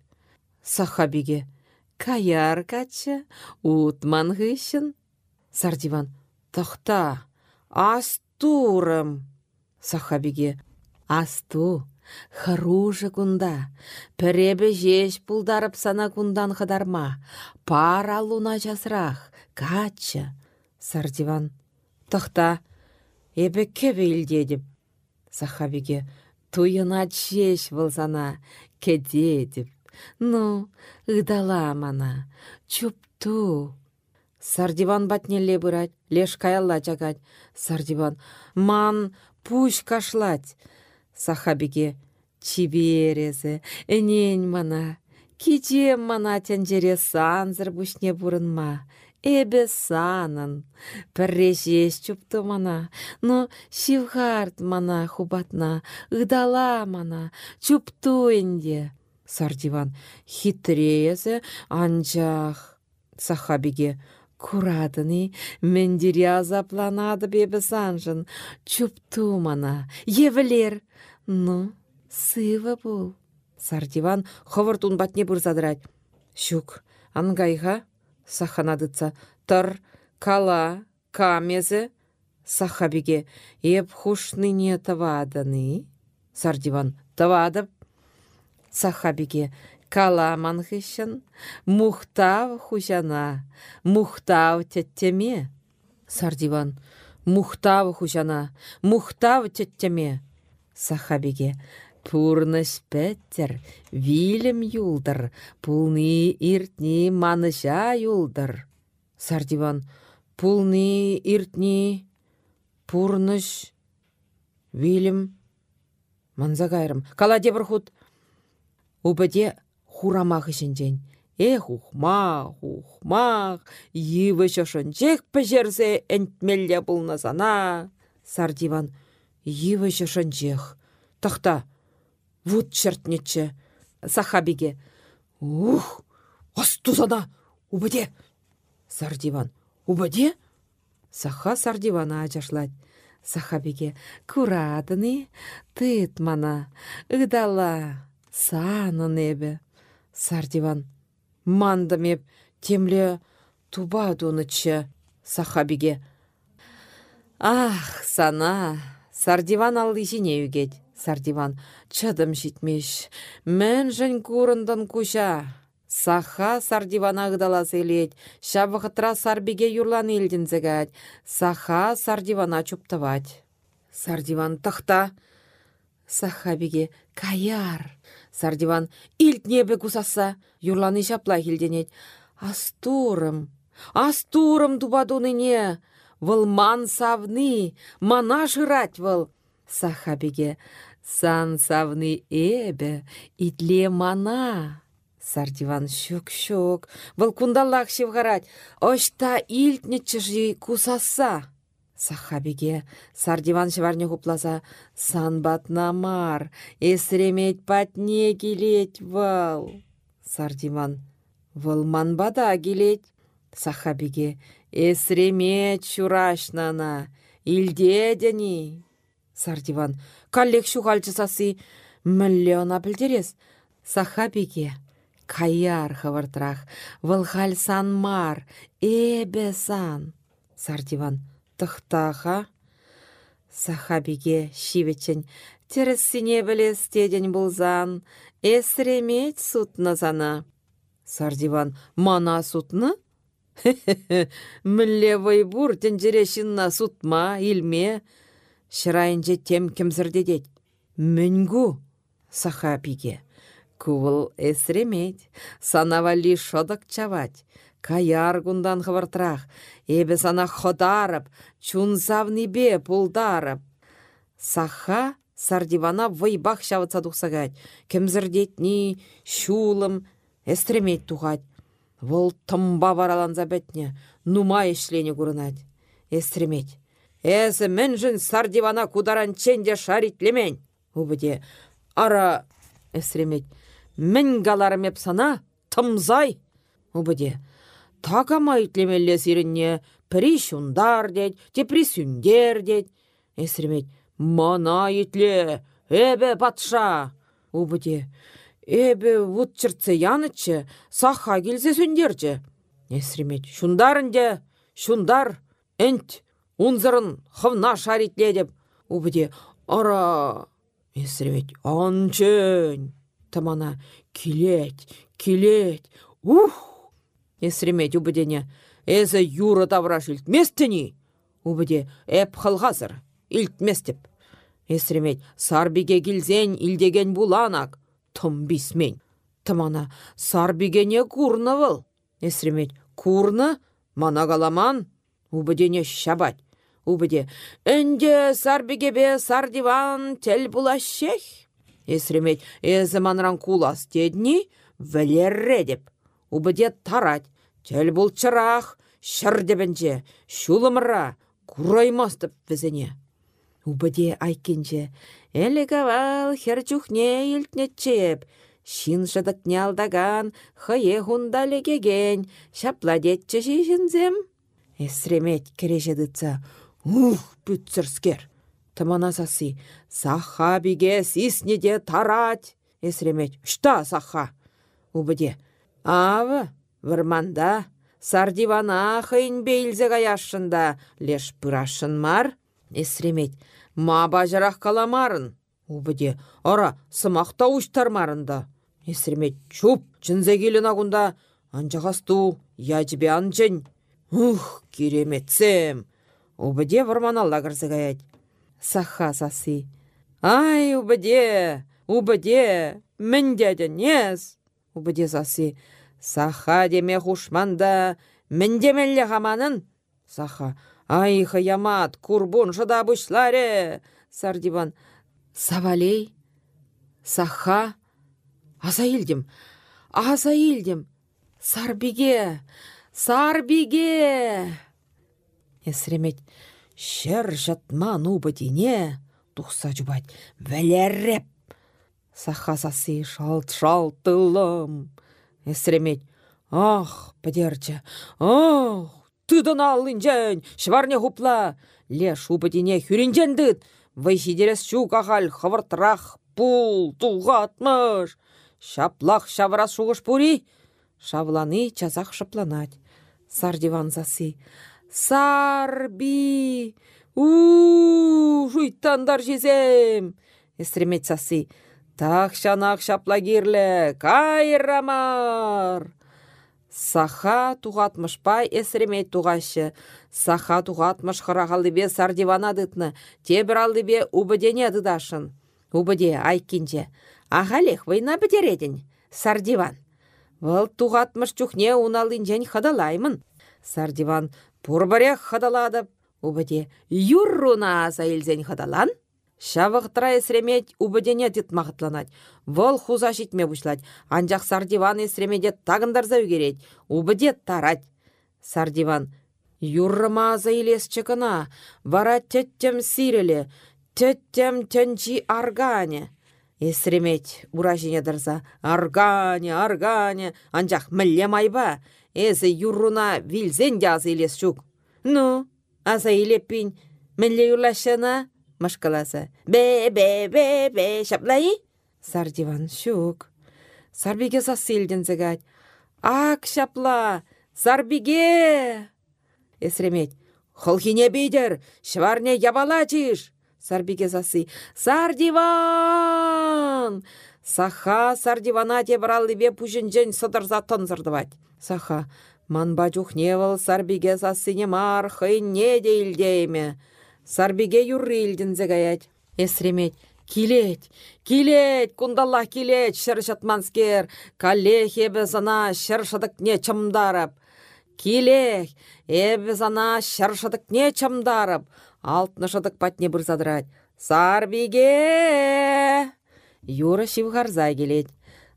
Сахабиге. Каяркачы, утман ғышын. Сардиван. Тохта. Астурым. Сахабиге. Асту. Хыружы кунда, піребі жеш пулдарып сана кундан хыдарма, пара луна жасырақ, качы. Сардиван, тұқта, ебі кебе илдедіп. Сахабиге, туйына жеш болсана, кеде Ну, ыдала мана, чупту. Сардиван батнелле бұрать, леш каялла. Сардиван, ман пуш кашлать. Сахабиге, чиберезі, энен мана, кичем мана тенжере санзыр бушне бурынма. Эбе санын, піррешеш чупты мана, но шивгард мана хубатна, ыдала мана, чупту энде. Сардиван, хитрезі анжақ. Сахабиге, Курадыны, мендире азапланады бебі санжын. Чупту мана, евілер. Ну, сыва бұл. Сардиван ховыртун батне бұрзадырать. Щук, ангайға, саханадыца, тыр, кала, камезі, сахабиге, еп хушныне тавадыны. Сардиван, тавадып, сахабиге, кала манхышын, мухтав хужана, мухтав теттеме. Сардиван, мухтав хужана, мухтав теттеме. Сахабиге, Пурныш пәттер, вилім юлдыр, пулны иртни маныша юлдыр. Сардиван, пулны иртни, пурныш, вилім, манзагайрым. Каладе бірхут, убыде хурамағы жінжен. Эх, ухмақ, ухмақ, евы шошын жек пәжерзе әнтмелле бұлназана. Сардиван, евы шошын жек. Тақта, Вут чертнече. Сахабиге. Ух, астузана, убыде. Сардиван. Убыде? Саха сардивана ачашлать. Сахабиге. Курадыны, тыт мана, ыдала, санын эбе. Сардиван. Мандамеп, темле туба дунычы. Сахабиге. Ах, сана, сардиван алды жіне Сардиван, чыдым житмеш. Мен жын курындан куша. Саха сардивана ыдаласы илет, шабығытра сарбиге юрлан зігәд. Саха сардивана чуптывать. Сардиван тахта. Саха каяр. Сардиван илтнебе кусаса, юрланы шапла хилденет. Астурым, астурым тубадуныне, вăл савны, мана жырать вăл. Сахабиге сан савны эбе, итле мана. Сардиван щук-щук, вăл кундаллах ошта илтнеччӗши кусаса. Сахабиге. Сардиван çварне хупласа, сан батна мар, эсремет патне килет вăл. Сардиван, вăл манбада килет. Сахабиге, эсремет чурашнана, илдедени. Сардиван, каллек шухальчысасы, мүлле она білдерес. Сахабиге, каяр хавартрах, вылхаль сан мар, эбе сан. Сардиван, тұқтаха. Сахабиге шивечен, тересіне білес теден бұлзан, эсремет сутна зана. Сардиван, мана сутны? Мүлле вайбур тенжерешінна сутма, илме, Шырайынче тем кімзірдедет. Мүнгу, саха пиге. Кувыл эсремет, санавали шодық чавать. Каяр гундан хывыртрақ, эбі сана ходарып, чунзавнибе пулдарып. Саха сардивана вайбах шавытса тухсагать. Кімзірдетні, шулым, эстремет тухать. Вол тымба бараланза бәтне, нума ешлене курынать. Эстремет. Эсі мінжін сардивана кударан ченде шаритлемен. Убыде, ара әсіремет, мін галарым сана, тымзай. Убыде, тағама итлемелі сирінне пірі шундар дед, тепри сүндер дед. Әсіремет, мана итле, эбе патша. Убыде, эбе вуд чыртсы янычы, саха келсе сүндерчі. Әсіремет, шундарынде, шундар, әнт, Унзырын хывна шаритле деп, убыде, ара, Эсремет, анчен. Тамана, килеть, килеть. Ух! Эсремет убыдене, эзі юры тавраш илтместіні. Убыде, әп қылғазыр, илтместіп. Эсремет, сарбиге килзен илдеген буланак. Тым бисмен. Тамана, сарбигене курны выл. Эсремет, курны? Мана галаман? Убыдене шабать. Убыде, «Өнде сарбигебе сардиван тел булащех?» Эсремет, «Эзі манран кулас тедні, вәлерре деп. Убыде тарать, тел бұл чырақ, шыр дебінже, шулымыра, кураймастып візіне. Убыде айкенже, «Әлі гавал хер чухне илтнетчеп, Шин не алдаган, хые хундалегеген, шапладетче шишінзем?» Эсремет кережедіца, Ух, пүтсірскер. Тымана сасы. Саха биге сиснеде тарать. Эсремет. Шта саха? Убыде. Авы, вырманда. Сардивана хыйн бейлзе гаяшында. Леш пырашын мар. Эсремет. Ма бажырақ каламарын. Убыде. Ара, сымақта уштармарында. Эсремет. Чуп, чынзе келін агунда. Анжағасту, яжбе анжын. Ух, кереметсем. Убыде варманалла кірзігаять. Саха сасы. Ай, убыде, убыде, мін дядя нес. Убыде сасы. Саха деме хушманда, мін демелле хаманын. Саха. Ай, хаямат, курбун жада бұшларе. Сардиван. Савалей. Саха. Аза илдім. Аза илдім. Сарбиге. Сарбиге. Эсремет шер жатма нубытине тухса жубать вәлерреп. Саха сасы шалт-шалт тылым. Эсремет ах, ах, тыдын алынжен, шварне хупла. Леш убытине хүрінжен дыд. Вайсидерес шу кахал хавыртрах пул туғатмыш. Шаплах шаврас шуғыш пури. Шавланы чазах шапланать. Сардиван засы. Сарби! у жуйттандар жезем! Эстремет сасы. Тахшанақ шаплагерлі, кайрамар! Саха туғатмышпай эсремет туғашы. Саха туғатмыш бе сардивана дытны. Тебір алдыбе убыдене дыдашын. Убыде айкинче. Ағалех вайна бідередін. Сардиван. Вăл туғатмыш чухне уналынчен хадалаймын. Сардиван Пурбарех хадаладып, убыде юрруна заилзен хадалан. Шавықтыра эсремет убыдене мағытланать. Вол хуза житме бұшлать. Анжақ сардиван эсремеде тагындарза үгерет. Убыде тарать. Сардиван. Юррыма заилес чыкына. Вара теттем сиреле. Теттем тенчи аргане. Эсремет уражине дырза. Аргане, аргане. Анжақ мілле майба. Эзі юрруна вилзен жазы елес жүк. Ну, аза елеппін, мінле юрлашына, машкаласа. Бе, бе, бе, бе, шаплай? Сардиван шук. Сарбиге зігать. Ак, шапла, сарбиге! Эсремет. Холхине бейдер, шварне ябалачиш. Сарбиге засы. Сардиван! Саха сардивана те браллыбе пужінжен сыдырза тонзырдывать. Саха, манба чухневал сарбиге сассыне мар, не дейлдейме. Сарбиге юрры илдінзе гаять. Эсремет, Килет, килет, кундалла килет, шыр шатманскер, калех ебе зана шыр не чымдарып. Килех, эбе зана шыр не чымдарып. Алтны шыдық патне бұрзадырать. Сарбиге! Юра шивхарза келет.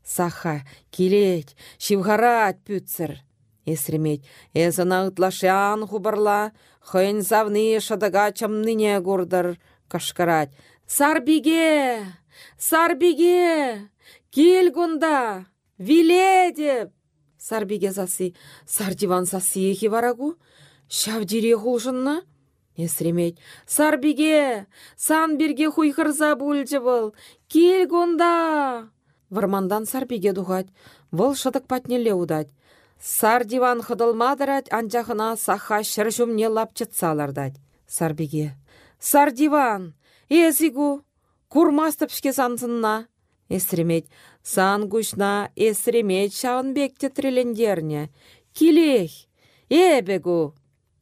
Саха, келет, шивхарат пүтсір. Эсремет, эзана ытлашан хубарла, хойн завны шадага чамныне гурдар кашкарать. Сарбиге! Сарбиге! Кел гунда! Виле деп! Сарбиге засы, сардиван засы ехи варагу? Шавдире хулжынна? Эсремет, сарбиге! Сан бирге хуйхырза бульчы был! Кел! Вармандан сарбиге духать, вăл шыдык патнелле удать. Сар диван хыдылмадырать, анчахына саха шыр не лапчыт салардать. Сарбиге. Сар диван! Эзигу! курмастып шке сансынна. Эсремет, сан кушна эсремет бекте трелендерне. Килех, эбегу.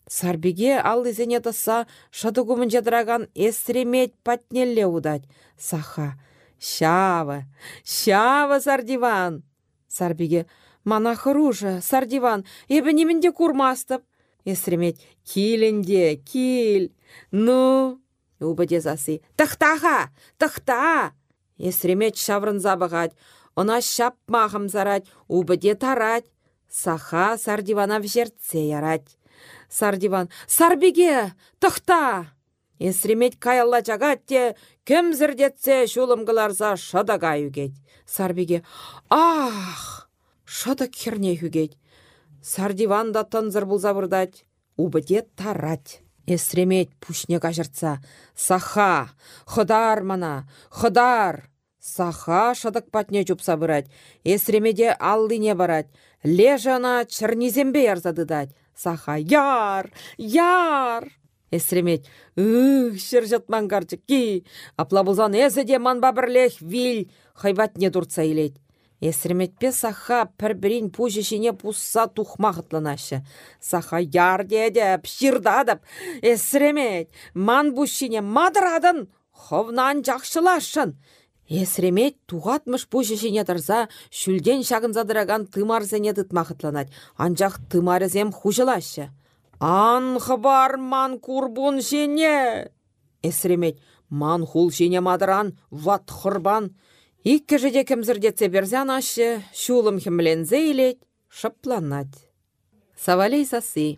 Сарбиге аллызене таса шадыгумын жадыраган эсремет патнелле удать. Саха, шава, шава сардиван. Сарбиге, мана хыружа, сардиван, эбі немінде курмастып. Эсремет, киленде, кил. Ну, убыде засы. Тахтаха, тахта! Эсремет шаврын забығад. Она шап мағым зарать, убыде тарать. Саха сардивана в жерце ярать. Сардиван, сарбиге, тахта! Эсремет каялла жагатте, кем зірдетсе шулымғыларза шадага үгет. Сарбиге, ах, шада керне үгет. Сардиванда тынзыр булза бұрдать, убыде тарать. Эсремет пушне кажыртса, саха, ходар мана, ходар. Саха шадық патне жупса бұрать, эсремеде аллине барать, лежана чернизембе ярзадыдать. Саха, яр, яр. Эсремет, үх, шыр жатман ки, аплабузан әзіде манба бірлех вил, хайбатне дұртса илет. Эсреметпе саха пір-бірін пужешіне пусса тухмағытланашы. Саха яр деді, пширдадып. Эсремет, ман бушіне мадырадын, ховнан жақшылашын. Эсремет туғатмыш пужешіне тұрса, шүлден шағын задыраган тымарзене дытмағытланат. Анжақ тымарызем хужылашы. Ан хабар ман курбун жене. Эсремет, ман хул жене мадыран, ват хырбан. Иккі жеде кімзірдетсе берзян ашы, шулым хімлензе илет, шыпланат. Савалей сасы.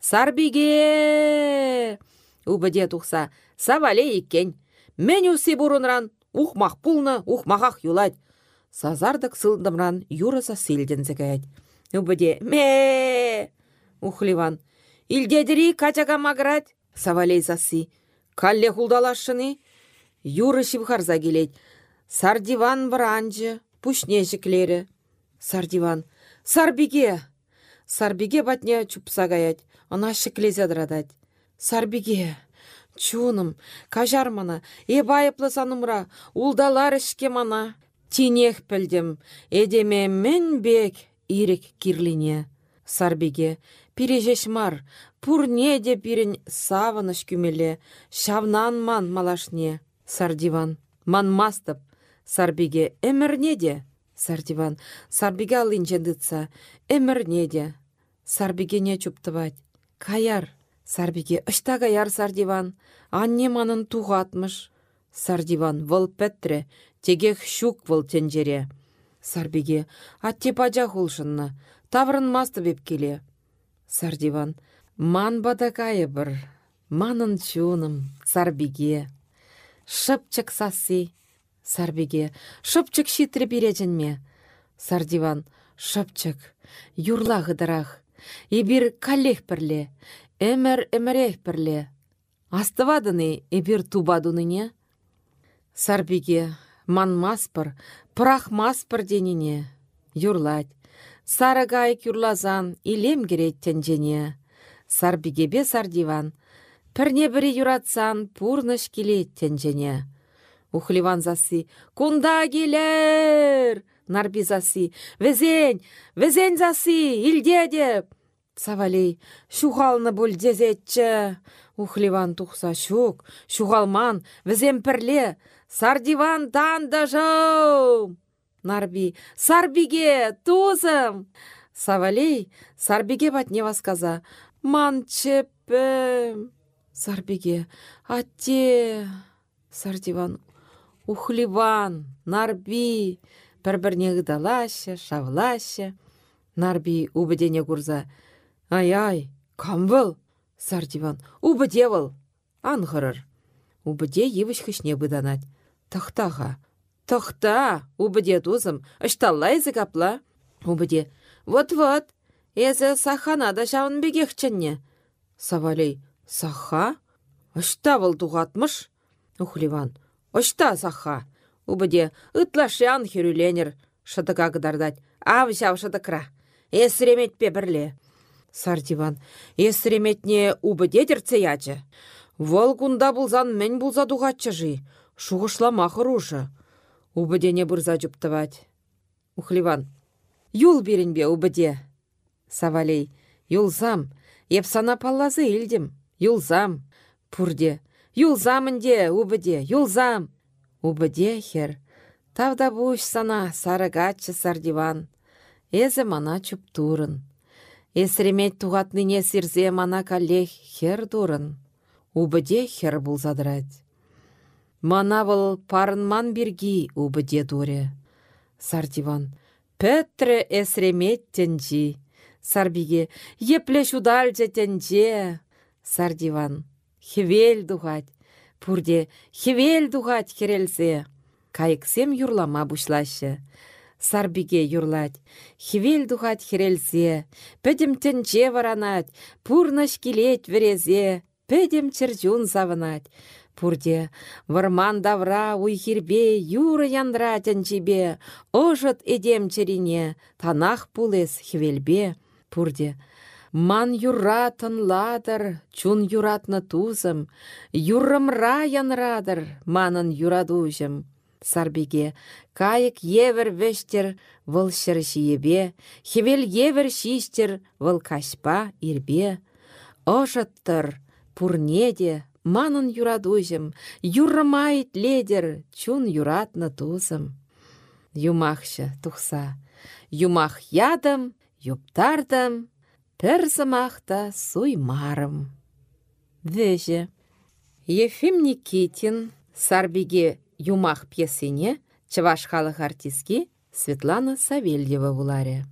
Сарбиге! Убыде тухса, савалей иккен. Мен уси бурунран, ухмах пулны, ухмахах юлать. Сазардық сылдымран юраса силдензе гаять. Убыде, ме! Ухливан. Илдедіри качаға маграть. Савалей сасы. Калле хулдалашыны. Юры шивхарза келет. Сардиван вранжы, пушне жіклері. Сардиван, сарбиге! Сарбиге батне чупса гаять, она шіклезе дырадать. Сарбиге, чуным, кажармана, ебайыплы санымра, улдалар ішке мана. Тинех пілдім, эдеме мен бек ирек кирлине. Сарбиге, пирежеш мар, пурне де пирін савыныш күмеле, шавнан ман малашне. Сардиван, ман мастып, Сарбиге эмірне де. Сардиван, сарбиге алынчен дытса, эмірне де. Сарбиге не чуптывать. Каяр. Сарбиге ышта каяр сардиван. Анне манын туғатмыш. Сардиван вăл пәттірі, тегех щук вăл тенжере. Сарбиге атте пача хулшынна. Таврын масты беп келе. Сардиван ман бада кайы бір. Манын чуным, сарбиге. Шыпчык сасы. Сарбеге, шыпчык шитрі бережінме. Сардиван, шыпчык, юрла ғыдырақ. Ебір каллех пірле, әмір әмірех пірле. Астывадыны ебір тубадуныне. Сарбеге, ман маспыр, пырах маспыр деніне. Юрлать. Сарыгайк юрлазан, илем кереттен жене. бе сардиван. Пірне бірі юратсан, пурныш келеттен жене. Ухливан засы. Кунда! Нарби засы. Везен! Везен засы! Илдеде! Савалей. Шухалны дезетчі. Ухливан тухса шук. Шухалман. Везен пірле. Сардиван танда жау! Нарби. Сарбиге! Тузым! Савалей. Сарбиге батне васказа. Ман чеппім. Сарбиге. Атте. Сардиван ухливан, нарби, пір-бірне ғыдалашы, шавлашы. Нарби убыдене курза. Ай-ай, кам был? Сардиван, убыде был. Анғырыр. Убыде евіш хышне бұданат. Тахтаға. Тахта, убыде тузым, ышталла езі капла. Убыде, вот-вот, езі саханада жауын бегехченне. Савалей, саха? Ышта был туғатмыш? Ухливан, Ошта саха. Убыде ытлашян херюленер. Шатыка кыдардать. Ав жав шатыкра. Эсіреметпе бірле. Сартиван. Эсіреметне убыде дерце ячы. Вол кунда булзан мен булза дуғатчы жи. шуғышлама хырушы. Убыдене бұрза. Ухливан. Юл берінбе убыде. Савалей. Юлзам. Епсана паллазы илдім. Юлзам. Пурде. Юлзамынде, убыде, юлзам. Убыде хер. Тавда буш сана сарыгатчы сардиван. Эзі мана чүп турын. Эсремет туғатныне сирзе мана каллех хер дурын. Убыде хер булзадырать. Мана был парынман бірги убыде дуре. Сардиван. Петре эсремет тенжи. Сарбиге. Епле шудальче тенже. Сардиван. Хевел духать. Пурде хевел духать херелсе. Кайыксем юрлама бушлашы. Сарбиге юрлать. Хевел духать херелсе. Пөдім тінче варанать. Пурнаш келет верезе. Пөдім чырчун завынать. Пурде варман давра уйхирбе юры яндра тінчебе. Ожыт эдем черине. Танах пулес хевелбе. Пурде Ман юратын ладыр, чун юратны тузым, юрымра янрадыр, манын юрадужым. Сарбиге, кайык евер вештер вăл çр çиепе, хевел евер çистер вăл каçпа ирбе. Ышыттыр, пурнеде, манын юрадужым, юрымайт ледер, чун юратны тузым. Юмахшы тухса, юмах ядым, юптардым, Пір сымақта суймарым. Веже. Ефим Никитин Сарбиге юмах пьесыне Чаваш халық артистки Светлана Савельева вуларе.